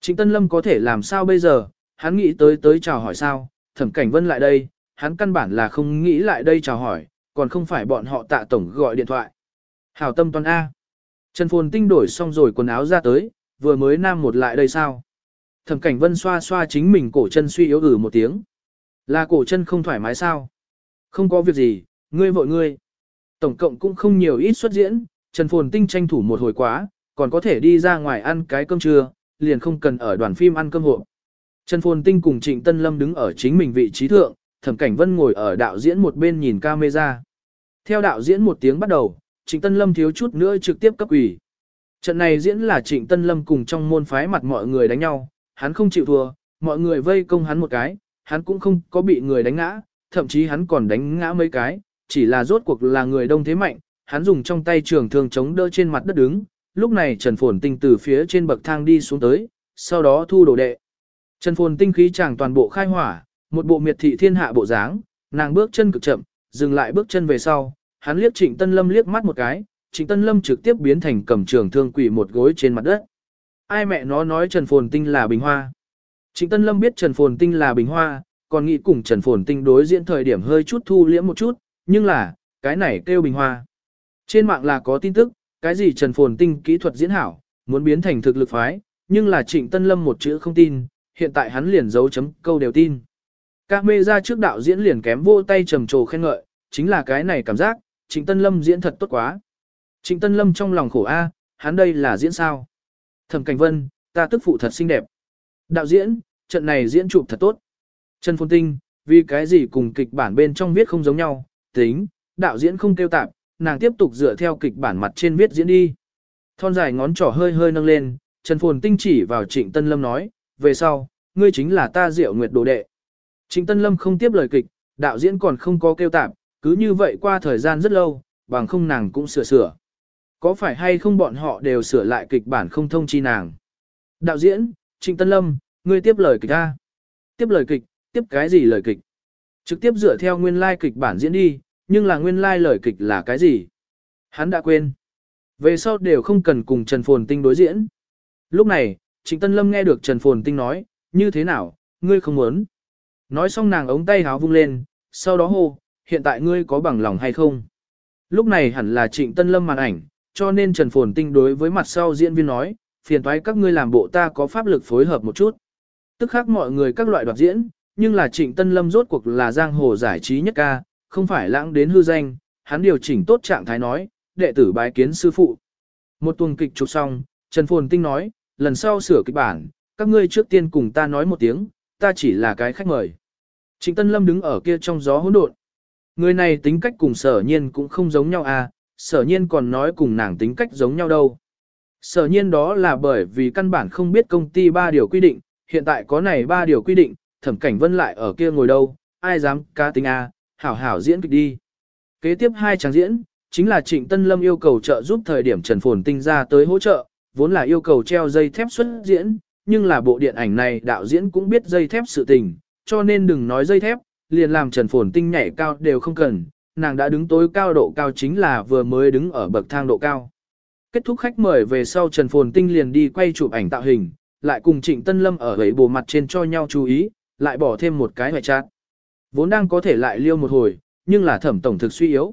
Trịnh Tân Lâm có thể làm sao bây giờ, hắn nghĩ tới tới chào hỏi sao, thẩm cảnh vân lại đây, hắn căn bản là không nghĩ lại đây chào hỏi, còn không phải bọn họ tạ tổng gọi điện thoại. Hảo tâm toàn A. Trần Phồn Tinh đổi xong rồi quần áo ra tới, vừa mới nam một lại đây sao. Thẩm cảnh vân xoa xoa chính mình cổ chân suy yếu ử một tiếng. Là cổ chân không thoải mái sao? Không có việc gì, ngươi vội ngươi. Tổng cộng cũng không nhiều ít xuất diễn, Trần Phồn Tinh tranh thủ một hồi quá, còn có thể đi ra ngoài ăn cái cơm trưa, liền không cần ở đoàn phim ăn cơm hộ. Trần Phồn Tinh cùng Trịnh Tân Lâm đứng ở chính mình vị trí thượng, Thẩm Cảnh Vân ngồi ở đạo diễn một bên nhìn camera. Theo đạo diễn một tiếng bắt đầu, Trịnh Tân Lâm thiếu chút nữa trực tiếp cấp ủy. Trận này diễn là Trịnh Tân Lâm cùng trong môn phái mặt mọi người đánh nhau, hắn không chịu thua, mọi người vây công hắn một cái, hắn cũng không có bị người đánh ngã, thậm chí hắn còn đánh ngã mấy cái, chỉ là rốt cuộc là người đông thế mạnh, hắn dùng trong tay trường thương chống đỡ trên mặt đất đứng, lúc này Trần Phồn Tinh từ phía trên bậc thang đi xuống tới, sau đó thu đồ đệ. Trần Phồn Tinh khí chàng toàn bộ khai hỏa, một bộ miệt thị thiên hạ bộ dáng, nàng bước chân cực chậm, dừng lại bước chân về sau, hắn liếc Trịnh Tân Lâm liếc mắt một cái, Trịnh Tân Lâm trực tiếp biến thành cầm trường thương quỷ một gối trên mặt đất. Ai mẹ nó nói Trần Phồn Tinh là bình hoa? Trịnh Tân Lâm biết Trần Phồn Tinh là bình hoa, còn nghĩ cùng Trần Phồn Tinh đối diễn thời điểm hơi chút thu liễm một chút, nhưng là, cái này kêu bình hoa. Trên mạng là có tin tức, cái gì Trần Phồn Tinh kỹ thuật diễn hảo, muốn biến thành thực lực phái, nhưng là Trịnh Tân Lâm một chữ không tin, hiện tại hắn liền dấu chấm câu đều tin. Các mê ra trước đạo diễn liền kém vô tay trầm trồ khen ngợi, chính là cái này cảm giác, Trịnh Tân Lâm diễn thật tốt quá. Trịnh Tân Lâm trong lòng khổ a, hắn đây là diễn sao? Thẩm Cảnh Vân, ta tức phụ thật xinh đẹp. Đạo diễn, trận này diễn chụp thật tốt. Trần Phồn Tinh, vì cái gì cùng kịch bản bên trong viết không giống nhau, tính, đạo diễn không kêu tạp, nàng tiếp tục dựa theo kịch bản mặt trên viết diễn đi. Thon dài ngón trỏ hơi hơi nâng lên, Trần Phồn Tinh chỉ vào Trịnh Tân Lâm nói, về sau, ngươi chính là ta diệu nguyệt đồ đệ. Trịnh Tân Lâm không tiếp lời kịch, đạo diễn còn không có kêu tạp, cứ như vậy qua thời gian rất lâu, bằng không nàng cũng sửa sửa. Có phải hay không bọn họ đều sửa lại kịch bản không thông chi nàng. Đạo diễn, Trịnh Tân Lâm, ngươi tiếp lời kịch ta. Tiếp lời kịch, tiếp cái gì lời kịch? Trực tiếp dựa theo nguyên lai like kịch bản diễn đi, nhưng là nguyên lai like lời kịch là cái gì? Hắn đã quên. Về sau đều không cần cùng Trần Phồn Tinh đối diễn. Lúc này, Trịnh Tân Lâm nghe được Trần Phồn Tinh nói, như thế nào, ngươi không muốn. Nói xong nàng ống tay háo vung lên, sau đó hô, hiện tại ngươi có bằng lòng hay không? Lúc này hẳn là Trịnh Tân Lâm màn ảnh, cho nên Trần Phồn Tinh đối với mặt sau diễn viên nói, phiền toái các ngươi làm bộ ta có pháp lực phối hợp một chút. Tức khác mọi người các loại đoạt diễn, nhưng là Trịnh Tân Lâm rốt cuộc là giang hồ giải trí nhất ca, không phải lãng đến hư danh, hắn điều chỉnh tốt trạng thái nói, đệ tử bái kiến sư phụ. Một tuần kịch chụp xong, Trần Phồn Tinh nói, lần sau sửa kịch bản, các ngươi trước tiên cùng ta nói một tiếng, ta chỉ là cái khách mời. Trịnh Tân Lâm đứng ở kia trong gió hỗn độn. Người này tính cách cùng sở nhiên cũng không giống nhau à, sở nhiên còn nói cùng nàng tính cách giống nhau đâu. Sở nhiên đó là bởi vì căn bản không biết công ty ba điều quy định, hiện tại có này ba điều quy định, thẩm cảnh vân lại ở kia ngồi đâu, ai dám ca tính à, hảo hảo diễn kịch đi. Kế tiếp hai trang diễn, chính là Trịnh Tân Lâm yêu cầu trợ giúp thời điểm Trần Phồn Tinh ra tới hỗ trợ, vốn là yêu cầu treo dây thép xuất diễn, nhưng là bộ điện ảnh này đạo diễn cũng biết dây thép sự tình, cho nên đừng nói dây thép, liền làm Trần Phồn Tinh nhảy cao đều không cần, nàng đã đứng tối cao độ cao chính là vừa mới đứng ở bậc thang độ cao. Kết thúc khách mời về sau Trần Phồn Tinh liền đi quay chụp ảnh tạo hình, lại cùng Trịnh Tân Lâm ở gầy bồ mặt trên cho nhau chú ý, lại bỏ thêm một cái ngoại chát. Vốn đang có thể lại liêu một hồi, nhưng là thẩm tổng thực suy yếu.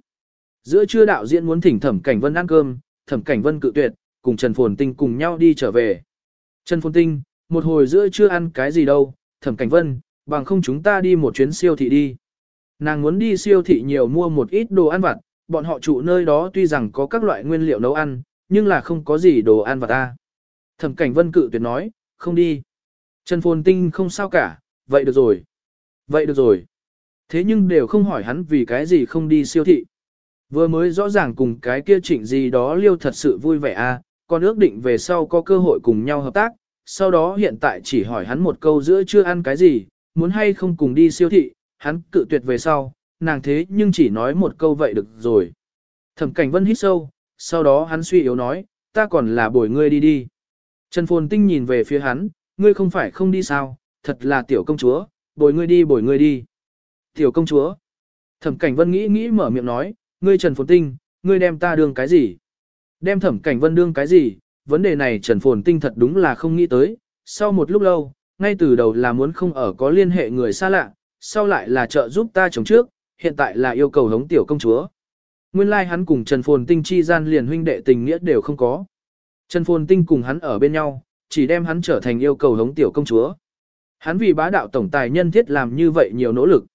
Giữa trưa đạo diễn muốn thỉnh thẩm cảnh vân ăn cơm, thẩm cảnh vân cự tuyệt, cùng Trần Phồn Tinh cùng nhau đi trở về. Trần Phồn Tinh, một hồi giữa trưa ăn cái gì đâu, thẩm cảnh vân, bằng không chúng ta đi một chuyến siêu thị đi. Nàng muốn đi siêu thị nhiều mua một ít đồ ăn vặt, bọn họ trụ nơi đó tuy rằng có các loại nguyên liệu nấu ăn, nhưng là không có gì đồ ăn vặt ta. Thẩm cảnh vân cự tuyệt nói, không đi. Trần Phồn Tinh không sao cả, vậy được rồi. Vậy được rồi. Thế nhưng đều không hỏi hắn vì cái gì không đi siêu thị. Vừa mới rõ ràng cùng cái kia chỉnh gì đó liêu thật sự vui vẻ à, còn ước định về sau có cơ hội cùng nhau hợp tác, sau đó hiện tại chỉ hỏi hắn một câu giữa chưa ăn cái gì, muốn hay không cùng đi siêu thị, hắn cự tuyệt về sau, nàng thế nhưng chỉ nói một câu vậy được rồi. Thẩm cảnh vân hít sâu, sau đó hắn suy yếu nói, ta còn là bồi ngươi đi đi. Trần Phồn Tinh nhìn về phía hắn, ngươi không phải không đi sao, thật là tiểu công chúa, bồi ngươi đi bồi ngươi đi. Tiểu công chúa. Thẩm cảnh vân nghĩ nghĩ mở miệng nói, ngươi Trần Phồn Tinh, ngươi đem ta đương cái gì? Đem thẩm cảnh vân đương cái gì? Vấn đề này Trần Phồn Tinh thật đúng là không nghĩ tới. Sau một lúc lâu, ngay từ đầu là muốn không ở có liên hệ người xa lạ, sau lại là trợ giúp ta chống trước, hiện tại là yêu cầu hống tiểu công chúa. Nguyên lai like hắn cùng Trần Phồn Tinh chi gian liền huynh đệ tình nghĩa đều không có. Trần Phồn Tinh cùng hắn ở bên nhau, chỉ đem hắn trở thành yêu cầu hống tiểu công chúa. Hắn vì bá đạo tổng tài nhân thiết làm như vậy nhiều nỗ lực.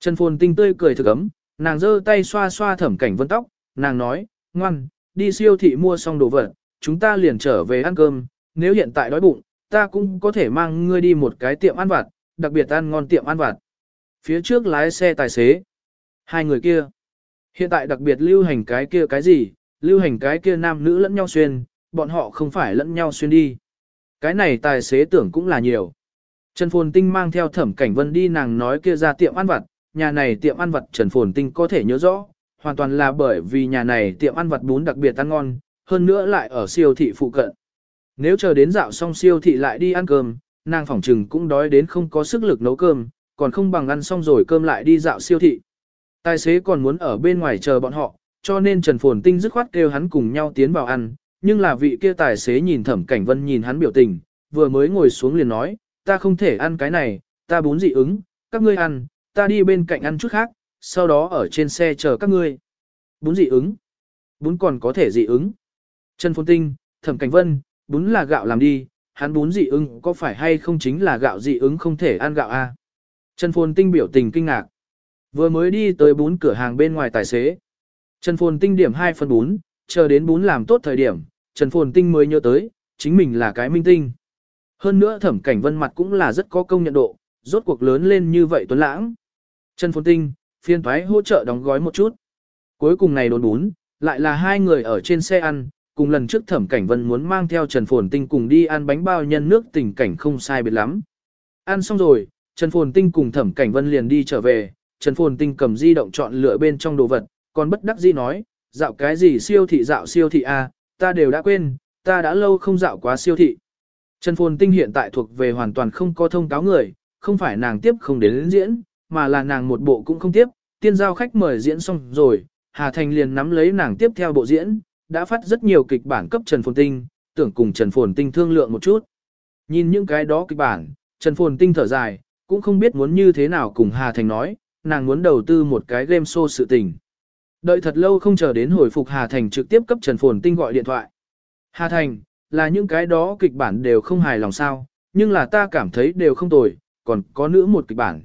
Trần Phồn Tinh tươi cười thực ấm, nàng giơ tay xoa xoa thẩm cảnh vân tóc, nàng nói, ngoan, đi siêu thị mua xong đồ vật, chúng ta liền trở về ăn cơm, nếu hiện tại đói bụng, ta cũng có thể mang ngươi đi một cái tiệm ăn vặt, đặc biệt ăn ngon tiệm ăn vặt. Phía trước lái xe tài xế, hai người kia. Hiện tại đặc biệt lưu hành cái kia cái gì, lưu hành cái kia nam nữ lẫn nhau xuyên, bọn họ không phải lẫn nhau xuyên đi. Cái này tài xế tưởng cũng là nhiều. Trần Phồn Tinh mang theo thẩm cảnh vân đi nàng nói kia ra tiệm ăn vặt, nhà này tiệm ăn vặt Trần Phồn Tinh có thể nhớ rõ, hoàn toàn là bởi vì nhà này tiệm ăn vặt bún đặc biệt ăn ngon, hơn nữa lại ở siêu thị phụ cận. Nếu chờ đến dạo xong siêu thị lại đi ăn cơm, nàng phỏng trừng cũng đói đến không có sức lực nấu cơm, còn không bằng ăn xong rồi cơm lại đi dạo siêu thị. Tài xế còn muốn ở bên ngoài chờ bọn họ, cho nên Trần Phồn Tinh dứt khoát kêu hắn cùng nhau tiến vào ăn, nhưng là vị kia tài xế nhìn Thẩm Cảnh Vân nhìn hắn biểu tình, vừa mới ngồi xuống liền nói, ta không thể ăn cái này, ta bún dị ứng, các ngươi ăn, ta đi bên cạnh ăn chút khác, sau đó ở trên xe chờ các ngươi. Bún dị ứng. Bún còn có thể dị ứng. Trần Phồn Tinh, Thẩm Cảnh Vân, bún là gạo làm đi, hắn bún dị ứng có phải hay không chính là gạo dị ứng không thể ăn gạo a? À? Trần Phồn Tinh biểu tình kinh ngạc. Vừa mới đi tới bún cửa hàng bên ngoài tài xế. Trần Phồn Tinh điểm 2 phần bún, chờ đến bún làm tốt thời điểm, Trần Phồn Tinh mới nhớ tới, chính mình là cái minh tinh. Hơn nữa thẩm cảnh vân mặt cũng là rất có công nhận độ, rốt cuộc lớn lên như vậy tuấn lãng. Trần Phồn Tinh, phiên thoái hỗ trợ đóng gói một chút. Cuối cùng này đốn bún, lại là hai người ở trên xe ăn, cùng lần trước thẩm cảnh vân muốn mang theo Trần Phồn Tinh cùng đi ăn bánh bao nhân nước tình cảnh không sai biệt lắm. Ăn xong rồi, Trần Phồn Tinh cùng thẩm cảnh vân liền đi trở về, Trần Phồn Tinh cầm di động chọn lựa bên trong đồ vật, còn bất đắc dĩ nói, dạo cái gì siêu thị dạo siêu thị a, à, ta đều đã quên, ta đã lâu không dạo quá siêu thị. Trần Phồn Tinh hiện tại thuộc về hoàn toàn không có thông cáo người, không phải nàng tiếp không đến diễn, mà là nàng một bộ cũng không tiếp, tiên giao khách mời diễn xong rồi, Hà Thành liền nắm lấy nàng tiếp theo bộ diễn, đã phát rất nhiều kịch bản cấp Trần Phồn Tinh, tưởng cùng Trần Phồn Tinh thương lượng một chút. Nhìn những cái đó kịch bản, Trần Phồn Tinh thở dài, cũng không biết muốn như thế nào cùng Hà Thành nói, nàng muốn đầu tư một cái game show sự tình. Đợi thật lâu không chờ đến hồi phục Hà Thành trực tiếp cấp Trần Phồn Tinh gọi điện thoại. Hà Thành, là những cái đó kịch bản đều không hài lòng sao, nhưng là ta cảm thấy đều không tồi, còn có nữa một kịch bản.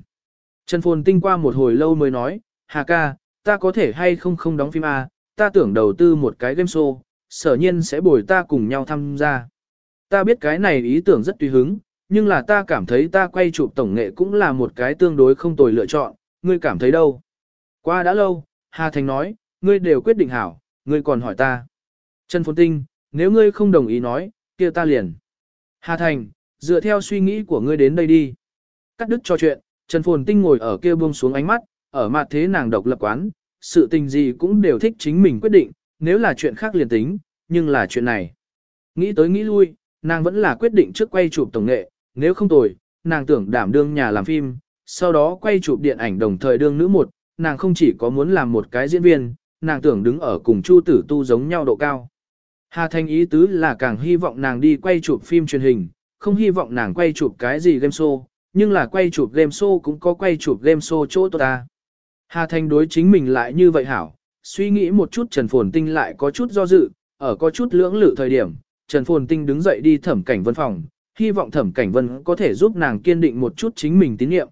Trần Phồn Tinh qua một hồi lâu mới nói, Hà ca, ta có thể hay không không đóng phim A, ta tưởng đầu tư một cái game show, sở nhiên sẽ bồi ta cùng nhau tham gia. Ta biết cái này ý tưởng rất tùy hứng, nhưng là ta cảm thấy ta quay chụp tổng nghệ cũng là một cái tương đối không tồi lựa chọn, ngươi cảm thấy đâu? Qua đã lâu, Hà Thành nói, ngươi đều quyết định hảo, ngươi còn hỏi ta. Trần Phồn Tinh, nếu ngươi không đồng ý nói, kia ta liền. Hà Thành, dựa theo suy nghĩ của ngươi đến đây đi. Cắt đứt cho chuyện, Trần Phồn Tinh ngồi ở kia buông xuống ánh mắt, ở mặt thế nàng độc lập quán, sự tình gì cũng đều thích chính mình quyết định, nếu là chuyện khác liền tính, nhưng là chuyện này. Nghĩ tới nghĩ lui, nàng vẫn là quyết định trước quay chụp tổng nghệ, nếu không tồi, nàng tưởng đảm đương nhà làm phim, sau đó quay chụp điện ảnh đồng thời đương nữ một, nàng không chỉ có muốn làm một cái diễn viên, nàng tưởng đứng ở cùng Chu Tử Tu giống nhau độ cao. Hà Thanh ý tứ là càng hy vọng nàng đi quay chụp phim truyền hình, không hy vọng nàng quay chụp cái gì game show, nhưng là quay chụp game show cũng có quay chụp game show chỗ tốt ta. Hà Thanh đối chính mình lại như vậy hảo, suy nghĩ một chút Trần Phồn Tinh lại có chút do dự, ở có chút lưỡng lự thời điểm, Trần Phồn Tinh đứng dậy đi thẩm cảnh vân phòng, hy vọng thẩm cảnh vân có thể giúp nàng kiên định một chút chính mình tín nhiệm.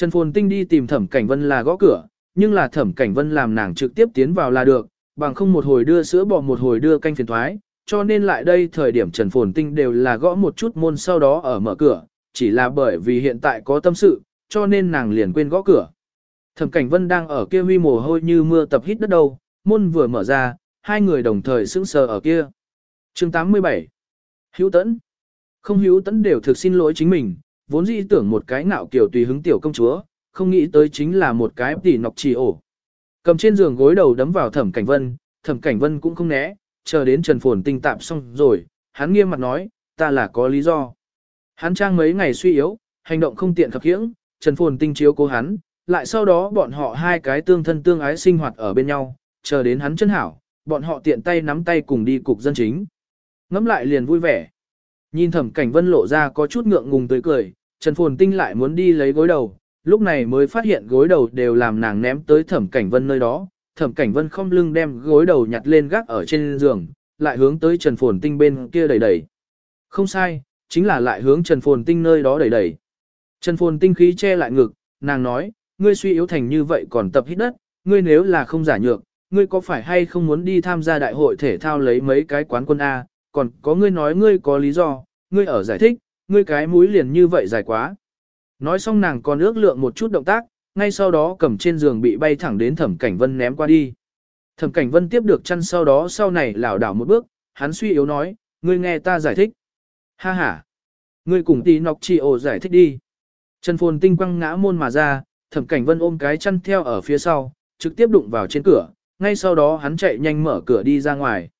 Trần Phồn Tinh đi tìm thẩm cảnh vân là gõ cửa, nhưng là thẩm cảnh vân làm nàng trực tiếp tiến vào là được, bằng không một hồi đưa sữa bò một hồi đưa canh phiền thoái, cho nên lại đây thời điểm Trần Phồn Tinh đều là gõ một chút môn sau đó ở mở cửa, chỉ là bởi vì hiện tại có tâm sự, cho nên nàng liền quên gõ cửa. Thẩm Cảnh Vân đang ở kia huy mồ hôi như mưa tập hít đất đâu, môn vừa mở ra, hai người đồng thời sững sờ ở kia. Chương 87 Hữu Tấn Không Hữu Tấn đều thực xin lỗi chính mình, vốn dĩ tưởng một cái ngạo kiểu tùy hứng tiểu công chúa, không nghĩ tới chính là một cái tỉ nọc trì ổ. Cầm trên giường gối đầu đấm vào Thẩm Cảnh Vân, Thẩm Cảnh Vân cũng không né, chờ đến Trần Phồn Tinh tạm xong rồi, hắn nghiêm mặt nói, ta là có lý do. Hắn trang mấy ngày suy yếu, hành động không tiện khập khiễng, Trần Phồn Tinh chiếu cố hắn, lại sau đó bọn họ hai cái tương thân tương ái sinh hoạt ở bên nhau, chờ đến hắn chân hảo, bọn họ tiện tay nắm tay cùng đi cục dân chính. Ngắm lại liền vui vẻ. Nhìn thẩm cảnh vân lộ ra có chút ngượng ngùng tới cười, Trần Phồn Tinh lại muốn đi lấy gối đầu, lúc này mới phát hiện gối đầu đều làm nàng ném tới thẩm cảnh vân nơi đó. Thẩm cảnh vân không lưng đem gối đầu nhặt lên gác ở trên giường, lại hướng tới Trần Phồn Tinh bên kia đẩy đẩy. Không sai, chính là lại hướng Trần Phồn Tinh nơi đó đẩy đẩy. Trần Phồn Tinh khí che lại ngực, nàng nói, ngươi suy yếu thành như vậy còn tập hít đất, ngươi nếu là không giả nhược, ngươi có phải hay không muốn đi tham gia đại hội thể thao lấy mấy cái quán quân A, còn có ngươi nói ngươi có lý do, ngươi ở giải thích, ngươi cái mũi liền như vậy dài quá. Nói xong nàng còn ước lượng một chút động tác, ngay sau đó cầm trên giường bị bay thẳng đến thẩm cảnh vân ném qua đi. Thẩm cảnh vân tiếp được chăn sau đó sau này lảo đảo một bước, hắn suy yếu nói, ngươi nghe ta giải thích. Ha ha, ngươi cùng tí nọc chi ổ giải thích đi. Trần phồn tinh quăng ngã môn mà ra, thẩm cảnh vân ôm cái chăn theo ở phía sau, trực tiếp đụng vào trên cửa, ngay sau đó hắn chạy nhanh mở cửa đi ra ngoài.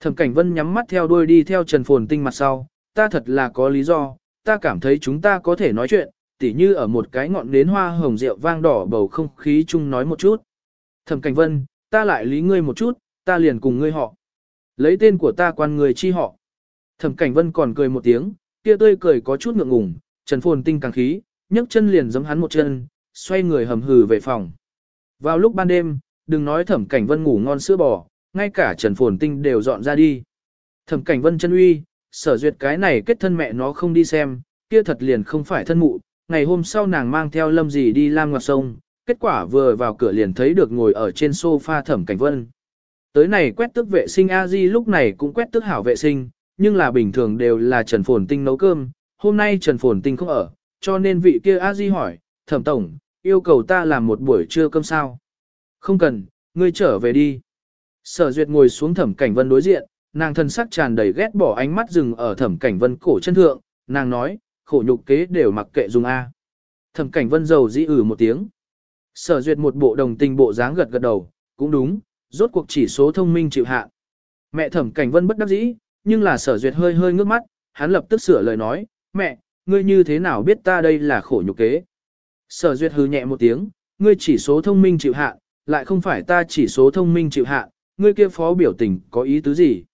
Thẩm cảnh vân nhắm mắt theo đuôi đi theo Trần Phồn Tinh mặt sau, ta thật là có lý do, ta cảm thấy chúng ta có thể nói chuyện, tỉ như ở một cái ngọn nến hoa hồng rượu vang đỏ bầu không khí chung nói một chút. Thẩm cảnh vân, ta lại lý ngươi một chút, ta liền cùng ngươi họ. Lấy tên của ta quan người chi họ. Thẩm cảnh vân còn cười một tiếng, kia tươi cười có chút ngượng ngùng, Trần Phồn Tinh càng khí, nhấc chân liền giẫm hắn một chân, xoay người hầm hừ về phòng. Vào lúc ban đêm, đừng nói thẩm cảnh vân ngủ ngon sữa bò, ngay cả Trần Phồn Tinh đều dọn ra đi. Thẩm cảnh vân chân uy, sở duyệt cái này kết thân mẹ nó không đi xem, kia thật liền không phải thân mụ, ngày hôm sau nàng mang theo lâm gì đi lam ngoặt sông, kết quả vừa vào cửa liền thấy được ngồi ở trên sofa thẩm cảnh vân. Tới này quét tức vệ sinh a di lúc này cũng quét tức hảo vệ sinh, nhưng là bình thường đều là Trần Phồn Tinh nấu cơm, hôm nay Trần Phồn Tinh không ở, cho nên vị kia a di hỏi, thẩm tổng, yêu cầu ta làm một buổi trưa cơm sao. Không cần, ngươi trở về đi. Sở duyệt ngồi xuống thẩm cảnh vân đối diện, nàng thân sắc tràn đầy ghét bỏ ánh mắt dừng ở thẩm cảnh vân cổ chân thượng, nàng nói, khổ nhục kế đều mặc kệ dùng A. Thẩm cảnh vân dầu dĩ ử ừ một tiếng. Sở duyệt một bộ đồng tình bộ dáng gật gật đầu, cũng đúng, rốt cuộc chỉ số thông minh chịu hạ. Mẹ thẩm cảnh vân bất đắc dĩ, nhưng là sở duyệt hơi hơi ngước mắt, hắn lập tức sửa lời nói, mẹ, ngươi như thế nào biết ta đây là khổ nhục kế. Sở duyệt hư nhẹ một tiếng, ngươi chỉ số thông minh chịu hạ, lại không phải ta chỉ số thông minh chịu hạ, ngươi kia phó biểu tình có ý tứ gì.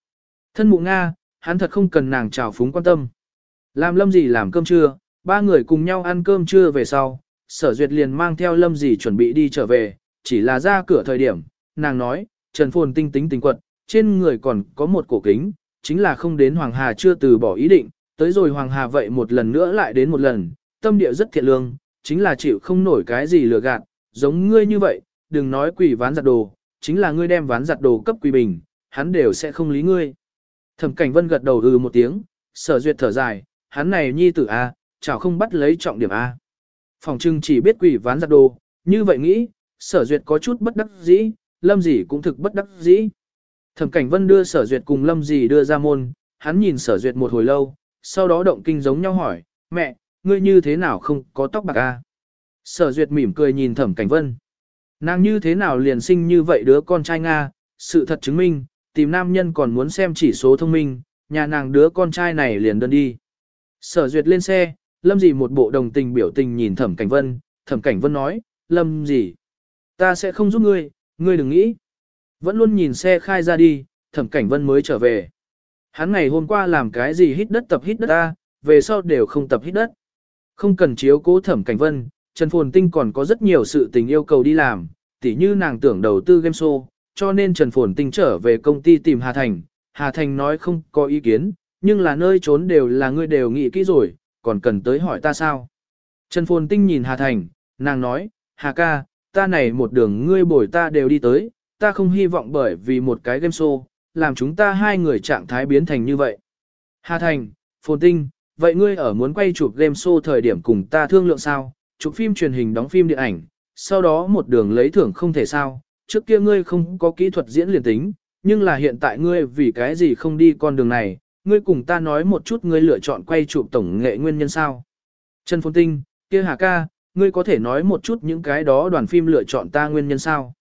Thân mụ Nga, hắn thật không cần nàng trào phúng quan tâm. Làm lâm gì làm cơm trưa, ba người cùng nhau ăn cơm trưa về sau, sở duyệt liền mang theo lâm gì chuẩn bị đi trở về, chỉ là ra cửa thời điểm, nàng nói, Trần Phồn tinh tính tình quật, trên người còn có một cổ kính, chính là không đến Hoàng Hà chưa từ bỏ ý định, tới rồi Hoàng Hà vậy một lần nữa lại đến một lần, tâm địa rất thiện lương, chính là chịu không nổi cái gì lừa gạt, giống ngươi như vậy, đừng nói quỷ ván giặt đồ, chính là ngươi đem ván giặt đồ cấp quỷ bình, hắn đều sẽ không lý ngươi. Thẩm Cảnh Vân gật đầu ừ một tiếng, sở duyệt thở dài, hắn này nhi tử A, chào không bắt lấy trọng điểm A. Phòng trưng chỉ biết quỷ ván giặt đồ, như vậy nghĩ, sở duyệt có chút bất đắc dĩ, lâm gì cũng thực bất đắc dĩ. Thẩm Cảnh Vân đưa sở duyệt cùng lâm gì đưa ra môn, hắn nhìn sở duyệt một hồi lâu, sau đó động kinh giống nhau hỏi, mẹ, ngươi như thế nào không có tóc bạc A. Sở duyệt mỉm cười nhìn Thẩm Cảnh Vân. Nàng như thế nào liền sinh như vậy đứa con trai Nga, sự thật chứng minh, tìm nam nhân còn muốn xem chỉ số thông minh, nhà nàng đứa con trai này liền đơn đi. Sở duyệt lên xe, lâm dì một bộ đồng tình biểu tình nhìn thẩm cảnh vân, thẩm cảnh vân nói, lâm dì, ta sẽ không giúp ngươi, ngươi đừng nghĩ. Vẫn luôn nhìn xe khai ra đi, thẩm cảnh vân mới trở về. Hắn ngày hôm qua làm cái gì hít đất tập hít đất ta, về sau đều không tập hít đất. Không cần chiếu cố thẩm cảnh vân, Trần Phồn Tinh còn có rất nhiều sự tình yêu cầu đi làm, tỉ như nàng tưởng đầu tư game show, cho nên Trần Phồn Tinh trở về công ty tìm Hà Thành. Hà Thành nói không có ý kiến, nhưng là nơi trốn đều là ngươi đều nghĩ kỹ rồi, còn cần tới hỏi ta sao. Trần Phồn Tinh nhìn Hà Thành, nàng nói, Hà ca, ta này một đường ngươi bồi ta đều đi tới, ta không hy vọng bởi vì một cái game show, làm chúng ta hai người trạng thái biến thành như vậy. Hà Thành, Phồn Tinh, vậy ngươi ở muốn quay chụp game show thời điểm cùng ta thương lượng sao, chụp phim truyền hình đóng phim điện ảnh, sau đó một đường lấy thưởng không thể sao, trước kia ngươi không có kỹ thuật diễn liền tính, nhưng là hiện tại ngươi vì cái gì không đi con đường này, ngươi cùng ta nói một chút ngươi lựa chọn quay chụp tổng nghệ nguyên nhân sao. Trần Phồn Tinh, kia Hà ca, ngươi có thể nói một chút những cái đó đoàn phim lựa chọn ta nguyên nhân sao?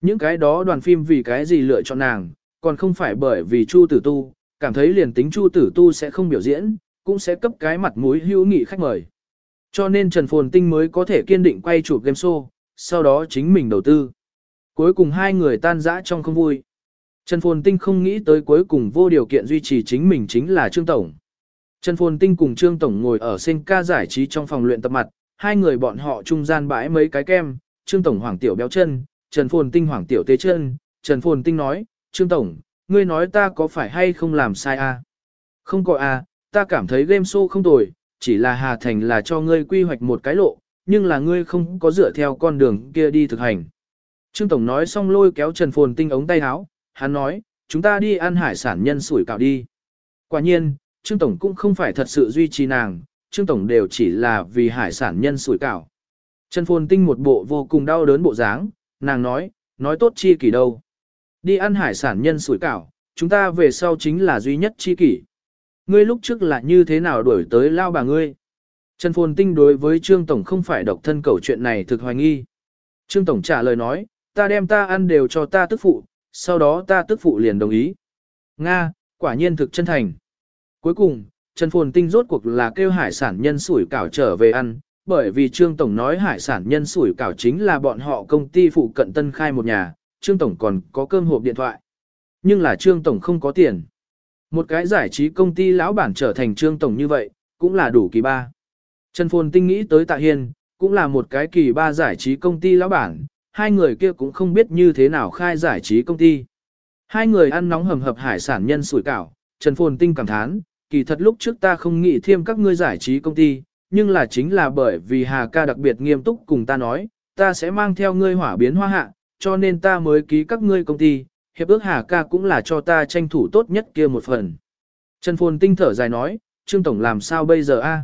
Những cái đó đoàn phim vì cái gì lựa chọn nàng, còn không phải bởi vì Chu Tử Tu, cảm thấy liền tính Chu Tử Tu sẽ không biểu diễn, cũng sẽ cấp cái mặt mũi hữu nghị khách mời. Cho nên Trần Phồn Tinh mới có thể kiên định quay chụp game show, sau đó chính mình đầu tư. Cuối cùng hai người tan rã trong không vui. Trần Phồn Tinh không nghĩ tới cuối cùng vô điều kiện duy trì chính mình chính là Trương Tổng. Trần Phồn Tinh cùng Trương Tổng ngồi ở sinh ca giải trí trong phòng luyện tập mặt, hai người bọn họ trung gian bãi mấy cái kem, Trương Tổng Hoàng Tiểu béo chân, Trần Phồn Tinh Hoàng Tiểu tế chân, Trần Phồn Tinh nói, Trương Tổng, ngươi nói ta có phải hay không làm sai à? Không có à, ta cảm thấy game show không tồi, chỉ là Hà Thành là cho ngươi quy hoạch một cái lộ, nhưng là ngươi không có dựa theo con đường kia đi thực hành. Trương Tổng nói xong lôi kéo Trần Phồn Tinh ống tay áo, hắn nói, chúng ta đi ăn hải sản nhân sủi cảo đi. Quả nhiên, Trương Tổng cũng không phải thật sự duy trì nàng, Trương Tổng đều chỉ là vì hải sản nhân sủi cảo. Trần Phồn Tinh một bộ vô cùng đau đớn bộ dáng, nàng nói, nói tốt chi kỷ đâu. Đi ăn hải sản nhân sủi cảo, chúng ta về sau chính là duy nhất chi kỷ. Ngươi lúc trước là như thế nào đuổi tới lao bà ngươi? Trần Phồn Tinh đối với Trương Tổng không phải độc thân cầu chuyện này thực hoài nghi. Trương Tổng trả lời nói, ta đem ta ăn đều cho ta tức phụ, sau đó ta tức phụ liền đồng ý. Nga, quả nhiên thực chân thành. Cuối cùng, Trần Phồn Tinh rốt cuộc là kêu hải sản nhân sủi cảo trở về ăn, bởi vì Trương Tổng nói hải sản nhân sủi cảo chính là bọn họ công ty phụ cận tân khai một nhà, Trương Tổng còn có cơm hộp điện thoại. Nhưng là Trương Tổng không có tiền. Một cái giải trí công ty lão bản trở thành Trương Tổng như vậy, cũng là đủ kỳ ba. Trần Phồn Tinh nghĩ tới Tạ Hiên, cũng là một cái kỳ ba giải trí công ty lão bản, hai người kia cũng không biết như thế nào khai giải trí công ty. Hai người ăn nóng hầm hập hải sản nhân sủi cảo, Trần Phồn Tinh cảm thán, kỳ thật lúc trước ta không nghĩ thêm các ngươi giải trí công ty, nhưng là chính là bởi vì Hà ca đặc biệt nghiêm túc cùng ta nói, ta sẽ mang theo ngươi hỏa biến hoa hạ, cho nên ta mới ký các ngươi công ty, hiệp ước Hà ca cũng là cho ta tranh thủ tốt nhất kia một phần. Trần Phồn Tinh thở dài nói, Trương Tổng làm sao bây giờ a?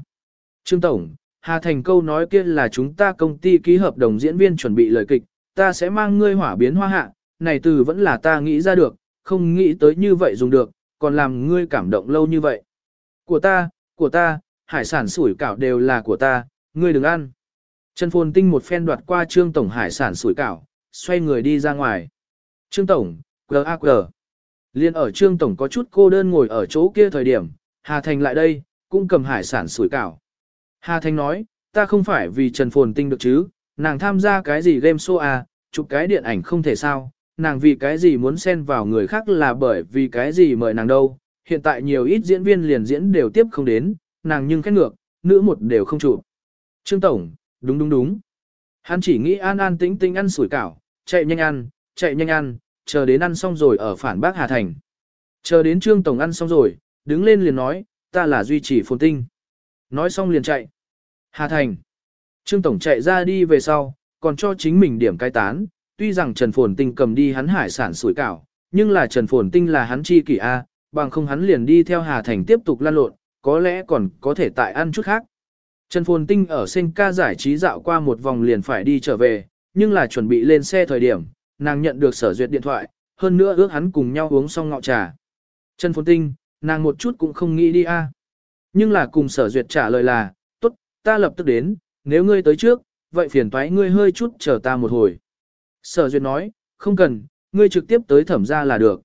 Trương Tổng, Hà Thành câu nói kia là chúng ta công ty ký hợp đồng diễn viên chuẩn bị lời kịch, ta sẽ mang ngươi hỏa biến hoa hạ, này từ vẫn là ta nghĩ ra được, không nghĩ tới như vậy dùng được, còn làm ngươi cảm động lâu như vậy. Của ta, của ta, hải sản sủi cảo đều là của ta, ngươi đừng ăn. Trần Phồn Tinh một phen đoạt qua Trương Tổng hải sản sủi cảo, xoay người đi ra ngoài. Trương Tổng, G.A.Q. Liên ở Trương Tổng có chút cô đơn ngồi ở chỗ kia thời điểm, Hà Thành lại đây, cũng cầm hải sản sủi cảo. Hà Thành nói, ta không phải vì Trần Phồn Tinh được chứ, nàng tham gia cái gì game show à, chụp cái điện ảnh không thể sao, nàng vì cái gì muốn xen vào người khác là bởi vì cái gì mời nàng đâu, hiện tại nhiều ít diễn viên liền diễn đều tiếp không đến, nàng nhưng khét ngược, nữ một đều không chụp. Trương Tổng, đúng đúng đúng. Hắn chỉ nghĩ an an tĩnh tĩnh ăn sủi cảo, chạy nhanh ăn, chạy nhanh ăn, chờ đến ăn xong rồi ở phản bác Hà Thành. Chờ đến Trương Tổng ăn xong rồi, đứng lên liền nói, ta là duy trì phồn tinh. Nói xong liền chạy. Hà Thành. Trương Tổng chạy ra đi về sau, còn cho chính mình điểm cai tán, tuy rằng Trần Phồn Tinh cầm đi hắn hải sản sủi cảo, nhưng là Trần Phồn Tinh là hắn chi kỷ A, bằng không hắn liền đi theo Hà Thành tiếp tục lan lộn, có lẽ còn có thể tại ăn chút khác. Trần Phồn Tinh ở sinh ca giải trí dạo qua một vòng liền phải đi trở về, nhưng là chuẩn bị lên xe thời điểm, nàng nhận được sở duyệt điện thoại, hơn nữa ước hắn cùng nhau uống xong ngọ trà. Trần Phồn Tinh, nàng một chút cũng không nghĩ đi a. Nhưng là cùng sở duyệt trả lời là, tốt, ta lập tức đến, nếu ngươi tới trước, vậy phiền toái ngươi hơi chút chờ ta một hồi. Sở duyệt nói, không cần, ngươi trực tiếp tới thẩm ra là được.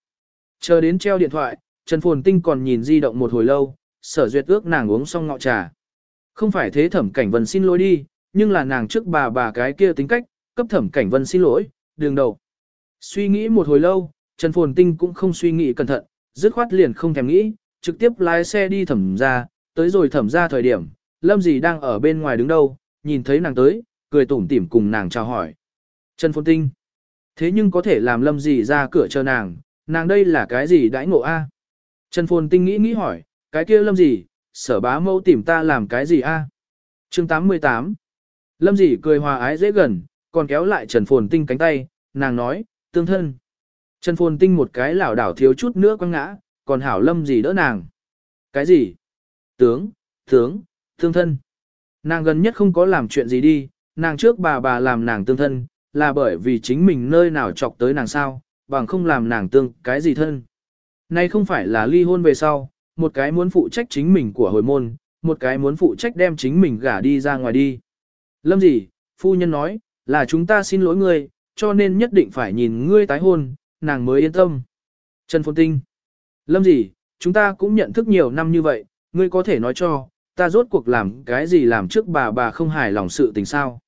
Chờ đến treo điện thoại, Trần Phồn Tinh còn nhìn di động một hồi lâu, sở duyệt ước nàng uống xong ngọ trà. Không phải thế thẩm cảnh vân xin lỗi đi, nhưng là nàng trước bà bà cái kia tính cách, cấp thẩm cảnh vân xin lỗi, đường đầu. Suy nghĩ một hồi lâu, Trần Phồn Tinh cũng không suy nghĩ cẩn thận, dứt khoát liền không thèm nghĩ, trực tiếp lái xe đi thẩm ra, tới rồi thẩm ra thời điểm, lâm gì đang ở bên ngoài đứng đâu, nhìn thấy nàng tới, cười tủm tỉm cùng nàng chào hỏi. Trần Phồn Tinh. Thế nhưng có thể làm lâm gì ra cửa chờ nàng, nàng đây là cái gì đãi ngộ a? Trần Phồn Tinh nghĩ nghĩ hỏi, cái kia lâm gì, sở bá mẫu tìm ta làm cái gì a? Chương 88 Lâm gì cười hòa ái dễ gần, còn kéo lại Trần Phồn Tinh cánh tay, nàng nói, tương thân. Trần Phồn Tinh một cái lảo đảo thiếu chút nữa quăng ngã, còn hảo lâm gì đỡ nàng. Cái gì? Tướng, tướng, tương thân. Nàng gần nhất không có làm chuyện gì đi, nàng trước bà bà làm nàng tương thân, là bởi vì chính mình nơi nào chọc tới nàng sao, bằng không làm nàng tương cái gì thân. Nay không phải là ly hôn về sau, một cái muốn phụ trách chính mình của hồi môn, một cái muốn phụ trách đem chính mình gả đi ra ngoài đi. Lâm gì, phu nhân nói, là chúng ta xin lỗi ngươi, cho nên nhất định phải nhìn ngươi tái hôn, nàng mới yên tâm. Trần Phồn Tinh. Lâm gì, chúng ta cũng nhận thức nhiều năm như vậy, ngươi có thể nói cho, ta rốt cuộc làm cái gì làm trước bà bà không hài lòng sự tình sao.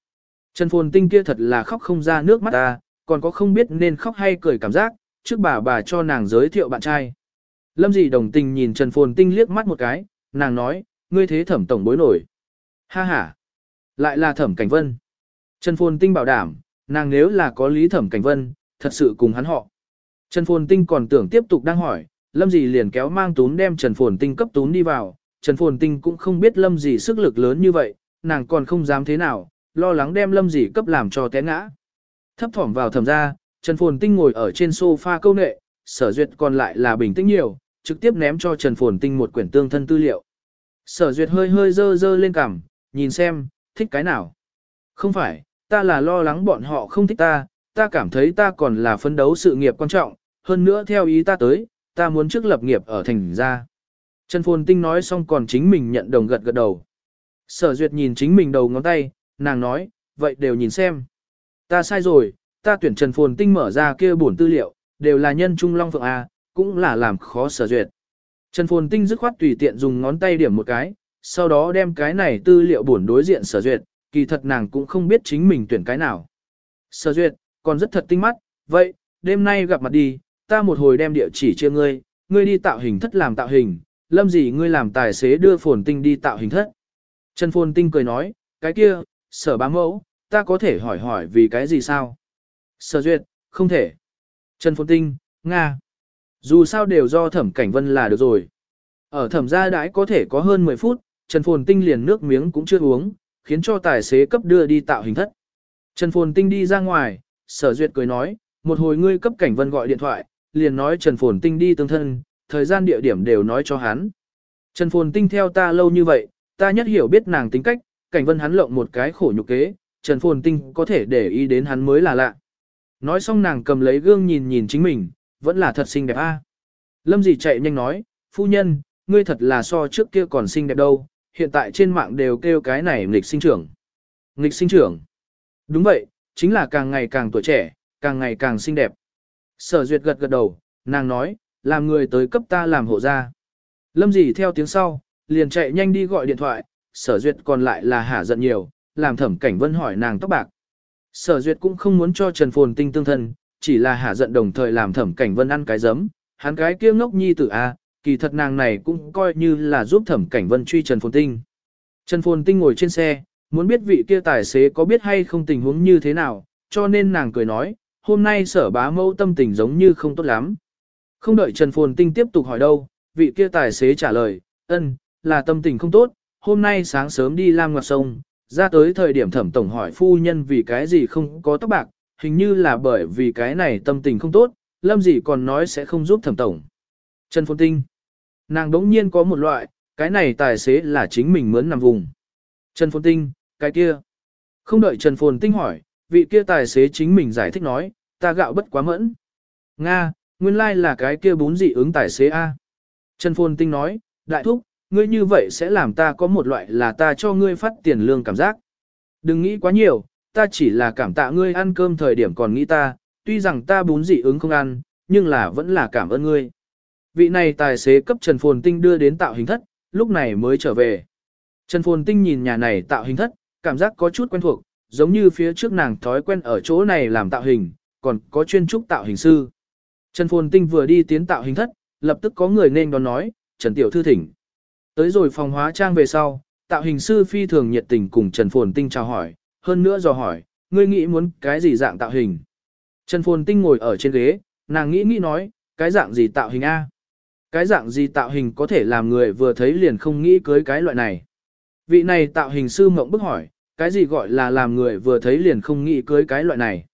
Trần Phồn Tinh kia thật là khóc không ra nước mắt ta, còn có không biết nên khóc hay cười cảm giác, trước bà bà cho nàng giới thiệu bạn trai. Lâm dị đồng tình nhìn Trần Phồn Tinh liếc mắt một cái, nàng nói, ngươi thế thẩm tổng bối nổi. Ha ha, lại là thẩm cảnh vân. Trần Phồn Tinh bảo đảm, nàng nếu là có lý thẩm cảnh vân, thật sự cùng hắn họ. Trần Phồn Tinh còn tưởng tiếp tục đang hỏi, Lâm dị liền kéo mang tún đem Trần Phồn Tinh cấp tún đi vào. Trần Phồn Tinh cũng không biết Lâm dị sức lực lớn như vậy, nàng còn không dám thế nào, lo lắng đem Lâm dị cấp làm cho té ngã. Thấp thỏm vào thẩm ra, Trần Phồn Tinh ngồi ở trên sofa câu nệ, sở duyệt còn lại là bình tĩnh nhiều, trực tiếp ném cho Trần Phồn Tinh một quyển tương thân tư liệu. Sở duyệt hơi hơi dơ dơ lên cằm, nhìn xem, thích cái nào. Không phải, ta là lo lắng bọn họ không thích ta, ta cảm thấy ta còn là phấn đấu sự nghiệp quan trọng, hơn nữa theo ý ta tới, ta muốn trước lập nghiệp ở thành ra. Trần Phồn Tinh nói xong còn chính mình nhận đồng gật gật đầu. Sở duyệt nhìn chính mình đầu ngón tay, nàng nói, vậy đều nhìn xem. Ta sai rồi, ta tuyển Trần Phồn Tinh mở ra kia bổn tư liệu, đều là nhân trung long phượng A, cũng là làm khó sở duyệt. Trần Phồn Tinh dứt khoát tùy tiện dùng ngón tay điểm một cái, sau đó đem cái này tư liệu bổn đối diện sở duyệt, kỳ thật nàng cũng không biết chính mình tuyển cái nào. Sở duyệt, còn rất thật tinh mắt, vậy, đêm nay gặp mặt đi, ta một hồi đem địa chỉ chia ngươi, ngươi đi tạo hình thất làm tạo hình, lâm gì ngươi làm tài xế đưa Phồn Tinh đi tạo hình thất. Trần Phồn Tinh cười nói, cái kia, sở bá mẫu, ta có thể hỏi hỏi vì cái gì sao? Sở duyệt, không thể. Trần Phồn Tinh, Nga. Dù sao đều do thẩm cảnh vân là được rồi. Ở thẩm gia đãi có thể có hơn 10 phút, Trần Phồn Tinh liền nước miếng cũng chưa uống, khiến cho tài xế cấp đưa đi tạo hình thất. Trần Phồn Tinh đi ra ngoài, sở duyệt cười nói, một hồi ngươi cấp cảnh vân gọi điện thoại, liền nói Trần Phồn Tinh đi tương thân, thời gian địa điểm đều nói cho hắn. Trần Phồn Tinh theo ta lâu như vậy, ta nhất hiểu biết nàng tính cách, cảnh vân hắn lộng một cái khổ nhục kế, Trần Phồn Tinh có thể để ý đến hắn mới là lạ. Nói xong nàng cầm lấy gương nhìn nhìn chính mình, vẫn là thật xinh đẹp a. Lâm dị chạy nhanh nói, phu nhân, ngươi thật là so trước kia còn xinh đẹp đâu, hiện tại trên mạng đều kêu cái này nghịch sinh trưởng. Nghịch sinh trưởng. Đúng vậy, chính là càng ngày càng tuổi trẻ, càng ngày càng xinh đẹp. Sở duyệt gật gật đầu, nàng nói, làm người tới cấp ta làm hộ gia. Lâm dị theo tiếng sau, liền chạy nhanh đi gọi điện thoại, sở duyệt còn lại là hả giận nhiều, làm thẩm cảnh vân hỏi nàng tóc bạc. Sở duyệt cũng không muốn cho Trần Phồn Tinh tương thân, chỉ là hả giận đồng thời làm thẩm cảnh vân ăn cái giấm, hắn cái kia ngốc nhi tử A, kỳ thật nàng này cũng coi như là giúp thẩm cảnh vân truy Trần Phồn Tinh. Trần Phồn Tinh ngồi trên xe, muốn biết vị kia tài xế có biết hay không tình huống như thế nào, cho nên nàng cười nói, hôm nay sở bá mẫu tâm tình giống như không tốt lắm. Không đợi Trần Phồn Tinh tiếp tục hỏi đâu, vị kia tài xế trả lời, ân, là tâm tình không tốt, hôm nay sáng sớm đi Lam Ngoạc Sông, ra tới thời điểm thẩm tổng hỏi phu nhân vì cái gì không có tóc bạc, hình như là bởi vì cái này tâm tình không tốt, lâm gì còn nói sẽ không giúp thẩm tổng. Trần Phồn Tinh. Nàng đống nhiên có một loại, cái này tài xế là chính mình mướn nằm vùng. Trần Phồn Tinh, cái kia. Không đợi Trần Phồn Tinh hỏi, vị kia tài xế chính mình giải thích nói, ta gạo bất quá mẫn. Nga, nguyên lai like là cái kia bún dị ứng tài xế A. Trần Phồn Tinh nói, đại thúc, ngươi như vậy sẽ làm ta có một loại là ta cho ngươi phát tiền lương cảm giác. Đừng nghĩ quá nhiều, ta chỉ là cảm tạ ngươi ăn cơm thời điểm còn nghĩ ta, tuy rằng ta bún dị ứng không ăn, nhưng là vẫn là cảm ơn ngươi. Vị này tài xế cấp Trần Phồn Tinh đưa đến tạo hình thất, lúc này mới trở về. Trần Phồn Tinh nhìn nhà này tạo hình thất, cảm giác có chút quen thuộc, giống như phía trước nàng thói quen ở chỗ này làm tạo hình, còn có chuyên trúc tạo hình sư. Trần Phồn Tinh vừa đi tiến tạo hình thất, lập tức có người nên đón nói, Trần Tiểu Thư thỉnh. Tới rồi phòng hóa trang về sau, tạo hình sư phi thường nhiệt tình cùng Trần Phồn Tinh chào hỏi, hơn nữa dò hỏi, ngươi nghĩ muốn cái gì dạng tạo hình. Trần Phồn Tinh ngồi ở trên ghế, nàng nghĩ nghĩ nói, cái dạng gì tạo hình A. Cái dạng gì tạo hình có thể làm người vừa thấy liền không nghĩ cưới cái loại này. Vị này tạo hình sư mộng bức hỏi, cái gì gọi là làm người vừa thấy liền không nghĩ cưới cái loại này.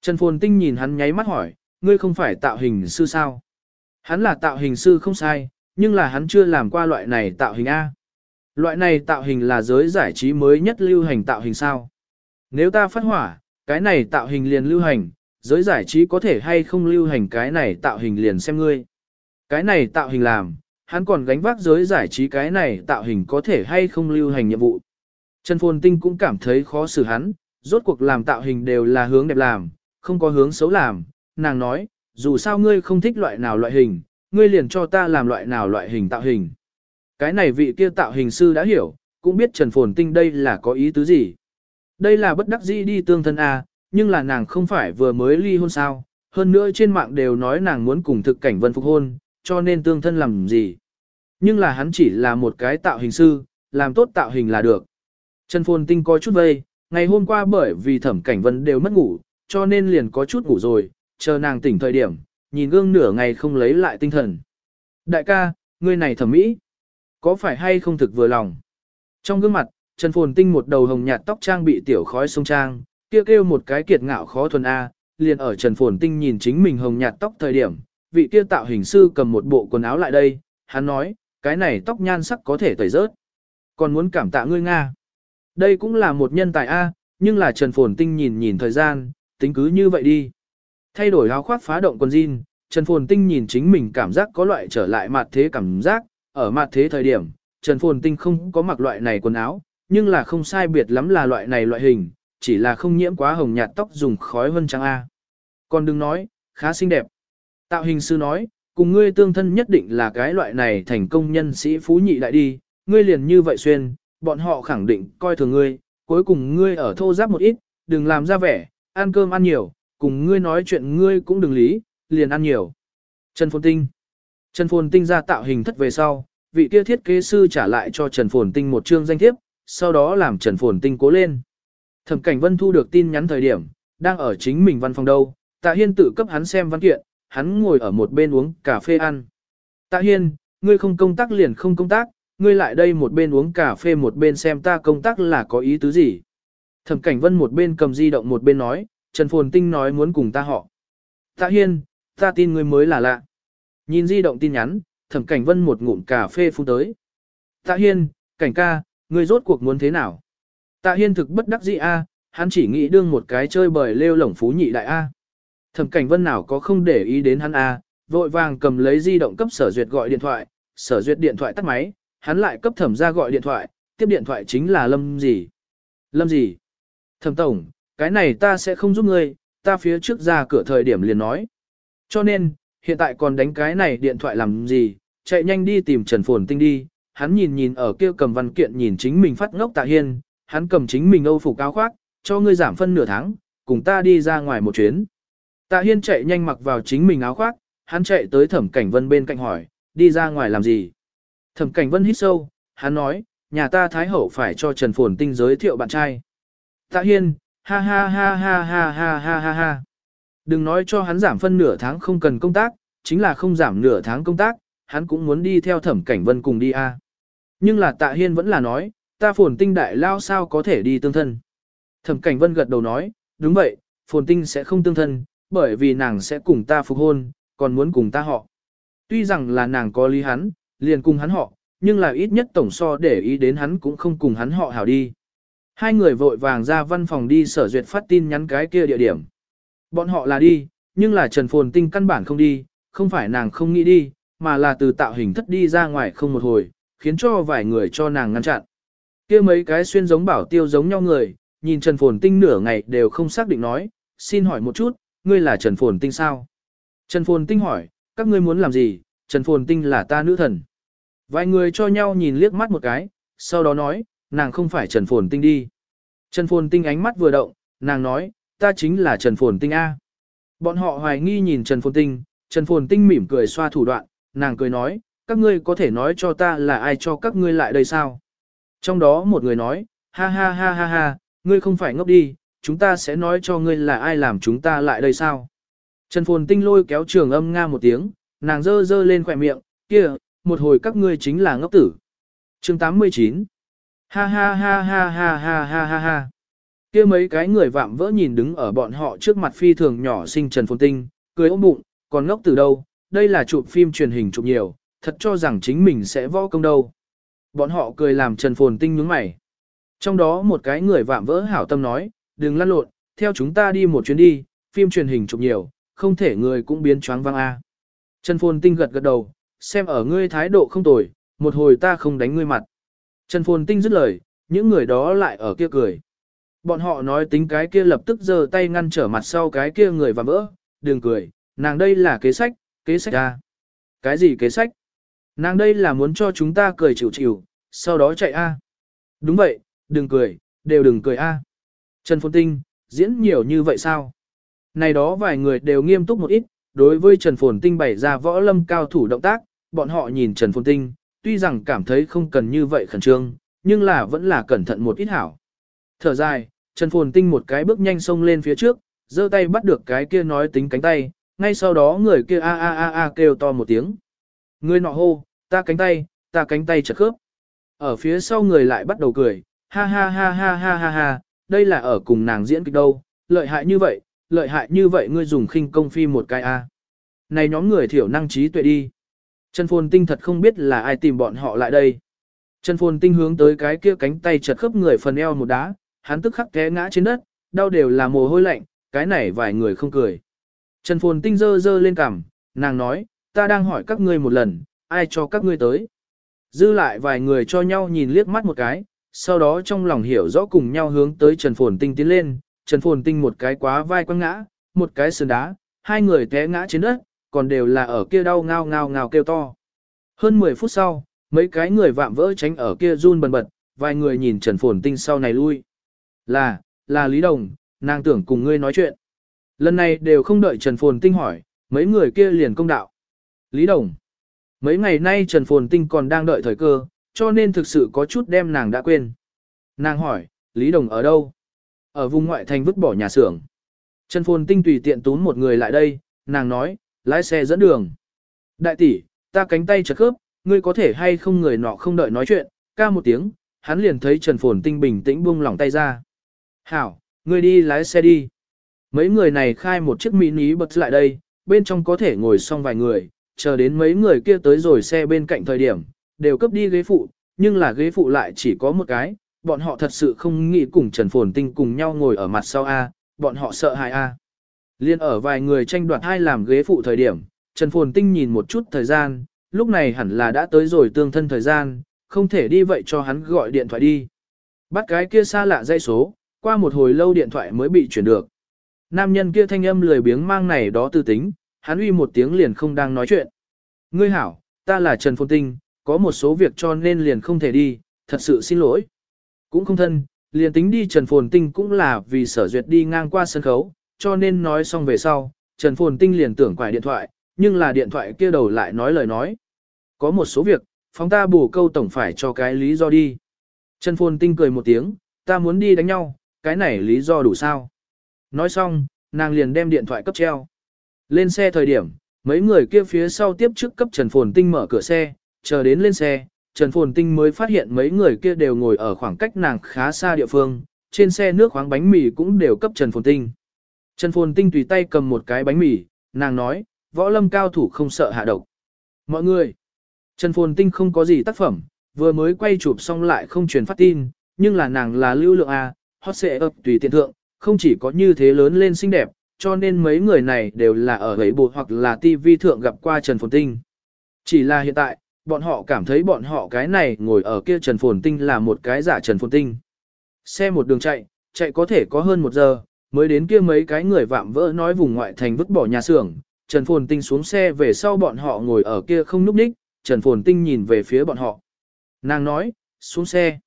Trần Phồn Tinh nhìn hắn nháy mắt hỏi, ngươi không phải tạo hình sư sao? Hắn là tạo hình sư không sai, nhưng là hắn chưa làm qua loại này tạo hình A. Loại này tạo hình là giới giải trí mới nhất lưu hành tạo hình sao? Nếu ta phát hỏa, cái này tạo hình liền lưu hành, giới giải trí có thể hay không lưu hành cái này tạo hình liền xem ngươi. Cái này tạo hình làm, hắn còn gánh vác giới giải trí cái này tạo hình có thể hay không lưu hành nhiệm vụ. Trần Phồn Tinh cũng cảm thấy khó xử hắn, rốt cuộc làm tạo hình đều là hướng đẹp làm, không có hướng xấu làm. Nàng nói, dù sao ngươi không thích loại nào loại hình, ngươi liền cho ta làm loại nào loại hình tạo hình. Cái này vị kia tạo hình sư đã hiểu, cũng biết Trần Phồn Tinh đây là có ý tứ gì. Đây là bất đắc dĩ đi tương thân A, nhưng là nàng không phải vừa mới ly hôn sao, hơn nữa trên mạng đều nói nàng muốn cùng thực cảnh vân phục hôn, cho nên tương thân làm gì. Nhưng là hắn chỉ là một cái tạo hình sư, làm tốt tạo hình là được. Trần Phồn Tinh có chút vây, ngày hôm qua bởi vì thẩm cảnh vân đều mất ngủ, cho nên liền có chút ngủ rồi, chờ nàng tỉnh thời điểm, nhìn gương nửa ngày không lấy lại tinh thần. Đại ca, ngươi này thẩm mỹ, có phải hay không thực vừa lòng? Trong gương mặt, Trần Phồn Tinh một đầu hồng nhạt tóc trang bị tiểu khói sông trang, kia kêu, kêu một cái kiệt ngạo khó thuần A, liền ở Trần Phồn Tinh nhìn chính mình hồng nhạt tóc thời điểm, vị kia tạo hình sư cầm một bộ quần áo lại đây, hắn nói, cái này tóc nhan sắc có thể tẩy rớt. Còn muốn cảm tạ ngươi Nga. Đây cũng là một nhân tài A, nhưng là Trần Phồn Tinh nhìn nhìn thời gian, tính cứ như vậy đi. Thay đổi áo khoác phá động quần jean, Trần Phồn Tinh nhìn chính mình cảm giác có loại trở lại mặt thế cảm giác, ở mặt thế thời điểm, Trần Phồn Tinh không có mặc loại này quần áo, nhưng là không sai biệt lắm là loại này loại hình, chỉ là không nhiễm quá hồng nhạt tóc dùng khói vân trắng A. Còn đừng nói, khá xinh đẹp. Tạo hình sư nói, cùng ngươi tương thân nhất định là cái loại này thành công nhân sĩ phú nhị đại đi, ngươi liền như vậy xuyên, bọn họ khẳng định coi thường ngươi, cuối cùng ngươi ở thô giáp một ít, đừng làm ra vẻ, ăn cơm ăn nhiều, cùng ngươi nói chuyện ngươi cũng đừng lý, liền ăn nhiều. Trần Phồn Tinh Trần Phồn Tinh ra tạo hình thất về sau, vị kia thiết kế sư trả lại cho Trần Phồn Tinh một chương danh thiếp, sau đó làm Trần Phồn Tinh cố lên. Thẩm Cảnh Vân thu được tin nhắn thời điểm, đang ở chính mình văn phòng đâu, Tạ Hiên tự cấp hắn xem văn kiện, hắn ngồi ở một bên uống cà phê ăn. Tạ Hiên, ngươi không công tác liền không công tác, ngươi lại đây một bên uống cà phê một bên xem ta công tác là có ý tứ gì. Thẩm Cảnh Vân một bên cầm di động một bên nói, Trần Phồn Tinh nói muốn cùng ta họ. Tạ Hiên, ta tin ngươi mới là lạ. Nhìn di động tin nhắn, Thẩm Cảnh Vân một ngụm cà phê phun tới. Tạ Hiên, Cảnh ca, ngươi rốt cuộc muốn thế nào? Tạ Hiên thực bất đắc dĩ a, hắn chỉ nghĩ đương một cái chơi bời lêu lổng phú nhị đại a. Thẩm Cảnh Vân nào có không để ý đến hắn a, vội vàng cầm lấy di động cấp Sở Duyệt gọi điện thoại, Sở Duyệt điện thoại tắt máy, hắn lại cấp Thẩm ra gọi điện thoại, tiếp điện thoại chính là Lâm gì? Lâm gì? Thẩm tổng, cái này ta sẽ không giúp ngươi, ta phía trước ra cửa thời điểm liền nói. Cho nên, hiện tại còn đánh cái này điện thoại làm gì, chạy nhanh đi tìm Trần Phồn Tinh đi, hắn nhìn nhìn ở kia cầm văn kiện nhìn chính mình phát ngốc tạ hiên, hắn cầm chính mình âu phục áo khoác, cho ngươi giảm phân nửa tháng, cùng ta đi ra ngoài một chuyến. Tạ hiên chạy nhanh mặc vào chính mình áo khoác, hắn chạy tới thẩm cảnh vân bên cạnh hỏi, đi ra ngoài làm gì? Thẩm cảnh vân hít sâu, hắn nói, nhà ta thái hậu phải cho Trần Phồn Tinh giới thiệu bạn trai. Tạ hiên, ha ha ha ha ha ha ha ha ha. Đừng nói cho hắn giảm phân nửa tháng không cần công tác, chính là không giảm nửa tháng công tác, hắn cũng muốn đi theo thẩm cảnh vân cùng đi a. Nhưng là tạ hiên vẫn là nói, ta phồn tinh đại lao sao có thể đi tương thân. Thẩm cảnh vân gật đầu nói, đúng vậy, phồn tinh sẽ không tương thân, bởi vì nàng sẽ cùng ta phục hôn, còn muốn cùng ta họ. Tuy rằng là nàng có lý hắn, liền cùng hắn họ, nhưng là ít nhất tổng so để ý đến hắn cũng không cùng hắn họ hảo đi. Hai người vội vàng ra văn phòng đi sở duyệt phát tin nhắn cái kia địa điểm. Bọn họ là đi, nhưng là Trần Phồn Tinh căn bản không đi, không phải nàng không nghĩ đi, mà là từ tạo hình thất đi ra ngoài không một hồi, khiến cho vài người cho nàng ngăn chặn. kia mấy cái xuyên giống bảo tiêu giống nhau người, nhìn Trần Phồn Tinh nửa ngày đều không xác định nói, xin hỏi một chút, ngươi là Trần Phồn Tinh sao? Trần Phồn Tinh hỏi, các ngươi muốn làm gì, Trần Phồn Tinh là ta nữ thần. Vài người cho nhau nhìn liếc mắt một cái, sau đó nói, nàng không phải Trần Phồn Tinh đi. Trần Phồn Tinh ánh mắt vừa động, nàng nói, ta chính là Trần Phồn Tinh A. Bọn họ hoài nghi nhìn Trần Phồn Tinh, Trần Phồn Tinh mỉm cười xoa thủ đoạn, nàng cười nói, các ngươi có thể nói cho ta là ai cho các ngươi lại đây sao? Trong đó một người nói, ha ha ha ha ha, ngươi không phải ngốc đi, chúng ta sẽ nói cho ngươi là ai làm chúng ta lại đây sao? Trần Phồn Tinh lôi kéo trường âm nga một tiếng, nàng dơ dơ lên khỏe miệng, kia, một hồi các ngươi chính là ngốc tử. chương 89 Ha ha ha ha ha ha ha ha ha. kia mấy cái người vạm vỡ nhìn đứng ở bọn họ trước mặt phi thường nhỏ sinh Trần Phồn Tinh, cười ôm bụng, còn ngốc từ đâu, đây là chụp phim truyền hình chụp nhiều, thật cho rằng chính mình sẽ võ công đâu. Bọn họ cười làm Trần Phồn Tinh nhướng mày. Trong đó một cái người vạm vỡ hảo tâm nói, đừng lăn lộn, theo chúng ta đi một chuyến đi, phim truyền hình chụp nhiều, không thể người cũng biến choáng văng a. Trần Phồn Tinh gật gật đầu, xem ở ngươi thái độ không tồi, một hồi ta không đánh ngươi mặt. Trần Phồn Tinh dứt lời, những người đó lại ở kia cười. Bọn họ nói tính cái kia lập tức giơ tay ngăn trở mặt sau cái kia người và vỡ, đừng cười, nàng đây là kế sách, kế sách ra. Cái gì kế sách? Nàng đây là muốn cho chúng ta cười chịu chịu, sau đó chạy a. Đúng vậy, đừng cười, đều đừng cười a. Trần Phồn Tinh, diễn nhiều như vậy sao? Này đó vài người đều nghiêm túc một ít, đối với Trần Phồn Tinh bày ra võ lâm cao thủ động tác, bọn họ nhìn Trần Phồn Tinh, tuy rằng cảm thấy không cần như vậy khẩn trương, nhưng là vẫn là cẩn thận một ít hảo. Thở dài, Trần Phồn Tinh một cái bước nhanh xông lên phía trước, giơ tay bắt được cái kia nói tính cánh tay, ngay sau đó người kia a a a a kêu to một tiếng. Người nọ hô, ta cánh tay, ta cánh tay chật khớp. Ở phía sau người lại bắt đầu cười, ha ha ha ha ha ha ha, đây là ở cùng nàng diễn kịch đâu, lợi hại như vậy, lợi hại như vậy ngươi dùng khinh công phi một cái a. Này nhóm người thiểu năng trí tuệ đi. Trần Phồn Tinh thật không biết là ai tìm bọn họ lại đây. Trần Phồn Tinh hướng tới cái kia cánh tay chật khớp người phần eo một đá, hắn tức khắc té ngã trên đất, đau đều là mồ hôi lạnh, cái này vài người không cười. Trần Phồn Tinh dơ dơ lên cằm, nàng nói, ta đang hỏi các ngươi một lần, ai cho các ngươi tới. Dư lại vài người cho nhau nhìn liếc mắt một cái, sau đó trong lòng hiểu rõ cùng nhau hướng tới Trần Phồn Tinh tiến lên, Trần Phồn Tinh một cái quá vai quăng ngã, một cái sườn đá, hai người té ngã trên đất, còn đều là ở kia đau ngao ngao ngao kêu to. Hơn 10 phút sau, mấy cái người vạm vỡ tránh ở kia run bần bật, vài người nhìn Trần Phồn Tinh sau này lui. Là, là Lý Đồng, nàng tưởng cùng ngươi nói chuyện. Lần này đều không đợi Trần Phồn Tinh hỏi, mấy người kia liền công đạo. Lý Đồng. Mấy ngày nay Trần Phồn Tinh còn đang đợi thời cơ, cho nên thực sự có chút đem nàng đã quên. Nàng hỏi, Lý Đồng ở đâu? Ở vùng ngoại thành vứt bỏ nhà xưởng. Trần Phồn Tinh tùy tiện tún một người lại đây, nàng nói, lái xe dẫn đường. Đại tỷ, ta cánh tay chật khớp, ngươi có thể hay không người nọ không đợi nói chuyện, ca một tiếng, hắn liền thấy Trần Phồn Tinh bình tĩnh buông lỏng tay ra. Hảo, ngươi đi lái xe đi. Mấy người này khai một chiếc mini bật lại đây, bên trong có thể ngồi xong vài người, chờ đến mấy người kia tới rồi xe bên cạnh thời điểm, đều cấp đi ghế phụ, nhưng là ghế phụ lại chỉ có một cái, bọn họ thật sự không nghĩ cùng Trần Phồn Tinh cùng nhau ngồi ở mặt sau A, bọn họ sợ hại A. Liên ở vài người tranh đoạt hai làm ghế phụ thời điểm, Trần Phồn Tinh nhìn một chút thời gian, lúc này hẳn là đã tới rồi tương thân thời gian, không thể đi vậy cho hắn gọi điện thoại đi. Bắt cái kia xa lạ dây số, qua một hồi lâu điện thoại mới bị chuyển được. Nam nhân kia thanh âm lười biếng mang này đó tư tính, hắn uy một tiếng liền không đang nói chuyện. Ngươi hảo, ta là Trần Phồn Tinh, có một số việc cho nên liền không thể đi, thật sự xin lỗi. Cũng không thân, liền tính đi Trần Phồn Tinh cũng là vì sở duyệt đi ngang qua sân khấu, cho nên nói xong về sau, Trần Phồn Tinh liền tưởng quải điện thoại, nhưng là điện thoại kia đầu lại nói lời nói. Có một số việc, phóng ta bù câu tổng phải cho cái lý do đi. Trần Phồn Tinh cười một tiếng, ta muốn đi đánh nhau, cái này lý do đủ sao. Nói xong, nàng liền đem điện thoại cấp treo. Lên xe thời điểm, mấy người kia phía sau tiếp trước cấp Trần Phồn Tinh mở cửa xe, chờ đến lên xe, Trần Phồn Tinh mới phát hiện mấy người kia đều ngồi ở khoảng cách nàng khá xa địa phương, trên xe nước khoáng bánh mì cũng đều cấp Trần Phồn Tinh. Trần Phồn Tinh tùy tay cầm một cái bánh mì, nàng nói, võ lâm cao thủ không sợ hạ độc. Mọi người, Trần Phồn Tinh không có gì tác phẩm, vừa mới quay chụp xong lại không truyền phát tin, nhưng là nàng là lưu lượng A, hot sẽ ập tùy tiện thượng, không chỉ có như thế lớn lên xinh đẹp, cho nên mấy người này đều là ở ấy bộ hoặc là TV thượng gặp qua Trần Phồn Tinh. Chỉ là hiện tại, bọn họ cảm thấy bọn họ cái này ngồi ở kia Trần Phồn Tinh là một cái giả Trần Phồn Tinh. Xe một đường chạy, chạy có thể có hơn một giờ, mới đến kia mấy cái người vạm vỡ nói vùng ngoại thành vứt bỏ nhà xưởng. Trần Phồn Tinh xuống xe về sau bọn họ ngồi ở kia không núp đích, Trần Phồn Tinh nhìn về phía bọn họ. Nàng nói, xuống xe.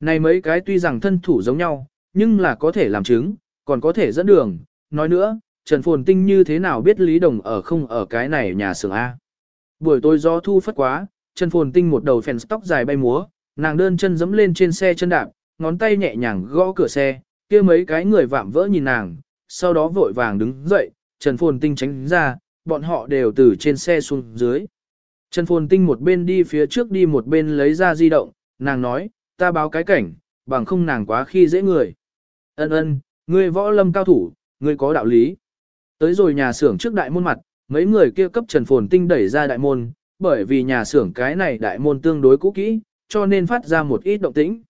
Này mấy cái tuy rằng thân thủ giống nhau, nhưng là có thể làm chứng, còn có thể dẫn đường. Nói nữa, Trần Phồn Tinh như thế nào biết Lý Đồng ở không ở cái này nhà xưởng A. Buổi tối gió thu phất quá, Trần Phồn Tinh một đầu phèn tóc dài bay múa, nàng đơn chân dẫm lên trên xe chân đạp, ngón tay nhẹ nhàng gõ cửa xe, kia mấy cái người vạm vỡ nhìn nàng, sau đó vội vàng đứng dậy, Trần Phồn Tinh tránh ra, bọn họ đều từ trên xe xuống dưới. Trần Phồn Tinh một bên đi phía trước đi một bên lấy ra di động, nàng nói, ta báo cái cảnh, bằng không nàng quá khi dễ người. Ân ân, ngươi võ lâm cao thủ, ngươi có đạo lý. Tới rồi nhà xưởng trước đại môn mặt, mấy người kia cấp Trần Phồn Tinh đẩy ra đại môn, bởi vì nhà xưởng cái này đại môn tương đối cũ kỹ, cho nên phát ra một ít động tĩnh.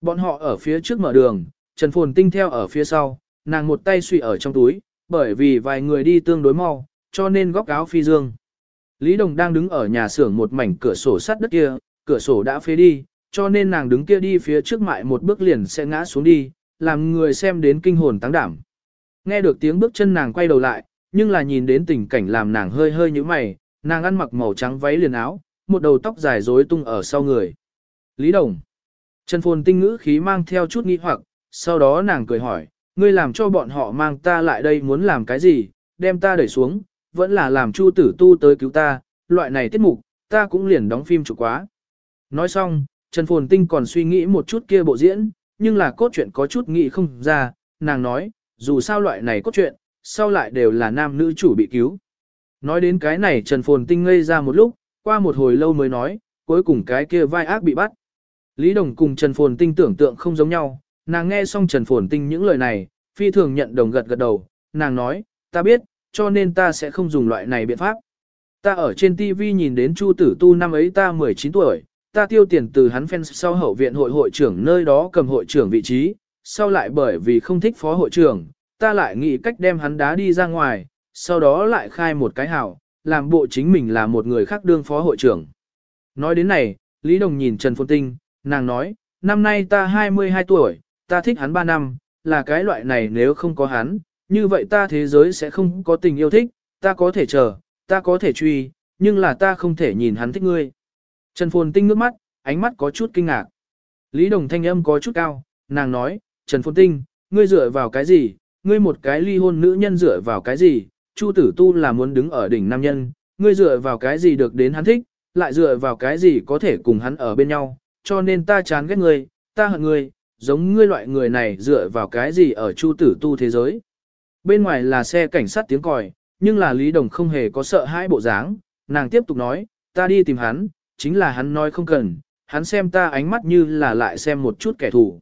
Bọn họ ở phía trước mở đường, Trần Phồn Tinh theo ở phía sau, nàng một tay suy ở trong túi, bởi vì vài người đi tương đối mau, cho nên góc áo phi dương. Lý Đồng đang đứng ở nhà xưởng một mảnh cửa sổ sắt đất kia, cửa sổ đã phế đi, cho nên nàng đứng kia đi phía trước mại một bước liền sẽ ngã xuống đi, làm người xem đến kinh hồn tăng đảm. Nghe được tiếng bước chân nàng quay đầu lại, nhưng là nhìn đến tình cảnh làm nàng hơi hơi như mày, nàng ăn mặc màu trắng váy liền áo, một đầu tóc dài rối tung ở sau người. Lý Đồng. Trần Phồn tinh ngữ khí mang theo chút nghi hoặc, sau đó nàng cười hỏi, ngươi làm cho bọn họ mang ta lại đây muốn làm cái gì, đem ta đẩy xuống, vẫn là làm chu tử tu tới cứu ta, loại này tiết mục, ta cũng liền đóng phim chủ quá. Nói xong, Trần Phồn Tinh còn suy nghĩ một chút kia bộ diễn, nhưng là cốt truyện có chút nghĩ không ra, nàng nói, dù sao loại này cốt truyện, sau lại đều là nam nữ chủ bị cứu. Nói đến cái này Trần Phồn Tinh ngây ra một lúc, qua một hồi lâu mới nói, cuối cùng cái kia vai ác bị bắt. Lý Đồng cùng Trần Phồn Tinh tưởng tượng không giống nhau, nàng nghe xong Trần Phồn Tinh những lời này, phi thường nhận đồng gật gật đầu, nàng nói, ta biết, cho nên ta sẽ không dùng loại này biện pháp. Ta ở trên TV nhìn đến Chu Tử Tu năm ấy ta 19 tuổi, ta tiêu tiền từ hắn fans sau hậu viện hội hội trưởng nơi đó cầm hội trưởng vị trí, sau lại bởi vì không thích phó hội trưởng, ta lại nghĩ cách đem hắn đá đi ra ngoài, sau đó lại khai một cái hảo, làm bộ chính mình là một người khác đương phó hội trưởng. Nói đến này, Lý Đồng nhìn Trần Phồn Tinh, nàng nói, năm nay ta 22 tuổi, ta thích hắn 3 năm, là cái loại này nếu không có hắn, như vậy ta thế giới sẽ không có tình yêu thích, ta có thể chờ, ta có thể truy, nhưng là ta không thể nhìn hắn thích ngươi. Trần Phồn Tinh ngước mắt, ánh mắt có chút kinh ngạc. Lý Đồng thanh âm có chút cao, nàng nói, Trần Phồn Tinh, ngươi dựa vào cái gì, ngươi một cái ly hôn nữ nhân dựa vào cái gì, Chu tử tu là muốn đứng ở đỉnh nam nhân, ngươi dựa vào cái gì được đến hắn thích, lại dựa vào cái gì có thể cùng hắn ở bên nhau, cho nên ta chán ghét ngươi, ta hận ngươi, giống ngươi loại người này dựa vào cái gì ở Chu tử tu thế giới. Bên ngoài là xe cảnh sát tiếng còi, nhưng là Lý Đồng không hề có sợ hãi bộ dáng, nàng tiếp tục nói, ta đi tìm hắn, chính là hắn nói không cần, hắn xem ta ánh mắt như là lại xem một chút kẻ thù.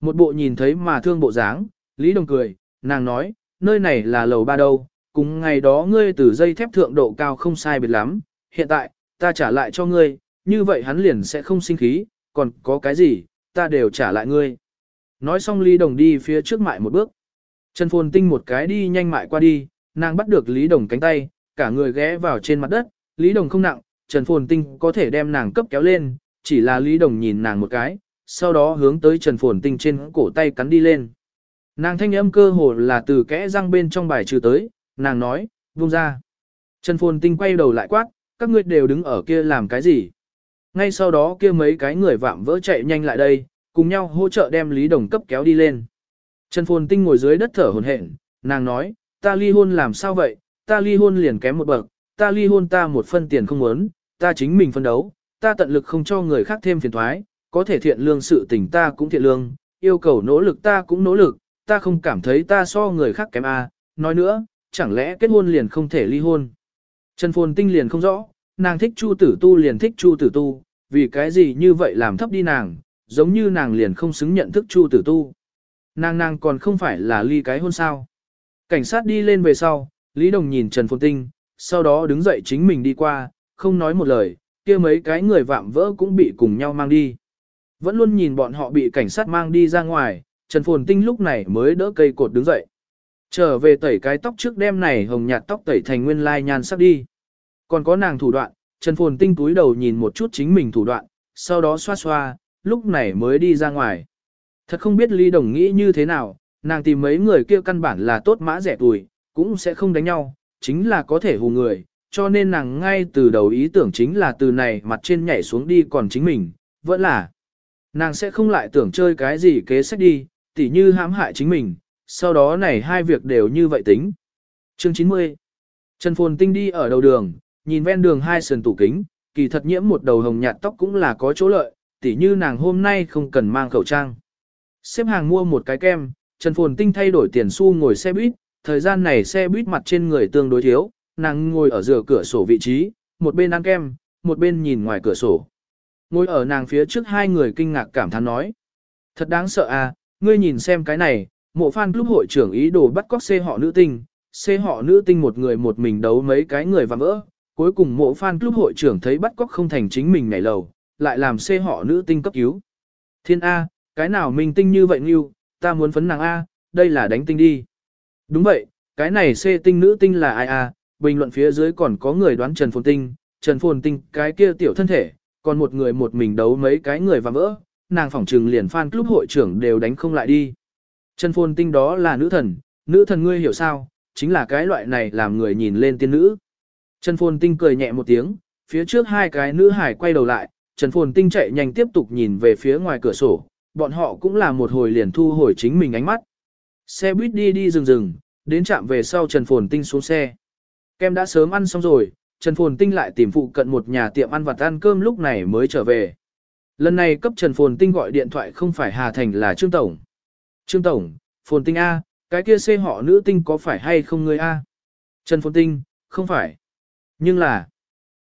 Một bộ nhìn thấy mà thương bộ dáng, Lý Đồng cười, nàng nói, nơi này là lầu ba đâu, cùng ngày đó ngươi từ dây thép thượng độ cao không sai biệt lắm, hiện tại, ta trả lại cho ngươi, như vậy hắn liền sẽ không sinh khí, còn có cái gì, ta đều trả lại ngươi. Nói xong Lý Đồng đi phía trước mại một bước. Trần Phồn Tinh một cái đi nhanh mại qua đi, nàng bắt được Lý Đồng cánh tay, cả người ghé vào trên mặt đất, Lý Đồng không nặng, Trần Phồn Tinh có thể đem nàng cấp kéo lên, chỉ là Lý Đồng nhìn nàng một cái, sau đó hướng tới Trần Phồn Tinh trên cổ tay cắn đi lên. Nàng thanh âm cơ hồ là từ kẽ răng bên trong bài trừ tới, nàng nói, buông ra. Trần Phồn Tinh quay đầu lại quát, các ngươi đều đứng ở kia làm cái gì? Ngay sau đó kia mấy cái người vạm vỡ chạy nhanh lại đây, cùng nhau hỗ trợ đem Lý Đồng cấp kéo đi lên. Trần Phồn Tinh ngồi dưới đất thở hổn hển, nàng nói, ta ly hôn làm sao vậy, ta ly hôn liền kém một bậc, ta ly hôn ta một phân tiền không muốn, ta chính mình phân đấu, ta tận lực không cho người khác thêm phiền thoái, có thể thiện lương sự tình ta cũng thiện lương, yêu cầu nỗ lực ta cũng nỗ lực, ta không cảm thấy ta so người khác kém a. À. nói nữa, chẳng lẽ kết hôn liền không thể ly hôn. Trần Phồn Tinh liền không rõ, nàng thích Chu Tử Tu liền thích Chu Tử Tu, vì cái gì như vậy làm thấp đi nàng, giống như nàng liền không xứng nhận thức Chu Tử Tu. Nàng nàng còn không phải là ly cái hôn sao. Cảnh sát đi lên về sau, Lý Đồng nhìn Trần Phồn Tinh, sau đó đứng dậy chính mình đi qua, không nói một lời, kia mấy cái người vạm vỡ cũng bị cùng nhau mang đi. Vẫn luôn nhìn bọn họ bị cảnh sát mang đi ra ngoài, Trần Phồn Tinh lúc này mới đỡ cây cột đứng dậy. Trở về tẩy cái tóc trước đêm này hồng nhạt tóc tẩy thành nguyên lai nhan sắc đi. Còn có nàng thủ đoạn, Trần Phồn Tinh túi đầu nhìn một chút chính mình thủ đoạn, sau đó xoa xoa, lúc này mới đi ra ngoài. Thật không biết Lý Đồng nghĩ như thế nào, nàng tìm mấy người kia căn bản là tốt mã rẻ tuổi, cũng sẽ không đánh nhau, chính là có thể hù người, cho nên nàng ngay từ đầu ý tưởng chính là từ này mặt trên nhảy xuống đi còn chính mình, vẫn là nàng sẽ không lại tưởng chơi cái gì kế sách đi, tỉ như hãm hại chính mình, sau đó này hai việc đều như vậy tính. Chương 90 Trần Phồn Tinh đi ở đầu đường, nhìn ven đường hai sườn tủ kính, kỳ thật nhiễm một đầu hồng nhạt tóc cũng là có chỗ lợi, tỉ như nàng hôm nay không cần mang khẩu trang. Xếp hàng mua một cái kem, Trần Phồn Tinh thay đổi tiền xu ngồi xe buýt, thời gian này xe buýt mặt trên người tương đối thiếu, nàng ngồi ở giữa cửa sổ vị trí, một bên ăn kem, một bên nhìn ngoài cửa sổ. Ngồi ở nàng phía trước hai người kinh ngạc cảm thán nói. Thật đáng sợ à, ngươi nhìn xem cái này, mộ fan club hội trưởng ý đồ bắt cóc xê họ nữ tinh, xê họ nữ tinh một người một mình đấu mấy cái người và vỡ. Cuối cùng mộ fan club hội trưởng thấy bắt cóc không thành chính mình nhảy lầu, lại làm xê họ nữ tinh cấp cứu. Thiên A, cái nào minh tinh như vậy nghiêu, ta muốn phấn nàng A, đây là đánh tinh đi. Đúng vậy, cái này xê tinh nữ tinh là ai A, bình luận phía dưới còn có người đoán Trần Phồn Tinh, Trần Phồn Tinh cái kia tiểu thân thể, còn một người một mình đấu mấy cái người và vỡ, nàng phỏng trừng liền fan club hội trưởng đều đánh không lại đi. Trần Phồn Tinh đó là nữ thần, nữ thần ngươi hiểu sao, chính là cái loại này làm người nhìn lên tiên nữ. Trần Phồn Tinh cười nhẹ một tiếng, phía trước hai cái nữ hải quay đầu lại, Trần Phồn Tinh chạy nhanh tiếp tục nhìn về phía ngoài cửa sổ, bọn họ cũng là một hồi liền thu hồi chính mình ánh mắt. Xe buýt đi đi rừng rừng, đến trạm về sau Trần Phồn Tinh xuống xe. Kem đã sớm ăn xong rồi, Trần Phồn Tinh lại tìm phụ cận một nhà tiệm ăn vặt ăn cơm lúc này mới trở về. Lần này cấp Trần Phồn Tinh gọi điện thoại không phải Hà Thành là Trương Tổng. Trương Tổng, Phồn Tinh A, cái kia xê họ nữ tinh có phải hay không người A? Trần Phồn Tinh, không phải. Nhưng là,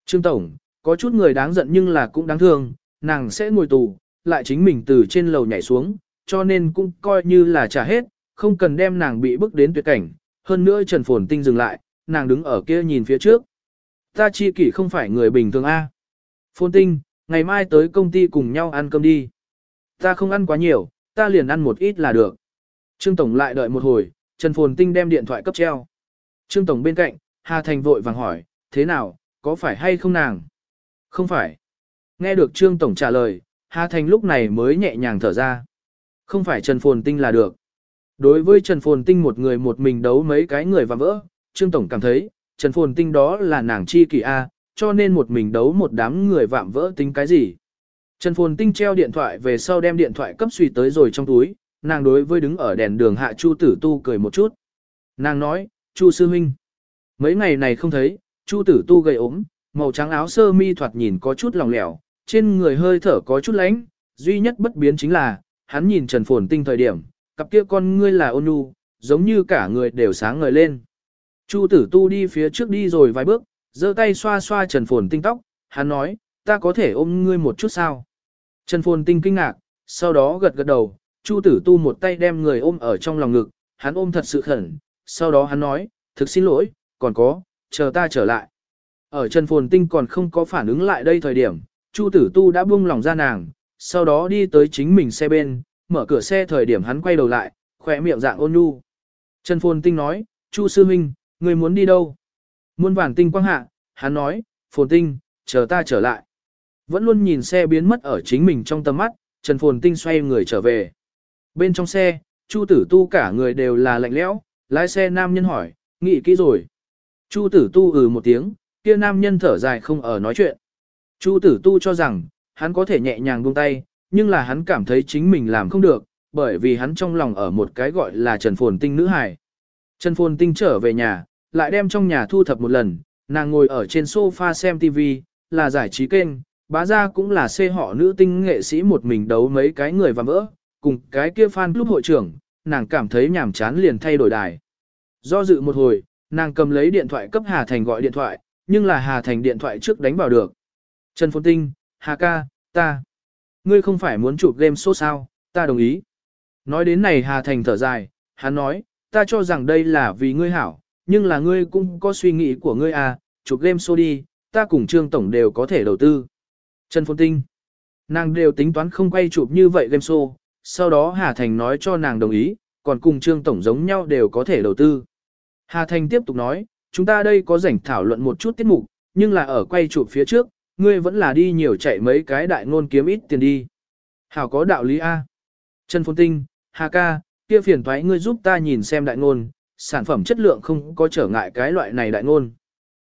Trương Tổng, có chút người đáng giận nhưng là cũng đáng thương, nàng sẽ ngồi tù, lại chính mình từ trên lầu nhảy xuống, cho nên cũng coi như là trả hết, không cần đem nàng bị bức đến tuyệt cảnh. Hơn nữa Trần Phồn Tinh dừng lại, nàng đứng ở kia nhìn phía trước. Ta chi kỷ không phải người bình thường A. Phồn Tinh, ngày mai tới công ty cùng nhau ăn cơm đi. Ta không ăn quá nhiều, ta liền ăn một ít là được. Trương Tổng lại đợi một hồi, Trần Phồn Tinh đem điện thoại cấp treo. Trương Tổng bên cạnh, Hà Thành vội vàng hỏi, thế nào, có phải hay không nàng? Không phải. Nghe được Trương Tổng trả lời, Hà Thành lúc này mới nhẹ nhàng thở ra. Không phải Trần Phồn Tinh là được. Đối với Trần Phồn Tinh một người một mình đấu mấy cái người và vỡ, Trương Tổng cảm thấy, Trần Phồn Tinh đó là nàng chi kỳ A, cho nên một mình đấu một đám người vạm vỡ tính cái gì. Trần Phồn Tinh treo điện thoại về sau đem điện thoại cấp suy tới rồi trong túi, nàng đối với đứng ở đèn đường hạ Chu Tử Tu cười một chút. Nàng nói, Chu Sư Minh. Mấy ngày này không thấy, Chu Tử Tu gầy ốm, màu trắng áo sơ mi thoạt nhìn có chút lòng lẻo, trên người hơi thở có chút lánh, duy nhất bất biến chính là, hắn nhìn Trần Phồn Tinh thời điểm, cặp kia con ngươi là ôn nhu, giống như cả người đều sáng ngời lên. Chu tử tu đi phía trước đi rồi vài bước, giơ tay xoa xoa Trần Phồn Tinh tóc, hắn nói, ta có thể ôm ngươi một chút sao? Trần Phồn Tinh kinh ngạc, sau đó gật gật đầu, Chu tử tu một tay đem người ôm ở trong lòng ngực, hắn ôm thật sự khẩn, sau đó hắn nói, thực xin lỗi, còn có, chờ ta trở lại. Ở Trần Phồn Tinh còn không có phản ứng lại đây thời điểm, Chu tử tu đã buông lòng ra nàng, sau đó đi tới chính mình xe bên, mở cửa xe thời điểm hắn quay đầu lại, khỏe miệng dạng ôn nhu. Trần Phồn Tinh nói, Chu Sư Minh, người muốn đi đâu? Muôn vàng tinh quang hạ, hắn nói, Phồn Tinh, chờ ta trở lại. Vẫn luôn nhìn xe biến mất ở chính mình trong tầm mắt, Trần Phồn Tinh xoay người trở về. Bên trong xe, Chu tử tu cả người đều là lạnh lẽo, lái xe nam nhân hỏi, nghĩ kỹ rồi. Chu tử tu ừ một tiếng, kia nam nhân thở dài không ở nói chuyện. Chu tử tu cho rằng, hắn có thể nhẹ nhàng buông tay, nhưng là hắn cảm thấy chính mình làm không được, bởi vì hắn trong lòng ở một cái gọi là Trần Phồn Tinh nữ hài. Trần Phồn Tinh trở về nhà, lại đem trong nhà thu thập một lần, nàng ngồi ở trên sofa xem TV, là giải trí kênh, bá ra cũng là xê họ nữ tinh nghệ sĩ một mình đấu mấy cái người và vỡ, cùng cái kia fan club hội trưởng, nàng cảm thấy nhàm chán liền thay đổi đài. Do dự một hồi, nàng cầm lấy điện thoại cấp Hà Thành gọi điện thoại, nhưng là Hà Thành điện thoại trước đánh vào được. Trần Phồn Tinh, Hà ca, ta. Ngươi không phải muốn chụp game show sao, ta đồng ý. Nói đến này Hà Thành thở dài, hắn nói, ta cho rằng đây là vì ngươi hảo, nhưng là ngươi cũng có suy nghĩ của ngươi à, chụp game show đi, ta cùng Trương Tổng đều có thể đầu tư. Trần Phồn Tinh, nàng đều tính toán không quay chụp như vậy game show, sau đó Hà Thành nói cho nàng đồng ý, còn cùng Trương Tổng giống nhau đều có thể đầu tư. Hà Thành tiếp tục nói, chúng ta đây có rảnh thảo luận một chút tiết mục, nhưng là ở quay chụp phía trước, ngươi vẫn là đi nhiều chạy mấy cái đại ngôn kiếm ít tiền đi. Hảo có đạo lý A. Trần Phồn Tinh, Hà ca, kia phiền thoái ngươi giúp ta nhìn xem đại ngôn, sản phẩm chất lượng không có trở ngại cái loại này đại ngôn.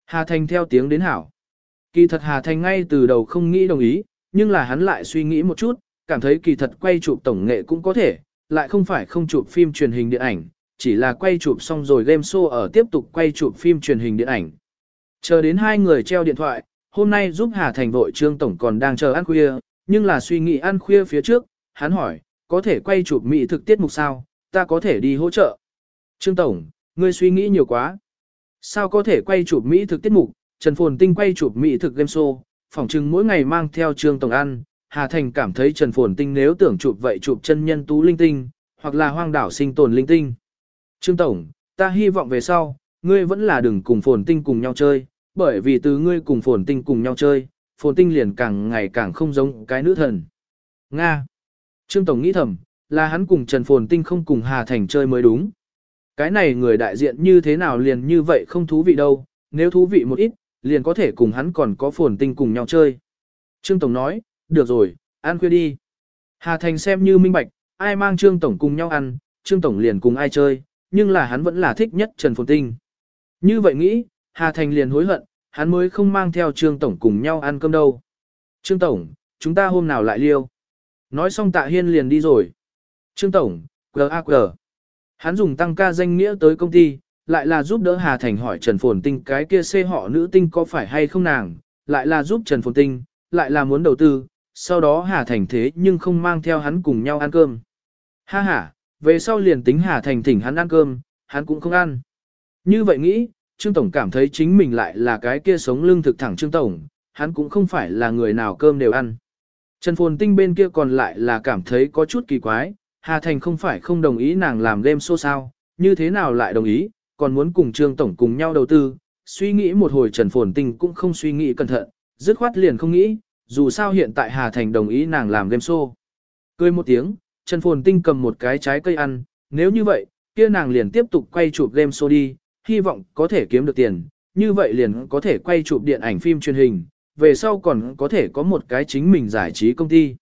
Hà Thành theo tiếng đến hảo. Kỳ thật Hà Thành ngay từ đầu không nghĩ đồng ý, nhưng là hắn lại suy nghĩ một chút, cảm thấy kỳ thật quay chụp tổng nghệ cũng có thể, lại không phải không chụp phim truyền hình điện ảnh, chỉ là quay chụp xong rồi game show ở tiếp tục quay chụp phim truyền hình điện ảnh. Chờ đến hai người treo điện thoại, hôm nay giúp Hà Thành vội Trương Tổng còn đang chờ ăn khuya, nhưng là suy nghĩ ăn khuya phía trước, hắn hỏi, có thể quay chụp mỹ thực tiết mục sao, ta có thể đi hỗ trợ. Trương Tổng, ngươi suy nghĩ nhiều quá. Sao có thể quay chụp mỹ thực tiết mục, Trần Phồn Tinh quay chụp mỹ thực game show, phỏng chừng mỗi ngày mang theo Trương Tổng ăn, Hà Thành cảm thấy Trần Phồn Tinh nếu tưởng chụp vậy chụp chân nhân tú linh tinh, hoặc là hoang đảo sinh tồn linh tinh. Trương Tổng, ta hy vọng về sau, ngươi vẫn là đừng cùng Phồn Tinh cùng nhau chơi, bởi vì từ ngươi cùng Phồn Tinh cùng nhau chơi, Phồn Tinh liền càng ngày càng không giống cái nữ thần. Nga. Trương Tổng nghĩ thầm, là hắn cùng Trần Phồn Tinh không cùng Hà Thành chơi mới đúng. Cái này người đại diện như thế nào liền như vậy không thú vị đâu, nếu thú vị một ít, liền có thể cùng hắn còn có Phồn Tinh cùng nhau chơi. Trương Tổng nói, được rồi, ăn khuya đi. Hà Thành xem như minh bạch, ai mang Trương Tổng cùng nhau ăn, Trương Tổng liền cùng ai chơi, nhưng là hắn vẫn là thích nhất Trần Phồn Tinh. Như vậy nghĩ, Hà Thành liền hối hận, hắn mới không mang theo Trương Tổng cùng nhau ăn cơm đâu. Trương Tổng, chúng ta hôm nào lại liêu. Nói xong tạ hiên liền đi rồi. Trương Tổng, Q Hắn dùng tăng ca danh nghĩa tới công ty, lại là giúp đỡ Hà Thành hỏi Trần Phồn Tinh cái kia xê họ nữ tinh có phải hay không nàng, lại là giúp Trần Phồn Tinh, lại là muốn đầu tư, sau đó Hà Thành thế nhưng không mang theo hắn cùng nhau ăn cơm. Ha ha, về sau liền tính Hà Thành thỉnh hắn ăn cơm, hắn cũng không ăn. Như vậy nghĩ, Trương Tổng cảm thấy chính mình lại là cái kia sống lưng thực thẳng Trương Tổng, hắn cũng không phải là người nào cơm đều ăn. Trần Phồn Tinh bên kia còn lại là cảm thấy có chút kỳ quái, Hà Thành không phải không đồng ý nàng làm game show sao, như thế nào lại đồng ý, còn muốn cùng Trương Tổng cùng nhau đầu tư, suy nghĩ một hồi Trần Phồn Tinh cũng không suy nghĩ cẩn thận, dứt khoát liền không nghĩ, dù sao hiện tại Hà Thành đồng ý nàng làm game show. Cười một tiếng, Trần Phồn Tinh cầm một cái trái cây ăn, nếu như vậy, kia nàng liền tiếp tục quay chụp game show đi, hy vọng có thể kiếm được tiền, như vậy liền có thể quay chụp điện ảnh phim truyền hình, về sau còn có thể có một cái chính mình giải trí công ty.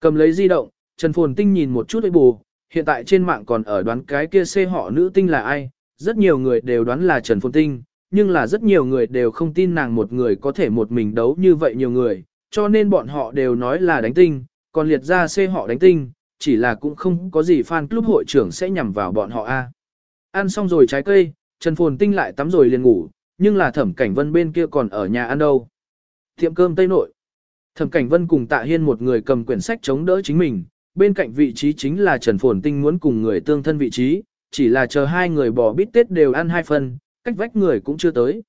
Cầm lấy di động, Trần Phồn Tinh nhìn một chút ấy bù, hiện tại trên mạng còn ở đoán cái kia xê họ nữ tinh là ai, rất nhiều người đều đoán là Trần Phồn Tinh, nhưng là rất nhiều người đều không tin nàng một người có thể một mình đấu như vậy nhiều người, cho nên bọn họ đều nói là đánh tinh, còn liệt ra xê họ đánh tinh, chỉ là cũng không có gì fan club hội trưởng sẽ nhằm vào bọn họ a. Ăn xong rồi trái cây, Trần Phồn Tinh lại tắm rồi liền ngủ, nhưng là Thẩm Cảnh Vân bên kia còn ở nhà ăn đâu. Tiệm cơm Tây Nội. Thẩm Cảnh Vân cùng Tạ Hiên một người cầm quyển sách chống đỡ chính mình, bên cạnh vị trí chính là Trần Phồn Tinh muốn cùng người tương thân vị trí, chỉ là chờ hai người bỏ bít tết đều ăn hai phần, cách vách người cũng chưa tới.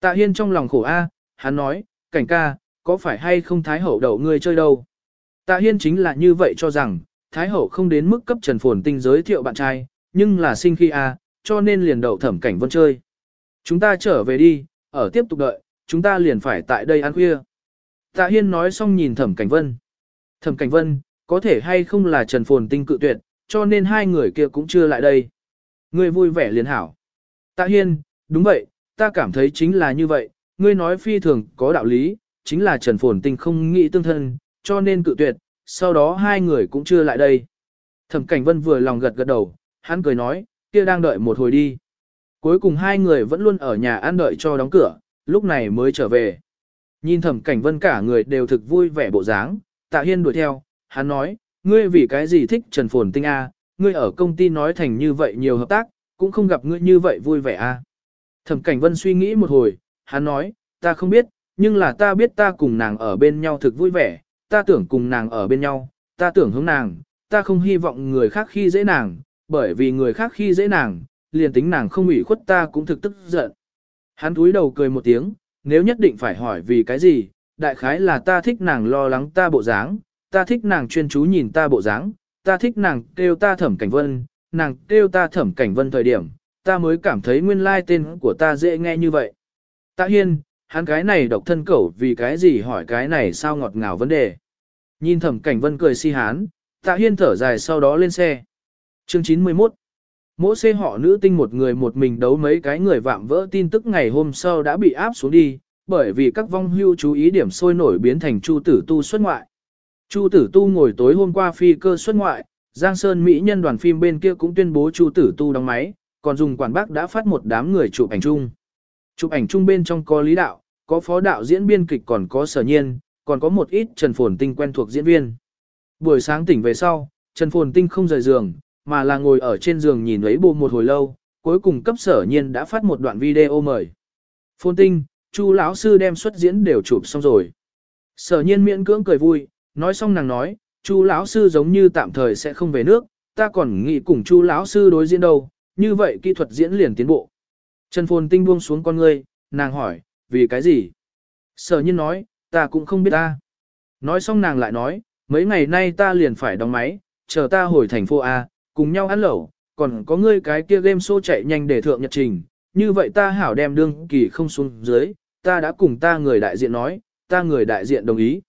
Tạ Hiên trong lòng khổ a, hắn nói, cảnh ca, có phải hay không Thái Hậu đậu ngươi chơi đâu? Tạ Hiên chính là như vậy cho rằng, Thái Hậu không đến mức cấp Trần Phồn Tinh giới thiệu bạn trai, nhưng là sinh khi a, cho nên liền đậu thẩm cảnh vân chơi. Chúng ta trở về đi, ở tiếp tục đợi, chúng ta liền phải tại đây ăn khuya. Tạ Hiên nói xong nhìn thẩm cảnh vân. Thẩm cảnh vân, có thể hay không là Trần Phồn Tinh cự tuyệt, cho nên hai người kia cũng chưa lại đây. Ngươi vui vẻ liền hảo. Tạ Hiên, đúng vậy, ta cảm thấy chính là như vậy, ngươi nói phi thường có đạo lý, chính là Trần Phồn Tinh không nghĩ tương thân, cho nên cự tuyệt, sau đó hai người cũng chưa lại đây. Thẩm Cảnh Vân vừa lòng gật gật đầu, hắn cười nói, kia đang đợi một hồi đi. Cuối cùng hai người vẫn luôn ở nhà ăn đợi cho đóng cửa, lúc này mới trở về. Nhìn Thẩm Cảnh Vân cả người đều thực vui vẻ bộ dáng, Tạ Hiên đuổi theo, hắn nói, ngươi vì cái gì thích Trần Phồn Tinh A, ngươi ở công ty nói thành như vậy nhiều hợp tác, cũng không gặp ngươi như vậy vui vẻ A. Thẩm Cảnh Vân suy nghĩ một hồi, hắn nói, ta không biết, nhưng là ta biết ta cùng nàng ở bên nhau thực vui vẻ, ta tưởng cùng nàng ở bên nhau, ta tưởng hướng nàng, ta không hy vọng người khác khi dễ nàng, bởi vì người khác khi dễ nàng, liền tính nàng không ủy khuất ta cũng thực tức giận. Hắn túi đầu cười một tiếng, nếu nhất định phải hỏi vì cái gì, đại khái là ta thích nàng lo lắng ta bộ dáng, ta thích nàng chuyên chú nhìn ta bộ dáng, ta thích nàng kêu ta thẩm cảnh vân, nàng kêu ta thẩm cảnh vân thời điểm, ta mới cảm thấy nguyên lai tên của ta dễ nghe như vậy. Tạ Hiên, hắn cái này độc thân cẩu vì cái gì hỏi cái này sao ngọt ngào vấn đề. Nhìn thẩm cảnh vân cười si hán, tạ hiên thở dài sau đó lên xe. Chương 91 Mỗi xe họ nữ tinh một người một mình đấu mấy cái người vạm vỡ tin tức ngày hôm sau đã bị áp xuống đi, bởi vì các vong hưu chú ý điểm sôi nổi biến thành Chu Tử Tu xuất ngoại. Chu Tử Tu ngồi tối hôm qua phi cơ xuất ngoại, Giang Sơn Mỹ nhân đoàn phim bên kia cũng tuyên bố Chu Tử Tu đóng máy, còn dùng quản bác đã phát một đám người chụp ảnh chung. Chụp ảnh chung bên trong có lý đạo, có phó đạo diễn biên kịch còn có sở nhiên, còn có một ít Trần Phồn Tinh quen thuộc diễn viên. Buổi sáng tỉnh về sau, Trần Phồn Tinh không rời giường, mà là ngồi ở trên giường nhìn ấy bộ một hồi lâu, cuối cùng cấp sở nhiên đã phát một đoạn video mời. Phồn Tinh, Chu lão sư đem xuất diễn đều chụp xong rồi. Sở nhiên miễn cưỡng cười vui, nói xong nàng nói, Chu lão sư giống như tạm thời sẽ không về nước, ta còn nghĩ cùng Chu lão sư đối diễn đâu, như vậy kỹ thuật diễn liền tiến bộ. Trần Phồn Tinh buông xuống con ngươi, nàng hỏi, vì cái gì? Sở nhiên nói, ta cũng không biết ta. Nói xong nàng lại nói, mấy ngày nay ta liền phải đóng máy, chờ ta hồi thành phố A, cùng nhau ăn lẩu, còn có ngươi cái kia game show chạy nhanh để thượng nhật trình, như vậy ta hảo đem đương kỳ không xuống dưới, ta đã cùng ta người đại diện nói, ta người đại diện đồng ý.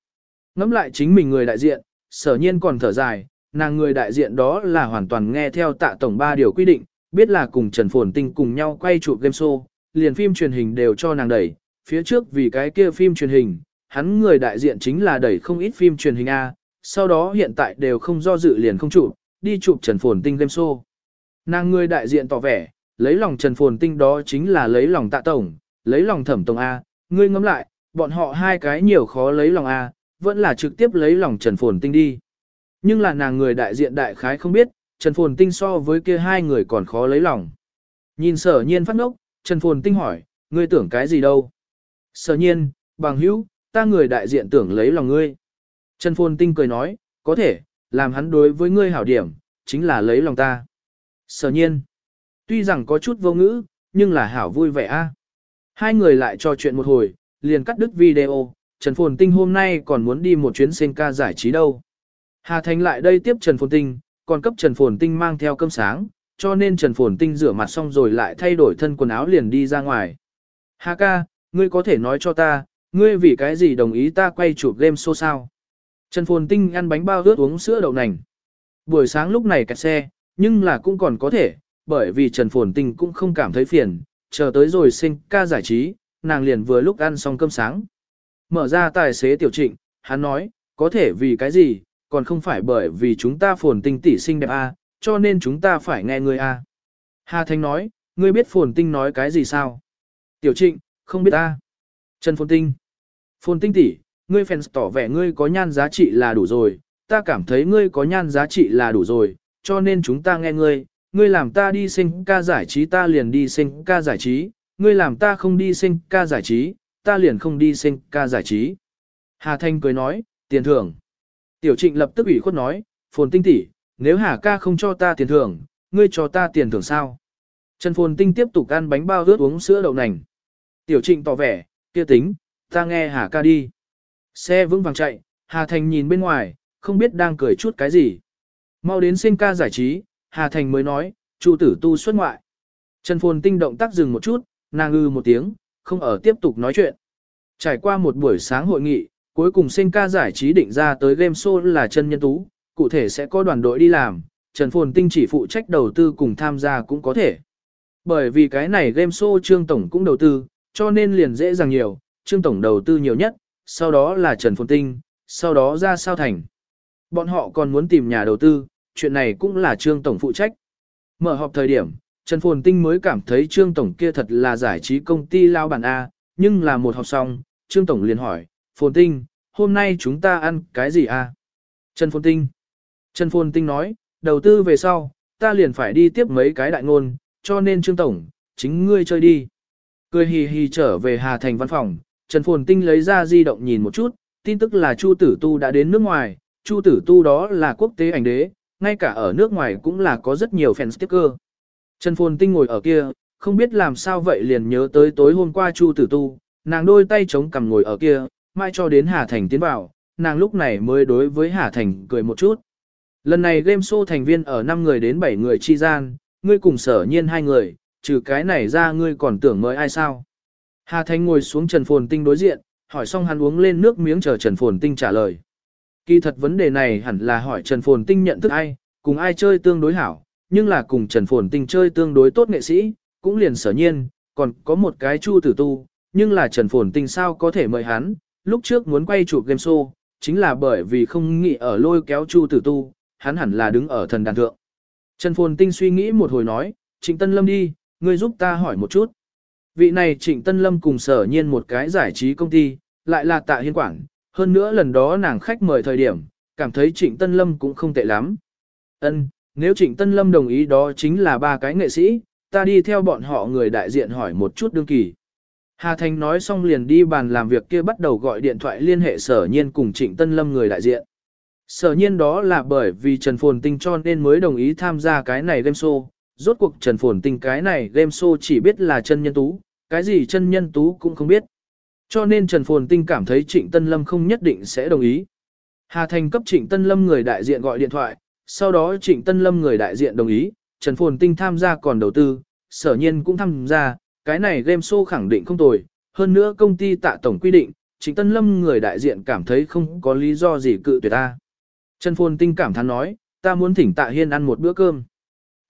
Ngắm lại chính mình người đại diện, sở nhiên còn thở dài, nàng người đại diện đó là hoàn toàn nghe theo tạ tổng ba điều quy định, biết là cùng Trần Phồn Tinh cùng nhau quay chụp game show, liền phim truyền hình đều cho nàng đẩy, phía trước vì cái kia phim truyền hình, hắn người đại diện chính là đẩy không ít phim truyền hình A, sau đó hiện tại đều không do dự liền không chụp, đi chụp Trần Phồn Tinh game show. Nàng người đại diện tỏ vẻ, lấy lòng Trần Phồn Tinh đó chính là lấy lòng tạ tổng, lấy lòng thẩm tổng A, ngươi ngẫm lại, bọn họ hai cái nhiều khó lấy lòng A, vẫn là trực tiếp lấy lòng Trần Phồn Tinh đi. Nhưng là nàng người đại diện đại khái không biết, Trần Phồn Tinh so với kia hai người còn khó lấy lòng. Nhìn sở nhiên phát ngốc, Trần Phồn Tinh hỏi, ngươi tưởng cái gì đâu? Sở nhiên, bằng hữu, ta người đại diện tưởng lấy lòng ngươi. Trần Phồn Tinh cười nói, có thể, làm hắn đối với ngươi hảo điểm, chính là lấy lòng ta. Sở nhiên, tuy rằng có chút vô ngữ, nhưng là hảo vui vẻ a. Hai người lại trò chuyện một hồi, liền cắt đứt video, Trần Phồn Tinh hôm nay còn muốn đi một chuyến sen ca giải trí đâu. Hà Thành lại đây tiếp Trần Phồn Tinh, còn cấp Trần Phồn Tinh mang theo cơm sáng, cho nên Trần Phồn Tinh rửa mặt xong rồi lại thay đổi thân quần áo liền đi ra ngoài. Hà ca, ngươi có thể nói cho ta, ngươi vì cái gì đồng ý ta quay chụp game show sao? Trần Phồn Tinh ăn bánh bao ướt uống sữa đậu nành. Buổi sáng lúc này kẹt xe, nhưng là cũng còn có thể, bởi vì Trần Phồn Tinh cũng không cảm thấy phiền, chờ tới rồi sinh ca giải trí, nàng liền vừa lúc ăn xong cơm sáng. Mở ra tài xế tiểu trịnh, hắn nói, có thể vì cái gì, còn không phải bởi vì chúng ta Phồn Tinh tỷ sinh đẹp a, cho nên chúng ta phải nghe ngươi a. Hà Thanh nói, ngươi biết Phồn Tinh nói cái gì sao? Tiểu trịnh, không biết a. Trần Phồn Tinh. Phồn Tinh tỷ, ngươi fans tỏ vẻ ngươi có nhan giá trị là đủ rồi, ta cảm thấy ngươi có nhan giá trị là đủ rồi, cho nên chúng ta nghe ngươi, ngươi làm ta đi sinh ca giải trí ta liền đi sinh ca giải trí, ngươi làm ta không đi sinh ca giải trí, ta liền không đi sinh ca giải trí. Hà Thanh cười nói, tiền thưởng. Tiểu trịnh lập tức ủy khuất nói, phồn tinh tỷ, nếu Hà ca không cho ta tiền thưởng, ngươi cho ta tiền thưởng sao? Trần phồn tinh tiếp tục ăn bánh bao ướt uống sữa đậu nành. Tiểu trịnh tỏ vẻ, kia tính, ta nghe Hà ca đi. Xe vững vàng chạy, Hà Thành nhìn bên ngoài, không biết đang cười chút cái gì. Mau đến sinh ca giải trí, Hà Thành mới nói, Chu tử tu xuất ngoại. Trần Phồn Tinh động tác dừng một chút, nàng ư một tiếng, không ở tiếp tục nói chuyện. Trải qua một buổi sáng hội nghị, cuối cùng sinh ca giải trí định ra tới game show là chân nhân tú, cụ thể sẽ có đoàn đội đi làm, Trần Phồn Tinh chỉ phụ trách đầu tư cùng tham gia cũng có thể. Bởi vì cái này game show Trương Tổng cũng đầu tư, cho nên liền dễ dàng nhiều, Trương Tổng đầu tư nhiều nhất, sau đó là Trần Phồn Tinh, sau đó ra sao thành. Bọn họ còn muốn tìm nhà đầu tư, chuyện này cũng là Trương Tổng phụ trách. Mở họp thời điểm, Trần Phồn Tinh mới cảm thấy Trương Tổng kia thật là giải trí công ty lao bản A, nhưng là một họp xong, Trương Tổng liền hỏi, Phồn Tinh, hôm nay chúng ta ăn cái gì A? Trần Phồn Tinh. Trần Phồn Tinh nói, đầu tư về sau, ta liền phải đi tiếp mấy cái đại ngôn, cho nên Trương Tổng, chính ngươi chơi đi. Cười hì hì trở về Hà Thành văn phòng, Trần Phồn Tinh lấy ra di động nhìn một chút, tin tức là Chu Tử Tu đã đến nước ngoài, Chu Tử Tu đó là quốc tế ảnh đế, ngay cả ở nước ngoài cũng là có rất nhiều fan sticker. Trần Phồn Tinh ngồi ở kia, không biết làm sao vậy liền nhớ tới tối hôm qua Chu Tử Tu, nàng đôi tay chống cằm ngồi ở kia, mai cho đến Hà Thành tiến vào, nàng lúc này mới đối với Hà Thành cười một chút. Lần này game show thành viên ở 5 người đến 7 người chi gian, ngươi cùng sở nhiên hai người, trừ cái này ra ngươi còn tưởng mời ai sao. Hà Thành ngồi xuống Trần Phồn Tinh đối diện, hỏi xong hắn uống lên nước miếng chờ Trần Phồn Tinh trả lời. Kỳ thật vấn đề này hẳn là hỏi Trần Phồn Tinh nhận thức ai, cùng ai chơi tương đối hảo, nhưng là cùng Trần Phồn Tinh chơi tương đối tốt nghệ sĩ, cũng liền sở nhiên, còn có một cái chu tử tu, nhưng là Trần Phồn Tinh sao có thể mời hắn, lúc trước muốn quay chụp game show, chính là bởi vì không nghĩ ở lôi kéo chu tử tu, hắn hẳn là đứng ở thần đàn thượng. Trần Phồn Tinh suy nghĩ một hồi nói, Trịnh Tân Lâm đi, ngươi giúp ta hỏi một chút. Vị này Trịnh Tân Lâm cùng sở nhiên một cái giải trí công ty, lại là tạ hiên quảng, hơn nữa lần đó nàng khách mời thời điểm, cảm thấy Trịnh Tân Lâm cũng không tệ lắm. Ân, nếu Trịnh Tân Lâm đồng ý đó chính là ba cái nghệ sĩ, ta đi theo bọn họ người đại diện hỏi một chút đương kỳ. Hà Thành nói xong liền đi bàn làm việc kia bắt đầu gọi điện thoại liên hệ sở nhiên cùng Trịnh Tân Lâm người đại diện. Sở nhiên đó là bởi vì Trần Phồn Tinh cho nên mới đồng ý tham gia cái này game show. Rốt cuộc Trần Phồn Tinh cái này game show chỉ biết là chân nhân tú, cái gì chân nhân tú cũng không biết. Cho nên Trần Phồn Tinh cảm thấy Trịnh Tân Lâm không nhất định sẽ đồng ý. Hà Thành cấp Trịnh Tân Lâm người đại diện gọi điện thoại, sau đó Trịnh Tân Lâm người đại diện đồng ý, Trần Phồn Tinh tham gia còn đầu tư, sở nhiên cũng tham gia, cái này game show khẳng định không tồi, hơn nữa công ty tạ tổng quy định, Trịnh Tân Lâm người đại diện cảm thấy không có lý do gì cự tuyệt ta. Trần Phồn Tinh cảm thán nói, ta muốn thỉnh Tạ Hiên ăn một bữa cơm.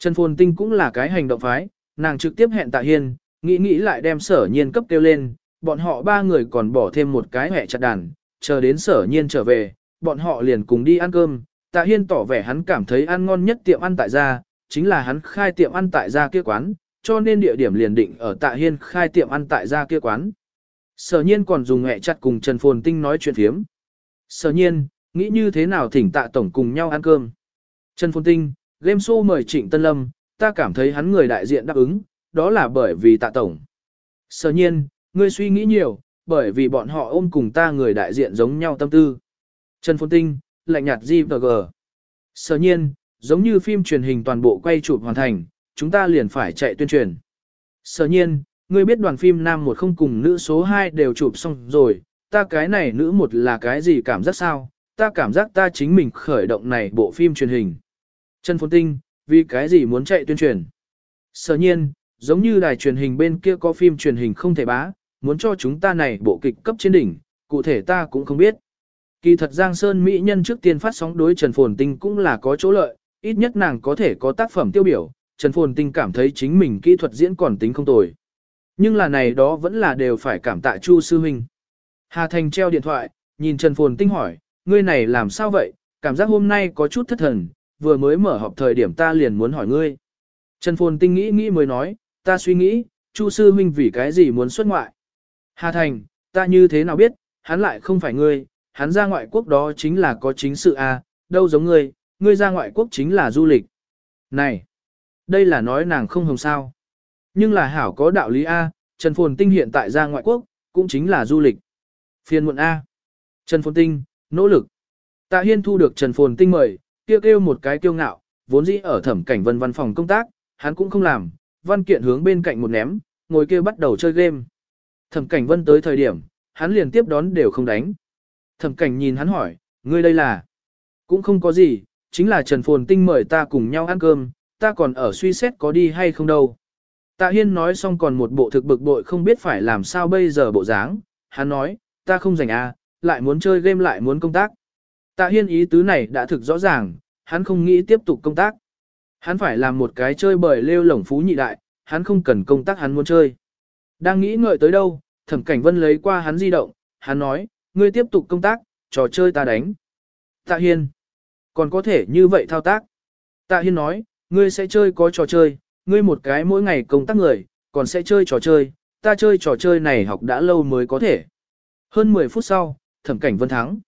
Trần Phồn Tinh cũng là cái hành động phái, nàng trực tiếp hẹn Tạ Hiên, nghĩ nghĩ lại đem sở nhiên cấp kêu lên, bọn họ ba người còn bỏ thêm một cái hẹ chặt đàn, chờ đến sở nhiên trở về, bọn họ liền cùng đi ăn cơm. Tạ Hiên tỏ vẻ hắn cảm thấy ăn ngon nhất tiệm ăn tại gia, chính là hắn khai tiệm ăn tại gia kia quán, cho nên địa điểm liền định ở Tạ Hiên khai tiệm ăn tại gia kia quán. Sở nhiên còn dùng hẹ chặt cùng Trần Phồn Tinh nói chuyện phiếm. Sở nhiên, nghĩ như thế nào thỉnh tạ tổng cùng nhau ăn cơm. Trần Phồn Tinh, game show mời Trịnh Tân Lâm, ta cảm thấy hắn người đại diện đáp ứng, đó là bởi vì tạ tổng. Sở nhiên, ngươi suy nghĩ nhiều, bởi vì bọn họ ôm cùng ta người đại diện giống nhau tâm tư. Trần Phồn Tinh, lạnh nhạt GVG. Sở nhiên, giống như phim truyền hình toàn bộ quay chụp hoàn thành, chúng ta liền phải chạy tuyên truyền. Sở nhiên, ngươi biết đoàn phim nam một không cùng nữ số 2 đều chụp xong rồi, ta cái này nữ một là cái gì cảm giác sao, ta cảm giác ta chính mình khởi động này bộ phim truyền hình. Trần Phồn Tinh, vì cái gì muốn chạy tuyên truyền? Sở nhiên, giống như đài truyền hình bên kia có phim truyền hình không thể bá, muốn cho chúng ta này bộ kịch cấp trên đỉnh, cụ thể ta cũng không biết. Kỳ thật Giang Sơn Mỹ Nhân trước tiên phát sóng đối Trần Phồn Tinh cũng là có chỗ lợi, ít nhất nàng có thể có tác phẩm tiêu biểu, Trần Phồn Tinh cảm thấy chính mình kỹ thuật diễn còn tính không tồi. Nhưng là này đó vẫn là đều phải cảm tạ Chu Sư Minh. Hà Thành treo điện thoại, nhìn Trần Phồn Tinh hỏi, ngươi này làm sao vậy, cảm giác hôm nay có chút thất thần, vừa mới mở họp thời điểm ta liền muốn hỏi ngươi. Trần Phồn Tinh nghĩ nghĩ mới nói, ta suy nghĩ, Chu Sư Minh vì cái gì muốn xuất ngoại. Hà Thành, ta như thế nào biết, hắn lại không phải ngươi, hắn ra ngoại quốc đó chính là có chính sự a, à, đâu giống ngươi, ngươi ra ngoại quốc chính là du lịch. Này, đây là nói nàng không hồng sao. Nhưng là hảo có đạo lý A, Trần Phồn Tinh hiện tại ra ngoại quốc, cũng chính là du lịch. Phiên muộn A. Trần Phồn Tinh, nỗ lực. Tạ Hiên thu được Trần Phồn Tinh mời, kêu kêu một cái kiêu ngạo, vốn dĩ ở thẩm cảnh vân văn phòng công tác, hắn cũng không làm, văn kiện hướng bên cạnh một ném, ngồi kia bắt đầu chơi game. Thẩm cảnh vân tới thời điểm, hắn liền tiếp đón đều không đánh. Thẩm cảnh nhìn hắn hỏi, ngươi đây là? Cũng không có gì, chính là Trần Phồn Tinh mời ta cùng nhau ăn cơm, ta còn ở suy xét có đi hay không đâu. Tạ Hiên nói xong còn một bộ thực bực bội không biết phải làm sao bây giờ bộ dáng, hắn nói, ta không rảnh à, lại muốn chơi game lại muốn công tác. Tạ Hiên ý tứ này đã thực rõ ràng, hắn không nghĩ tiếp tục công tác. Hắn phải làm một cái chơi bời lêu lổng phú nhị đại, hắn không cần công tác hắn muốn chơi. Đang nghĩ ngợi tới đâu, thẩm cảnh vân lấy qua hắn di động, hắn nói, ngươi tiếp tục công tác, trò chơi ta đánh. Tạ Hiên, còn có thể như vậy thao tác. Tạ Hiên nói, ngươi sẽ chơi có trò chơi, ngươi một cái mỗi ngày công tác người, còn sẽ chơi trò chơi, ta chơi trò chơi này học đã lâu mới có thể. Hơn 10 phút sau, thẩm cảnh vân thắng.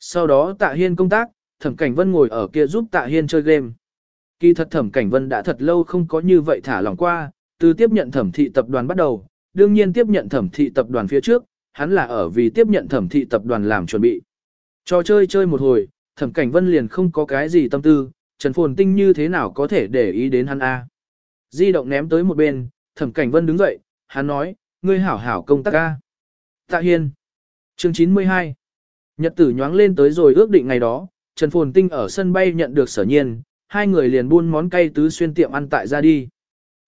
Sau đó tạ hiên công tác, thẩm cảnh vân ngồi ở kia giúp tạ hiên chơi game. Kỳ thật thẩm cảnh vân đã thật lâu không có như vậy thả lòng qua, từ tiếp nhận thẩm thị tập đoàn bắt đầu, đương nhiên tiếp nhận thẩm thị tập đoàn phía trước, hắn là ở vì tiếp nhận thẩm thị tập đoàn làm chuẩn bị. Cho chơi chơi một hồi, thẩm cảnh vân liền không có cái gì tâm tư, Trần Phồn Tinh như thế nào có thể để ý đến hắn a? Di động ném tới một bên, thẩm cảnh vân đứng dậy, hắn nói, ngươi hảo hảo công tác a. Tạ Hiên. Chương 92. Nhật tử nhoáng lên tới rồi ước định ngày đó, Trần Phồn Tinh ở sân bay nhận được sở nhiên, hai người liền buôn món cay tứ xuyên tiệm ăn tại ra đi.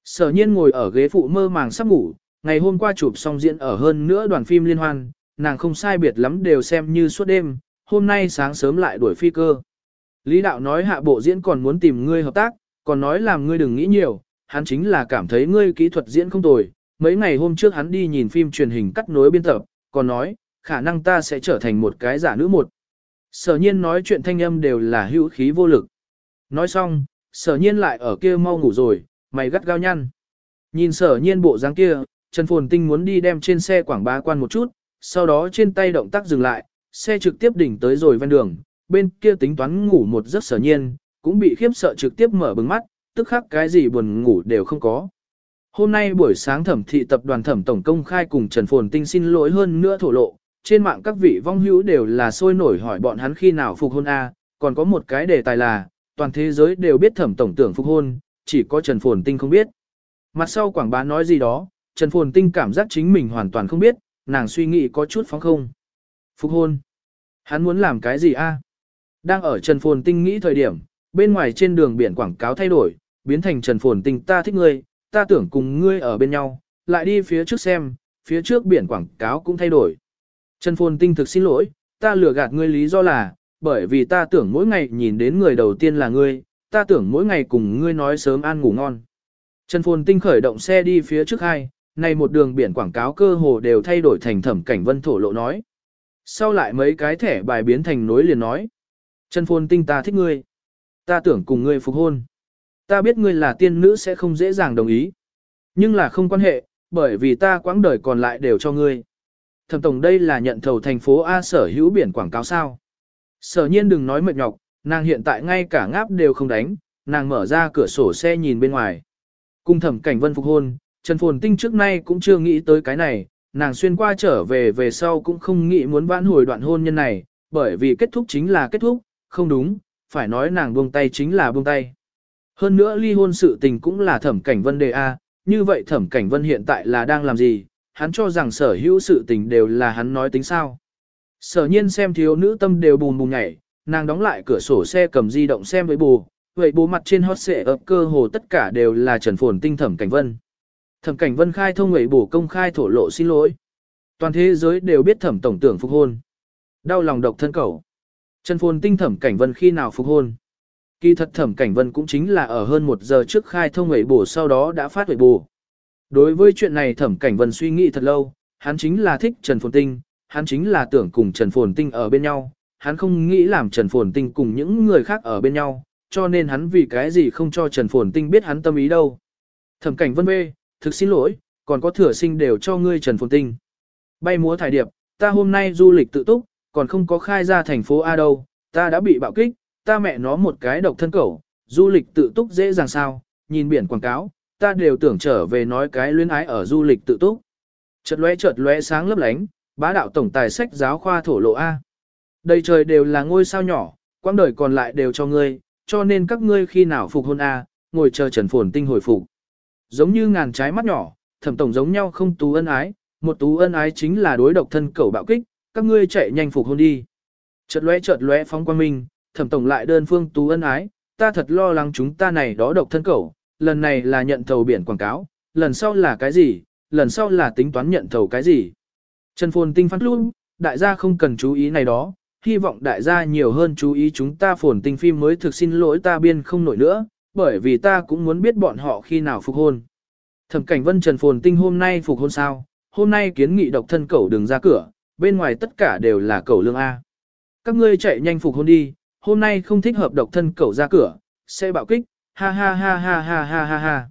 Sở nhiên ngồi ở ghế phụ mơ màng sắp ngủ, ngày hôm qua chụp xong diễn ở hơn nữa đoàn phim liên hoan, nàng không sai biệt lắm đều xem như suốt đêm, hôm nay sáng sớm lại đuổi phi cơ. Lý đạo nói hạ bộ diễn còn muốn tìm ngươi hợp tác, còn nói làm ngươi đừng nghĩ nhiều, hắn chính là cảm thấy ngươi kỹ thuật diễn không tồi. Mấy ngày hôm trước hắn đi nhìn phim truyền hình cắt nối biên tập, còn nói, khả năng ta sẽ trở thành một cái giả nữ một. Sở nhiên nói chuyện thanh âm đều là hữu khí vô lực. Nói xong, sở nhiên lại ở kia mau ngủ rồi, mày gắt gao nhăn. Nhìn sở nhiên bộ dáng kia, Trần Phồn Tinh muốn đi đem trên xe quảng bá quan một chút, sau đó trên tay động tác dừng lại, xe trực tiếp đỉnh tới rồi ven đường, bên kia tính toán ngủ một giấc sở nhiên, cũng bị khiếp sợ trực tiếp mở bừng mắt, tức khắc cái gì buồn ngủ đều không có. Hôm nay buổi sáng thẩm thị tập đoàn thẩm tổng công khai cùng Trần Phồn Tinh xin lỗi hơn nữa thổ lộ, trên mạng các vị vong hữu đều là sôi nổi hỏi bọn hắn khi nào phục hôn A, còn có một cái đề tài là, toàn thế giới đều biết thẩm tổng tưởng phục hôn, chỉ có Trần Phồn Tinh không biết. Mặt sau quảng bá nói gì đó, Trần Phồn Tinh cảm giác chính mình hoàn toàn không biết, nàng suy nghĩ có chút phóng không. Phục hôn. Hắn muốn làm cái gì a? Đang ở Trần Phồn Tinh nghĩ thời điểm, bên ngoài trên đường biển quảng cáo thay đổi, biến thành Trần Phồn Tinh ta thích ngươi, ta tưởng cùng ngươi ở bên nhau, lại đi phía trước xem, phía trước biển quảng cáo cũng thay đổi. Trần Phồn Tinh thực xin lỗi, ta lừa gạt ngươi lý do là, bởi vì ta tưởng mỗi ngày nhìn đến người đầu tiên là ngươi, ta tưởng mỗi ngày cùng ngươi nói sớm ăn ngủ ngon. Trần Phồn Tinh khởi động xe đi phía trước hai, này một đường biển quảng cáo cơ hồ đều thay đổi thành thẩm cảnh vân thổ lộ nói. Sau lại mấy cái thẻ bài biến thành nối liền nói. Trần Phồn Tinh ta thích ngươi. Ta tưởng cùng ngươi phục hôn. Ta biết ngươi là tiên nữ sẽ không dễ dàng đồng ý. Nhưng là không quan hệ, bởi vì ta quãng đời còn lại đều cho ngươi. Thẩm tổng đây là nhận thầu thành phố A sở hữu biển quảng cáo sao. Sở nhiên đừng nói mệt nhọc, nàng hiện tại ngay cả ngáp đều không đánh, nàng mở ra cửa sổ xe nhìn bên ngoài. Cùng thẩm cảnh vân phục hôn, Trần Phồn Tinh trước nay cũng chưa nghĩ tới cái này, nàng xuyên qua trở về về sau cũng không nghĩ muốn vãn hồi đoạn hôn nhân này, bởi vì kết thúc chính là kết thúc, không đúng, phải nói nàng buông tay chính là buông tay. Hơn nữa ly hôn sự tình cũng là thẩm cảnh vân đề A, như vậy thẩm cảnh vân hiện tại là đang làm gì, hắn cho rằng sở hữu sự tình đều là hắn nói tính sao. Sở nhiên xem thiếu nữ tâm đều bùn bùn nhảy, nàng đóng lại cửa sổ xe cầm di động xem với bù, vậy bố mặt trên hot xệ ập cơ hồ tất cả đều là trần phồn tinh thẩm cảnh vân. Thẩm cảnh vân khai thông vậy bổ công khai thổ lộ xin lỗi. Toàn thế giới đều biết thẩm tổng tưởng phục hôn. Đau lòng độc thân cầu. Trần phồn tinh thẩm cảnh vân khi nào phục hôn. Kỳ thật thẩm cảnh vân cũng chính là ở hơn một giờ trước khai thông vậy bổ sau đó đã phát vậy bổ. Đối với chuyện này thẩm cảnh vân suy nghĩ thật lâu, hắn chính là thích Trần Phồn Tinh, hắn chính là tưởng cùng Trần Phồn Tinh ở bên nhau, hắn không nghĩ làm Trần Phồn Tinh cùng những người khác ở bên nhau, cho nên hắn vì cái gì không cho Trần Phồn Tinh biết hắn tâm ý đâu. Thẩm cảnh vân bê, thực xin lỗi, còn có thừa sinh đều cho ngươi Trần Phồn Tinh. Bay múa thải điệp, ta hôm nay du lịch tự túc, còn không có khai ra thành phố A đâu, ta đã bị bạo kích, ta mẹ nó một cái độc thân cẩu, du lịch tự túc dễ dàng sao, nhìn biển quảng cáo, ta đều tưởng trở về nói cái luyến ái ở du lịch tự túc. Chợt lóe chợt lóe sáng lấp lánh, bá đạo tổng tài sách giáo khoa thổ lộ A. Đây trời đều là ngôi sao nhỏ, quãng đời còn lại đều cho ngươi, cho nên các ngươi khi nào phục hôn A, ngồi chờ trần phồn tinh hồi phục. Giống như ngàn trái mắt nhỏ, thẩm tổng giống nhau không tú ân ái, một tú ân ái chính là đối độc thân cẩu bạo kích, các ngươi chạy nhanh phục hôn đi. Chợt lóe chợt lóe phóng quang minh, thẩm tổng lại đơn phương tú ân ái, ta thật lo lắng chúng ta này đó độc thân cẩu, lần này là nhận thầu biển quảng cáo, lần sau là cái gì, lần sau là tính toán nhận thầu cái gì. Trần Phồn Tinh phát luôn, đại gia không cần chú ý này đó, hy vọng đại gia nhiều hơn chú ý chúng ta Phồn Tinh phim mới thực xin lỗi ta biên không nổi nữa, bởi vì ta cũng muốn biết bọn họ khi nào phục hôn. Thẩm cảnh vân Trần Phồn Tinh hôm nay phục hôn sao, hôm nay kiến nghị độc thân cẩu đừng ra cửa, bên ngoài tất cả đều là cẩu lương A. Các ngươi chạy nhanh phục hôn đi, hôm nay không thích hợp độc thân cẩu ra cửa, sẽ bạo kích, ha ha ha ha ha ha ha ha.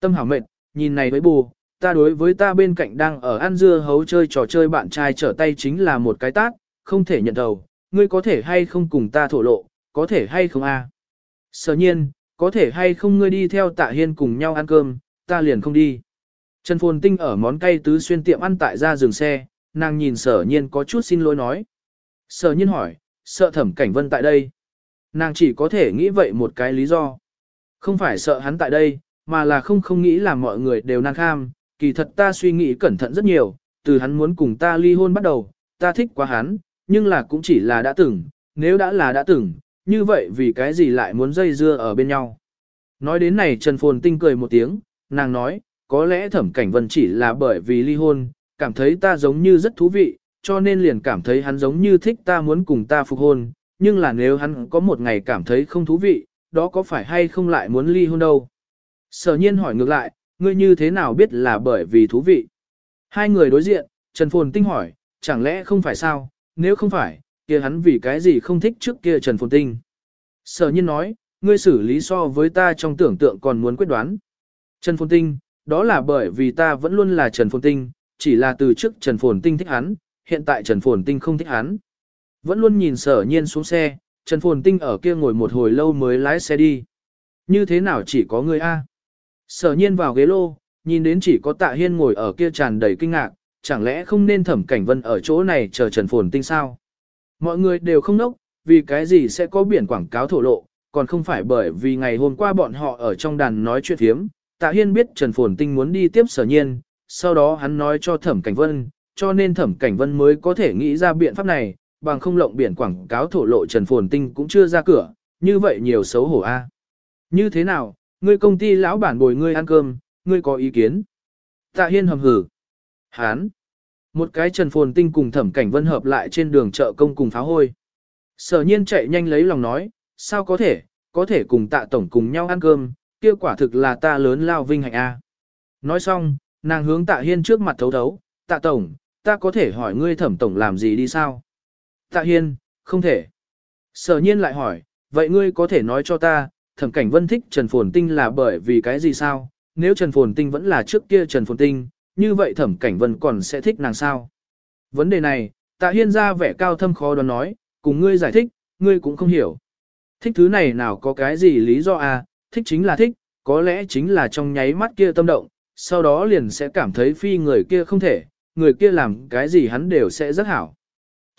Tâm hảo mệt, nhìn này với bù, ta đối với ta bên cạnh đang ở ăn dưa hấu chơi trò chơi bạn trai trở tay chính là một cái tát, không thể nhận đầu, ngươi có thể hay không cùng ta thổ lộ, có thể hay không a? Sở nhiên, có thể hay không ngươi đi theo tạ hiên cùng nhau ăn cơm, ta liền không đi. Trần Phồn Tinh ở món cay tứ xuyên tiệm ăn tại ra dừng xe, nàng nhìn sở nhiên có chút xin lỗi nói. Sở nhiên hỏi, sợ thẩm cảnh vân tại đây. Nàng chỉ có thể nghĩ vậy một cái lý do. Không phải sợ hắn tại đây, mà là không không nghĩ là mọi người đều năng kham, kỳ thật ta suy nghĩ cẩn thận rất nhiều, từ hắn muốn cùng ta ly hôn bắt đầu, ta thích quá hắn, nhưng là cũng chỉ là đã từng, nếu đã là đã từng, như vậy vì cái gì lại muốn dây dưa ở bên nhau. Nói đến này Trần Phồn Tinh cười một tiếng, nàng nói, có lẽ thẩm cảnh vân chỉ là bởi vì ly hôn, cảm thấy ta giống như rất thú vị, cho nên liền cảm thấy hắn giống như thích ta muốn cùng ta phục hôn, nhưng là nếu hắn có một ngày cảm thấy không thú vị, đó có phải hay không lại muốn ly hôn đâu? Sở nhiên hỏi ngược lại, ngươi như thế nào biết là bởi vì thú vị? Hai người đối diện, Trần Phồn Tinh hỏi, chẳng lẽ không phải sao, nếu không phải, kia hắn vì cái gì không thích trước kia Trần Phồn Tinh? Sở nhiên nói, ngươi xử lý so với ta trong tưởng tượng còn muốn quyết đoán. Trần Phồn Tinh, đó là bởi vì ta vẫn luôn là Trần Phồn Tinh, chỉ là từ trước Trần Phồn Tinh thích hắn, hiện tại Trần Phồn Tinh không thích hắn. Vẫn luôn nhìn sở nhiên xuống xe, Trần Phồn Tinh ở kia ngồi một hồi lâu mới lái xe đi. Như thế nào chỉ có người A? Sở nhiên vào ghế lô, nhìn đến chỉ có tạ hiên ngồi ở kia tràn đầy kinh ngạc, chẳng lẽ không nên thẩm cảnh vân ở chỗ này chờ Trần Phồn Tinh sao? Mọi người đều không nốc, vì cái gì sẽ có biển quảng cáo thổ lộ, còn không phải bởi vì ngày hôm qua bọn họ ở trong đàn nói chuyện thiếm, tạ hiên biết Trần Phồn Tinh muốn đi tiếp sở nhiên, sau đó hắn nói cho thẩm cảnh vân, cho nên thẩm cảnh vân mới có thể nghĩ ra biện pháp này, bằng không lộng biển quảng cáo thổ lộ Trần Phồn Tinh cũng chưa ra cửa, như vậy nhiều xấu hổ a. Như thế nào, ngươi công ty lão bản bồi ngươi ăn cơm, ngươi có ý kiến? Tạ Hiên hầm hử. Hán. Một cái Trần Phồn Tinh cùng thẩm cảnh vân hợp lại trên đường chợ công cùng pháo hôi. Sở nhiên chạy nhanh lấy lòng nói, sao có thể, có thể cùng tạ tổng cùng nhau ăn cơm, kia quả thực là ta lớn lao vinh hạnh a. Nói xong, nàng hướng tạ hiên trước mặt thấu thấu, tạ tổng, ta có thể hỏi ngươi thẩm tổng làm gì đi sao? Tạ hiên, không thể. Sở nhiên lại hỏi, vậy ngươi có thể nói cho ta, thẩm cảnh vân thích Trần Phồn Tinh là bởi vì cái gì sao? Nếu Trần Phồn Tinh vẫn là trước kia Trần Phồn Tinh, như vậy thẩm cảnh vân còn sẽ thích nàng sao? Vấn đề này, tạ hiên ra vẻ cao thâm khó đoán nói, cùng ngươi giải thích, ngươi cũng không hiểu. Thích thứ này nào có cái gì lý do à, thích chính là thích, có lẽ chính là trong nháy mắt kia tâm động, sau đó liền sẽ cảm thấy phi người kia không thể, người kia làm cái gì hắn đều sẽ rất hảo.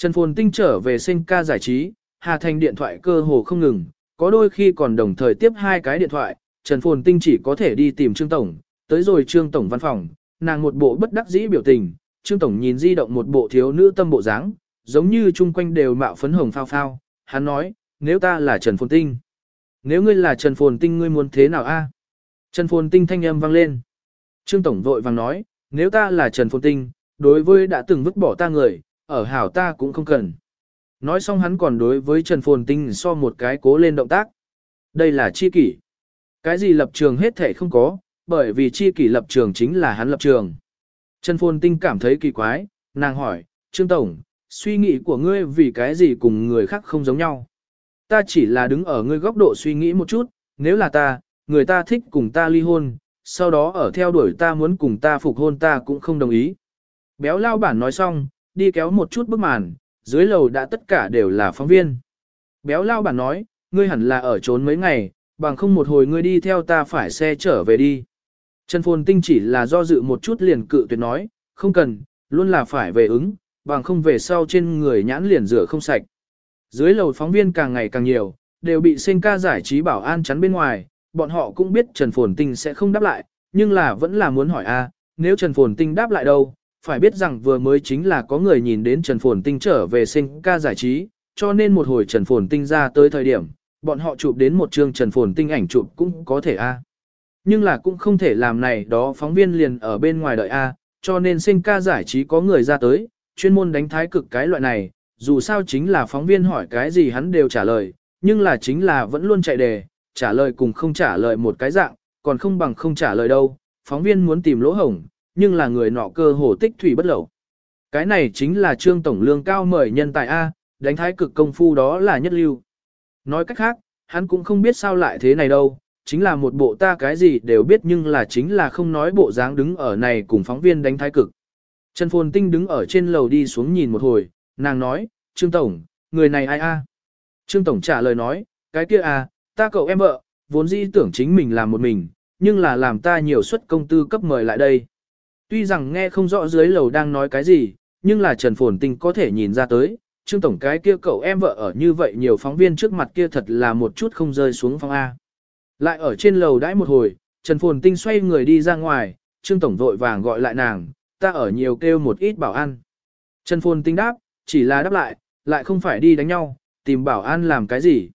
Trần Phồn Tinh trở về sinh ca giải trí, Hà Thành điện thoại cơ hồ không ngừng, có đôi khi còn đồng thời tiếp hai cái điện thoại, Trần Phồn Tinh chỉ có thể đi tìm Trương Tổng, tới rồi Trương Tổng văn phòng, nàng một bộ bất đắc dĩ biểu tình, Trương Tổng nhìn di động một bộ thiếu nữ tâm bộ dáng, giống như chung quanh đều mạo phấn hồng phao phao, hắn nói, nếu ta là Trần Phồn Tinh. Nếu ngươi là Trần Phồn Tinh ngươi muốn thế nào a? Trần Phồn Tinh thanh âm vang lên. Trương Tổng vội vàng nói, nếu ta là Trần Phồn Tinh, đối với đã từng vứt bỏ ta người, ở hảo ta cũng không cần. Nói xong hắn còn đối với Trần Phồn Tinh so một cái cố lên động tác. Đây là chi kỷ. Cái gì lập trường hết thể không có, bởi vì chi kỷ lập trường chính là hắn lập trường. Trần Phồn Tinh cảm thấy kỳ quái, nàng hỏi, Trương Tổng, suy nghĩ của ngươi vì cái gì cùng người khác không giống nhau. Ta chỉ là đứng ở ngươi góc độ suy nghĩ một chút, nếu là ta, người ta thích cùng ta ly hôn, sau đó ở theo đuổi ta muốn cùng ta phục hôn ta cũng không đồng ý. Béo lao bản nói xong, đi kéo một chút bức màn, dưới lầu đã tất cả đều là phóng viên. Béo lao bản nói, ngươi hẳn là ở trốn mấy ngày, bằng không một hồi ngươi đi theo ta phải xe trở về đi. Trần Phồn Tinh chỉ là do dự một chút liền cự tuyệt nói, không cần, luôn là phải về ứng, bằng không về sau trên người nhãn liền rửa không sạch. Dưới lầu phóng viên càng ngày càng nhiều, đều bị sinh ca giải trí bảo an chắn bên ngoài, bọn họ cũng biết Trần Phồn Tinh sẽ không đáp lại, nhưng là vẫn là muốn hỏi a, nếu Trần Phồn Tinh đáp lại đâu, phải biết rằng vừa mới chính là có người nhìn đến Trần Phồn Tinh trở về sinh ca giải trí, cho nên một hồi Trần Phồn Tinh ra tới thời điểm, bọn họ chụp đến một chương Trần Phồn Tinh ảnh chụp cũng có thể a. Nhưng là cũng không thể làm này đó phóng viên liền ở bên ngoài đợi a, cho nên sinh ca giải trí có người ra tới, chuyên môn đánh thái cực cái loại này, dù sao chính là phóng viên hỏi cái gì hắn đều trả lời, nhưng là chính là vẫn luôn chạy đề, trả lời cùng không trả lời một cái dạng, còn không bằng không trả lời đâu, phóng viên muốn tìm lỗ hổng, nhưng là người nọ cơ hồ tích thủy bất lẩu. Cái này chính là trương tổng lương cao mời nhân tài A, đánh thái cực công phu đó là nhất lưu. Nói cách khác, hắn cũng không biết sao lại thế này đâu, chính là một bộ ta cái gì đều biết nhưng là chính là không nói bộ dáng đứng ở này cùng phóng viên đánh thái cực. Trần Phồn Tinh đứng ở trên lầu đi xuống nhìn một hồi, nàng nói, Trương Tổng, người này ai a? Trương Tổng trả lời nói, cái kia à, ta cậu em vợ, vốn dĩ tưởng chính mình làm một mình, nhưng là làm ta nhiều suất công tư cấp mời lại đây. Tuy rằng nghe không rõ dưới lầu đang nói cái gì, nhưng là Trần Phồn Tinh có thể nhìn ra tới, Trương Tổng cái kia cậu em vợ ở như vậy nhiều phóng viên trước mặt kia thật là một chút không rơi xuống phòng A. Lại ở trên lầu đãi một hồi, Trần Phồn Tinh xoay người đi ra ngoài, Trương Tổng vội vàng gọi lại nàng, ta ở nhiều kêu một ít bảo an. Trần Phồn Tinh đáp, chỉ là đáp lại, lại không phải đi đánh nhau, tìm bảo an làm cái gì.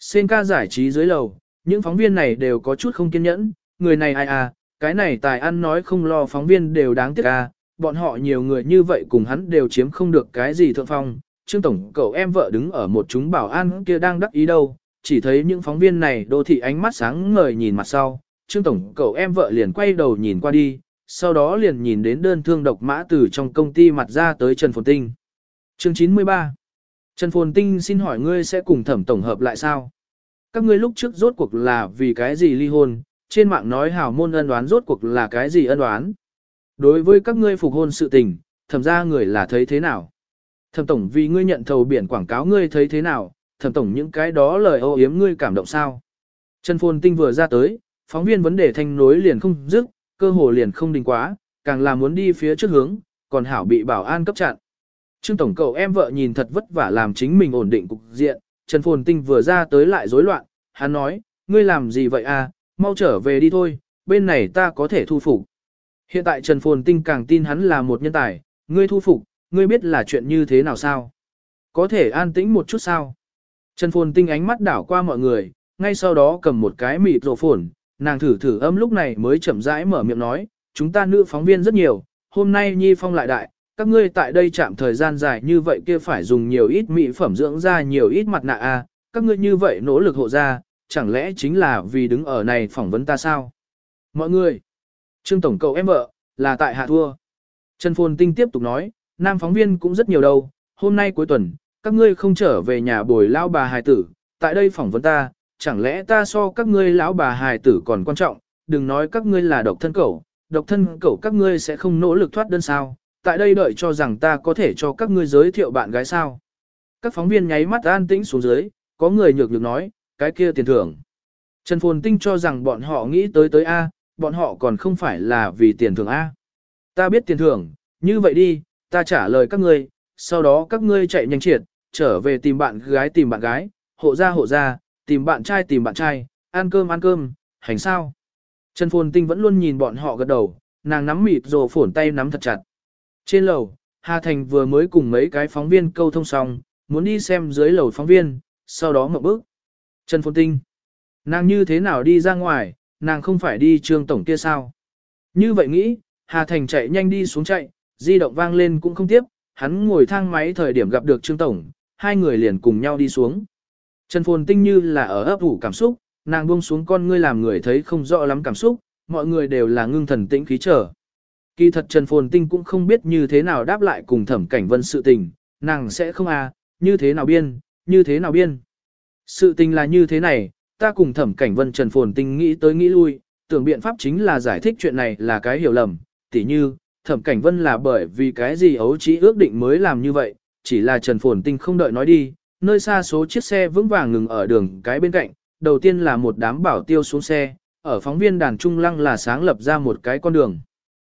Sen ca giải trí dưới lầu, những phóng viên này đều có chút không kiên nhẫn, người này ai à, cái này tài ăn nói không lo phóng viên đều đáng tiếc à, bọn họ nhiều người như vậy cùng hắn đều chiếm không được cái gì thượng phong. Trương Tổng cậu em vợ đứng ở một chúng bảo an kia đang đắc ý đâu, chỉ thấy những phóng viên này đô thị ánh mắt sáng ngời nhìn mặt sau. Trương Tổng cậu em vợ liền quay đầu nhìn qua đi, sau đó liền nhìn đến đơn thương độc mã từ trong công ty mặt ra tới Trần Phồn Tinh. Chương 93 Trần Phồn Tinh xin hỏi ngươi sẽ cùng thẩm tổng hợp lại sao? Các ngươi lúc trước rốt cuộc là vì cái gì ly hôn, trên mạng nói hào môn ân đoán rốt cuộc là cái gì ân đoán? Đối với các ngươi phục hôn sự tình, thẩm ra người là thấy thế nào? Thẩm tổng vì ngươi nhận thầu biển quảng cáo ngươi thấy thế nào? Thẩm tổng những cái đó lời ô yếm ngươi cảm động sao? Trần Phồn Tinh vừa ra tới, phóng viên vấn đề thanh nối liền không dứt, cơ hồ liền không đình quá, càng là muốn đi phía trước hướng, còn hảo bị bảo an cấp chặn. Trương tổng cậu em vợ nhìn thật vất vả làm chính mình ổn định cục diện, Trần Phồn Tinh vừa ra tới lại rối loạn, hắn nói, ngươi làm gì vậy à, mau trở về đi thôi, bên này ta có thể thu phục. Hiện tại Trần Phồn Tinh càng tin hắn là một nhân tài, ngươi thu phục, ngươi biết là chuyện như thế nào sao? Có thể an tĩnh một chút sao? Trần Phồn Tinh ánh mắt đảo qua mọi người, ngay sau đó cầm một cái mịt rổ phồn, nàng thử thử âm lúc này mới chậm rãi mở miệng nói, chúng ta nữ phóng viên rất nhiều, hôm nay Nhi Phong lại đại, các ngươi tại đây chạm thời gian dài như vậy kia phải dùng nhiều ít mỹ phẩm dưỡng da nhiều ít mặt nạ a, à, các ngươi như vậy nỗ lực hộ da, chẳng lẽ chính là vì đứng ở này phỏng vấn ta sao? Mọi người, Trương Tổng cậu em vợ, là tại hạ thua. Trần Phồn Tinh tiếp tục nói, nam phóng viên cũng rất nhiều đâu, hôm nay cuối tuần, các ngươi không trở về nhà bồi lao bà hài tử, tại đây phỏng vấn ta, chẳng lẽ ta so các ngươi lão bà hài tử còn quan trọng, đừng nói các ngươi là độc thân cậu, độc thân cậu các ngươi sẽ không nỗ lực thoát đơn sao, tại đây đợi cho rằng ta có thể cho các ngươi giới thiệu bạn gái sao. Các phóng viên nháy mắt an tĩnh xuống dưới, có người nhược nhược nói, cái kia tiền thưởng. Trần Phồn Tinh cho rằng bọn họ nghĩ tới tới A, bọn họ còn không phải là vì tiền thưởng A. Ta biết tiền thưởng, như vậy đi, ta trả lời các ngươi, sau đó các ngươi chạy nhanh triệt, trở về tìm bạn gái tìm bạn gái, hộ gia hộ gia, tìm bạn trai tìm bạn trai, ăn cơm ăn cơm, hành sao. Trần Phồn Tinh vẫn luôn nhìn bọn họ gật đầu, nàng nắm mịt rồi phổn tay nắm thật chặt. Trên lầu, Hà Thành vừa mới cùng mấy cái phóng viên câu thông xong, muốn đi xem dưới lầu phóng viên, sau đó ngậm bước. Trần Phồn Tinh, nàng như thế nào đi ra ngoài, nàng không phải đi trương tổng kia sao? Như vậy nghĩ, Hà Thành chạy nhanh đi xuống chạy, di động vang lên cũng không tiếp, hắn ngồi thang máy thời điểm gặp được trương tổng, hai người liền cùng nhau đi xuống. Trần Phồn Tinh như là ở ấp ủ cảm xúc, nàng buông xuống con ngươi làm người thấy không rõ lắm cảm xúc, mọi người đều là ngưng thần tĩnh khí trở. Kỳ thật Trần Phồn Tinh cũng không biết như thế nào đáp lại cùng thẩm cảnh vân sự tình, nàng sẽ không à, như thế nào biên, như thế nào biên. Sự tình là như thế này, ta cùng thẩm cảnh vân Trần Phồn Tinh nghĩ tới nghĩ lui, tưởng biện pháp chính là giải thích chuyện này là cái hiểu lầm, tỉ như, thẩm cảnh vân là bởi vì cái gì ấu trí ước định mới làm như vậy, chỉ là Trần Phồn Tinh không đợi nói đi, nơi xa số chiếc xe vững vàng ngừng ở đường cái bên cạnh, đầu tiên là một đám bảo tiêu xuống xe, ở phóng viên đàn trung lăng là sáng lập ra một cái con đường.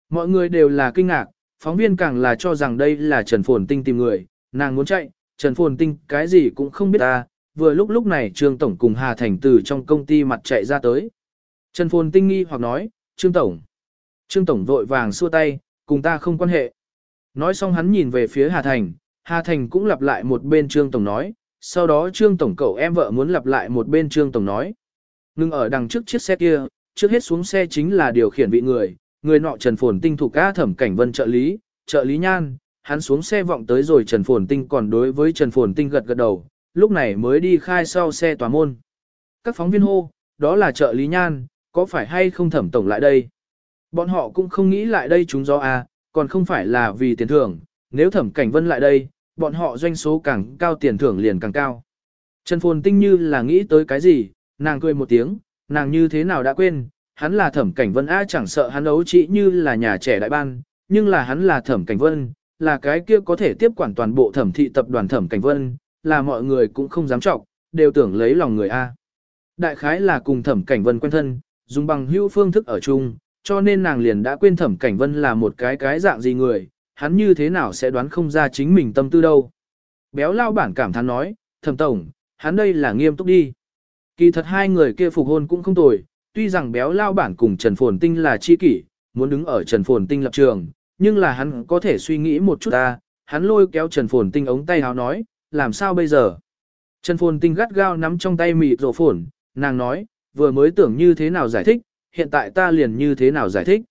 Mọi người đều là kinh ngạc, phóng viên càng là cho rằng đây là Trần Phồn Tinh tìm người, nàng muốn chạy, Trần Phồn Tinh cái gì cũng không biết ta, vừa lúc lúc này Trương Tổng cùng Hà Thành từ trong công ty mặt chạy ra tới. Trần Phồn Tinh nghi hoặc nói, Trương Tổng. Trương Tổng vội vàng xua tay, cùng ta không quan hệ. Nói xong hắn nhìn về phía Hà Thành, Hà Thành cũng lặp lại một bên Trương Tổng nói, sau đó Trương Tổng cậu em vợ muốn lặp lại một bên Trương Tổng nói. Ngưng ở đằng trước chiếc xe kia, trước hết xuống xe chính là điều khiển vị người, người nọ Trần Phồn Tinh thuộc ca thẩm cảnh vân trợ lý, trợ lý nhan, hắn xuống xe vọng tới rồi Trần Phồn Tinh còn đối với Trần Phồn Tinh gật gật đầu, lúc này mới đi khai sau xe tòa môn. Các phóng viên hô, đó là trợ lý nhan, có phải hay không thẩm tổng lại đây? Bọn họ cũng không nghĩ lại đây chúng do à, còn không phải là vì tiền thưởng, nếu thẩm cảnh vân lại đây, bọn họ doanh số càng cao tiền thưởng liền càng cao. Trần Phồn Tinh như là nghĩ tới cái gì, nàng cười một tiếng, nàng như thế nào đã quên, hắn là thẩm cảnh vân A chẳng sợ hắn ấu trị như là nhà trẻ đại ban, nhưng là hắn là thẩm cảnh vân, là cái kia có thể tiếp quản toàn bộ thẩm thị tập đoàn thẩm cảnh vân, là mọi người cũng không dám trọng, đều tưởng lấy lòng người A. Đại khái là cùng thẩm cảnh vân quen thân, dùng bằng hữu phương thức ở chung, cho nên nàng liền đã quên thẩm cảnh vân là một cái cái dạng gì người, hắn như thế nào sẽ đoán không ra chính mình tâm tư đâu. Béo lao bản cảm thán nói, thẩm tổng, hắn đây là nghiêm túc đi. Kỳ thật hai người kia phục hôn cũng không tồi, tuy rằng béo lao bản cùng Trần Phồn Tinh là chi kỷ, muốn đứng ở Trần Phồn Tinh lập trường, nhưng là hắn có thể suy nghĩ một chút ta, hắn lôi kéo Trần Phồn Tinh ống tay háo nói, làm sao bây giờ? Trần Phồn Tinh gắt gao nắm trong tay mịt rổ phồn, nàng nói, vừa mới tưởng như thế nào giải thích, hiện tại ta liền như thế nào giải thích.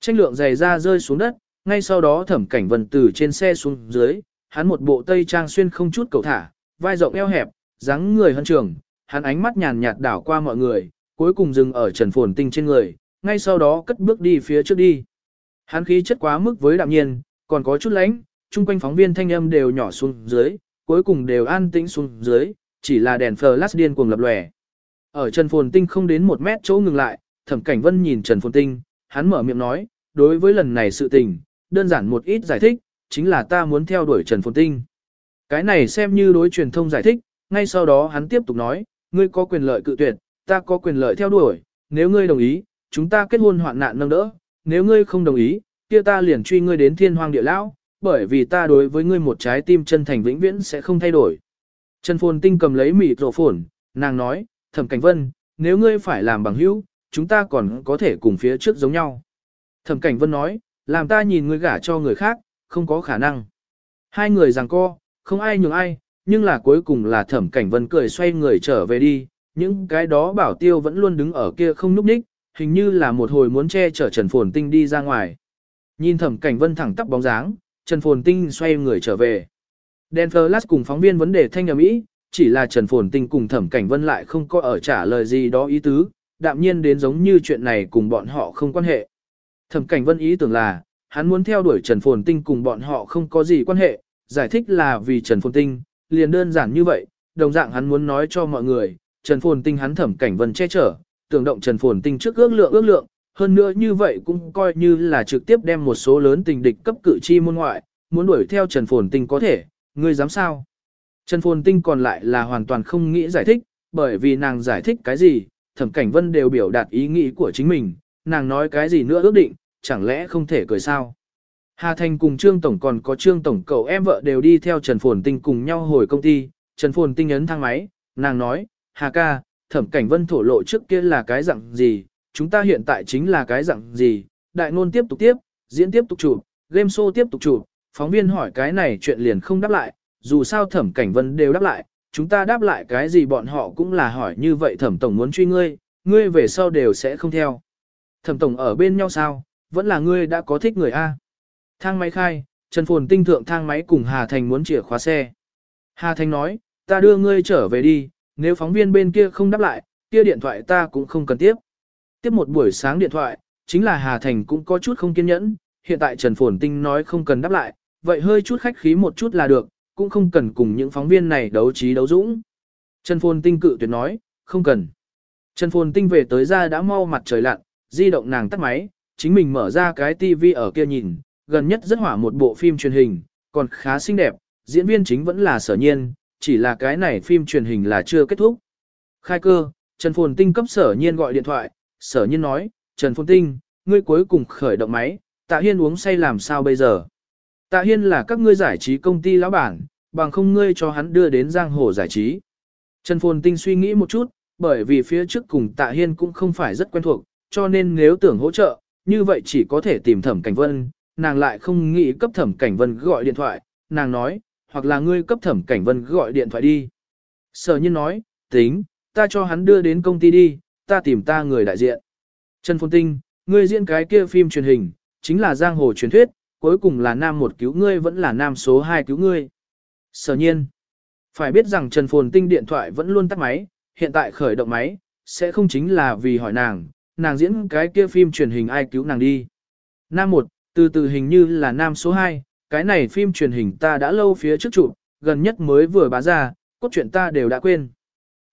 Tranh lượng giày ra rơi xuống đất, ngay sau đó thẩm cảnh vần từ trên xe xuống dưới, hắn một bộ tây trang xuyên không chút cầu thả, vai rộng eo hẹp, dáng người hân trường, hắn ánh mắt nhàn nhạt đảo qua mọi người, cuối cùng dừng ở Trần Phồn Tinh trên người, ngay sau đó cất bước đi phía trước đi. Hắn khí chất quá mức với đạm nhiên, còn có chút lánh, chung quanh phóng viên thanh âm đều nhỏ xuống dưới, cuối cùng đều an tĩnh xuống dưới, chỉ là đèn flash điên cuồng lập lòe. Ở Trần Phồn Tinh không đến một mét chỗ ngừng lại, Thẩm Cảnh Vân nhìn Trần Phồn Tinh, hắn mở miệng nói, đối với lần này sự tình, đơn giản một ít giải thích, chính là ta muốn theo đuổi Trần Phồn Tinh. Cái này xem như đối truyền thông giải thích, ngay sau đó hắn tiếp tục nói, ngươi có quyền lợi cự tuyệt, ta có quyền lợi theo đuổi, nếu ngươi đồng ý, chúng ta kết hôn hoạn nạn nâng đỡ, nếu ngươi không đồng ý, kia ta liền truy ngươi đến thiên hoang địa lão, bởi vì ta đối với ngươi một trái tim chân thành vĩnh viễn sẽ không thay đổi. Trần Phồn Tinh cầm lấy mịt rổ phồn, nàng nói, Thẩm Cảnh Vân, nếu ngươi phải làm bằng hữu, chúng ta còn có thể cùng phía trước giống nhau. Thẩm Cảnh Vân nói, làm ta nhìn ngươi gả cho người khác, không có khả năng. Hai người giằng co, không ai nhường ai, nhưng là cuối cùng là thẩm cảnh vân cười xoay người trở về đi, những cái đó bảo tiêu vẫn luôn đứng ở kia không núp ních, hình như là một hồi muốn che chở Trần Phồn Tinh đi ra ngoài. Nhìn thẩm cảnh vân thẳng tắp bóng dáng, Trần Phồn Tinh xoay người trở về. Đen Flash cùng phóng viên vấn đề thanh nhầm ý, chỉ là Trần Phồn Tinh cùng thẩm cảnh vân lại không có ở trả lời gì đó ý tứ, đạm nhiên đến giống như chuyện này cùng bọn họ không quan hệ. Thẩm cảnh vân ý tưởng là, hắn muốn theo đuổi Trần Phồn Tinh cùng bọn họ không có gì quan hệ, giải thích là vì Trần Phồn Tinh, liền đơn giản như vậy, đồng dạng hắn muốn nói cho mọi người, Trần Phồn Tinh hắn thẩm cảnh vân che chở, tưởng động Trần Phồn Tinh trước ước lượng ước lượng, hơn nữa như vậy cũng coi như là trực tiếp đem một số lớn tình địch cấp cự chi môn ngoại, muốn đuổi theo Trần Phồn Tinh có thể, ngươi dám sao? Trần Phồn Tinh còn lại là hoàn toàn không nghĩ giải thích, bởi vì nàng giải thích cái gì, thẩm cảnh vân đều biểu đạt ý nghĩ của chính mình, nàng nói cái gì nữa ước định, chẳng lẽ không thể cười sao? Hà Thành cùng Trương Tổng còn có Trương Tổng cậu em vợ đều đi theo Trần Phồn Tinh cùng nhau hồi công ty, Trần Phồn Tinh ấn thang máy, nàng nói, Hà ca, thẩm cảnh vân thổ lộ trước kia là cái dạng gì, chúng ta hiện tại chính là cái dạng gì, đại ngôn tiếp tục tiếp, diễn tiếp tục chụp, game show tiếp tục chụp, phóng viên hỏi cái này chuyện liền không đáp lại, dù sao thẩm cảnh vân đều đáp lại, chúng ta đáp lại cái gì bọn họ cũng là hỏi như vậy thẩm tổng muốn truy ngươi, ngươi về sau đều sẽ không theo. Thẩm tổng ở bên nhau sao, vẫn là ngươi đã có thích người A. Thang máy khai, Trần Phồn tinh thượng thang máy cùng Hà Thành muốn chìa khóa xe. Hà Thành nói, ta đưa ngươi trở về đi, nếu phóng viên bên kia không đáp lại, kia điện thoại ta cũng không cần tiếp. Tiếp một buổi sáng điện thoại, chính là Hà Thành cũng có chút không kiên nhẫn, hiện tại Trần Phồn Tinh nói không cần đáp lại, vậy hơi chút khách khí một chút là được, cũng không cần cùng những phóng viên này đấu trí đấu dũng. Trần Phồn Tinh cự tuyệt nói, không cần. Trần Phồn Tinh về tới ra đã mau mặt trời lặn, di động nàng tắt máy, chính mình mở ra cái tivi ở kia nhìn, gần nhất rất hỏa một bộ phim truyền hình, còn khá xinh đẹp, diễn viên chính vẫn là sở nhiên, chỉ là cái này phim truyền hình là chưa kết thúc. Khai cơ, Trần Phồn Tinh cấp sở nhiên gọi điện thoại, sở nhiên nói, Trần Phồn Tinh, ngươi cuối cùng khởi động máy, tạ hiên uống say làm sao bây giờ? Tạ hiên là các ngươi giải trí công ty lão bản, bằng không ngươi cho hắn đưa đến giang hồ giải trí. Trần Phồn Tinh suy nghĩ một chút, bởi vì phía trước cùng tạ hiên cũng không phải rất quen thuộc, cho nên nếu tưởng hỗ trợ, như vậy chỉ có thể tìm thẩm cảnh vân, nàng lại không nghĩ cấp thẩm cảnh vân gọi điện thoại, nàng nói, hoặc là ngươi cấp thẩm cảnh vân gọi điện thoại đi. Sở nhiên nói, tính, ta cho hắn đưa đến công ty đi, ta tìm ta người đại diện. Trần Phồn Tinh, ngươi diễn cái kia phim truyền hình, chính là giang hồ truyền thuyết, cuối cùng là nam một cứu ngươi vẫn là nam số hai cứu ngươi. Sở nhiên, phải biết rằng Trần Phồn Tinh điện thoại vẫn luôn tắt máy, hiện tại khởi động máy, sẽ không chính là vì hỏi nàng, nàng diễn cái kia phim truyền hình ai cứu nàng đi. Nam một, từ từ hình như là nam số 2, cái này phim truyền hình ta đã lâu phía trước chụp, gần nhất mới vừa bá ra, cốt truyện ta đều đã quên.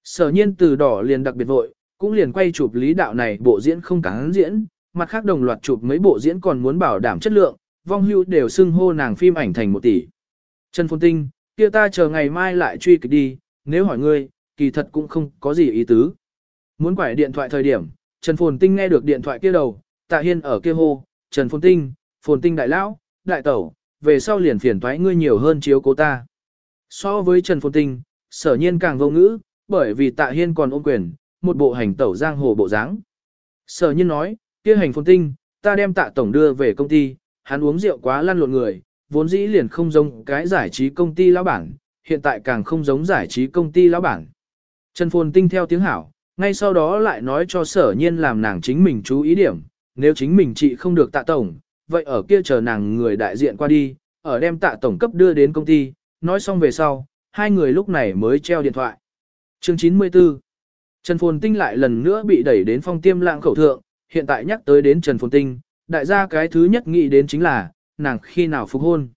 Sở nhiên từ đỏ liền đặc biệt vội, cũng liền quay chụp lý đạo này bộ diễn không cắn diễn, mặt khác đồng loạt chụp mấy bộ diễn còn muốn bảo đảm chất lượng, vong hưu đều xưng hô nàng phim ảnh thành một tỷ. Trần Phồn Tinh, kia ta chờ ngày mai lại truy kịch đi, nếu hỏi ngươi, kỳ thật cũng không có gì ý tứ. Muốn quải điện thoại thời điểm, Trần Phồn Tinh nghe được điện thoại kia đầu, Tạ Hiên ở kia hô, Trần Phồn Tinh, Phồn Tinh đại lão, đại tẩu, về sau liền phiền toái ngươi nhiều hơn chiếu cố ta. So với Trần Phồn Tinh, sở nhiên càng vô ngữ, bởi vì Tạ Hiên còn ôm quyền, một bộ hành tẩu giang hồ bộ dáng. Sở nhiên nói, kia hành Phồn Tinh, ta đem Tạ tổng đưa về công ty, hắn uống rượu quá lăn lộn người, vốn dĩ liền không giống cái giải trí công ty lão bản, hiện tại càng không giống giải trí công ty lão bản. Trần Phồn Tinh theo tiếng hảo, ngay sau đó lại nói cho sở nhiên làm nàng chính mình chú ý điểm, nếu chính mình trị không được tạ tổng, vậy ở kia chờ nàng người đại diện qua đi, ở đem tạ tổng cấp đưa đến công ty, nói xong về sau, hai người lúc này mới treo điện thoại. Chương 94 Trần Phồn Tinh lại lần nữa bị đẩy đến phong tiêm lạng khẩu thượng, hiện tại nhắc tới đến Trần Phồn Tinh, đại gia cái thứ nhất nghĩ đến chính là, nàng khi nào phục hôn.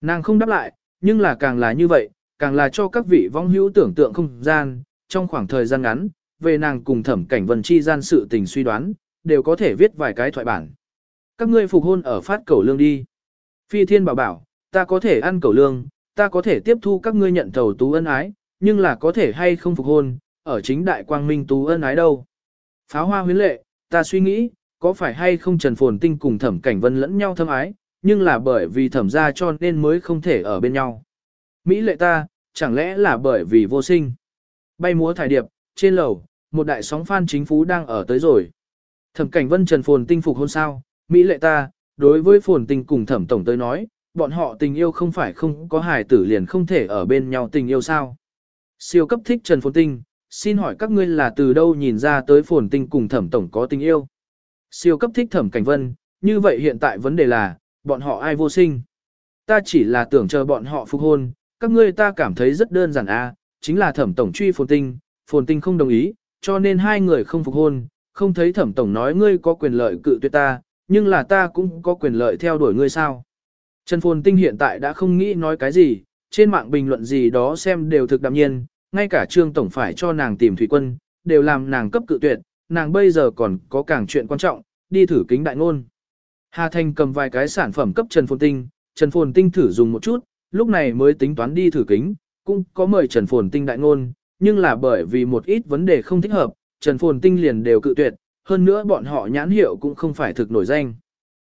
Nàng không đáp lại, nhưng là càng là như vậy, càng là cho các vị vong hữu tưởng tượng không gian, trong khoảng thời gian ngắn, về nàng cùng thẩm cảnh vân chi gian sự tình suy đoán, đều có thể viết vài cái thoại bản. Các ngươi phục hôn ở phát cầu lương đi. Phi thiên bảo bảo, ta có thể ăn cầu lương, ta có thể tiếp thu các ngươi nhận thầu tú ân ái, nhưng là có thể hay không phục hôn, ở chính đại quang minh tú ân ái đâu. Pháo hoa huyến lệ, ta suy nghĩ, có phải hay không Trần Phồn Tinh cùng thẩm cảnh vân lẫn nhau thâm ái, nhưng là bởi vì thẩm ra cho nên mới không thể ở bên nhau. Mỹ lệ ta, chẳng lẽ là bởi vì vô sinh. Bay múa thải điệp, trên lầu, một đại sóng phan chính phú đang ở tới rồi. Thẩm cảnh vân Trần Phồn Tinh phục hôn sao, Mỹ lệ ta, đối với phồn tinh cùng thẩm tổng tới nói, bọn họ tình yêu không phải không có hài tử liền không thể ở bên nhau tình yêu sao. Siêu cấp thích Trần Phồn Tinh, xin hỏi các ngươi là từ đâu nhìn ra tới Phồn Tinh cùng thẩm tổng có tình yêu. Siêu cấp thích thẩm cảnh vân, như vậy hiện tại vấn đề là, bọn họ ai vô sinh. Ta chỉ là tưởng chờ bọn họ phục hôn, các ngươi ta cảm thấy rất đơn giản a, chính là thẩm tổng truy Phồn Tinh, Phồn Tinh không đồng ý, cho nên hai người không phục hôn, không thấy thẩm tổng nói ngươi có quyền lợi cự tuyệt ta, nhưng là ta cũng có quyền lợi theo đuổi ngươi sao. Trần Phồn Tinh hiện tại đã không nghĩ nói cái gì, trên mạng bình luận gì đó xem đều thực đạm nhiên, ngay cả Trương Tổng phải cho nàng tìm thủy quân, đều làm nàng cấp cự tuyệt, nàng bây giờ còn có càng chuyện quan trọng, đi thử kính đại ngôn. Hà Thanh cầm vài cái sản phẩm cấp Trần Phồn Tinh, Trần Phồn Tinh thử dùng một chút, lúc này mới tính toán đi thử kính, cũng có mời Trần Phồn Tinh đại ngôn, nhưng là bởi vì một ít vấn đề không thích hợp, Trần Phồn Tinh liền đều cự tuyệt, hơn nữa bọn họ nhãn hiệu cũng không phải thực nổi danh.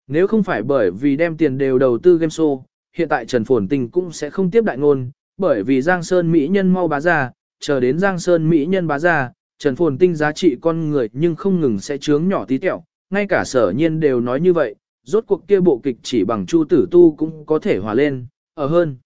Nếu không phải bởi vì đem tiền đều đầu tư game show, hiện tại Trần Phồn Tinh cũng sẽ không tiếp đại ngôn, bởi vì Giang Sơn Mỹ nhân mau bá ra, chờ đến Giang Sơn Mỹ nhân bá ra, Trần Phồn Tinh giá trị con người nhưng không ngừng sẽ chướng nhỏ tí tẹo, ngay cả sở nhiên đều nói như vậy, rốt cuộc kia bộ kịch chỉ bằng chu tử tu cũng có thể hòa lên, ở hơn.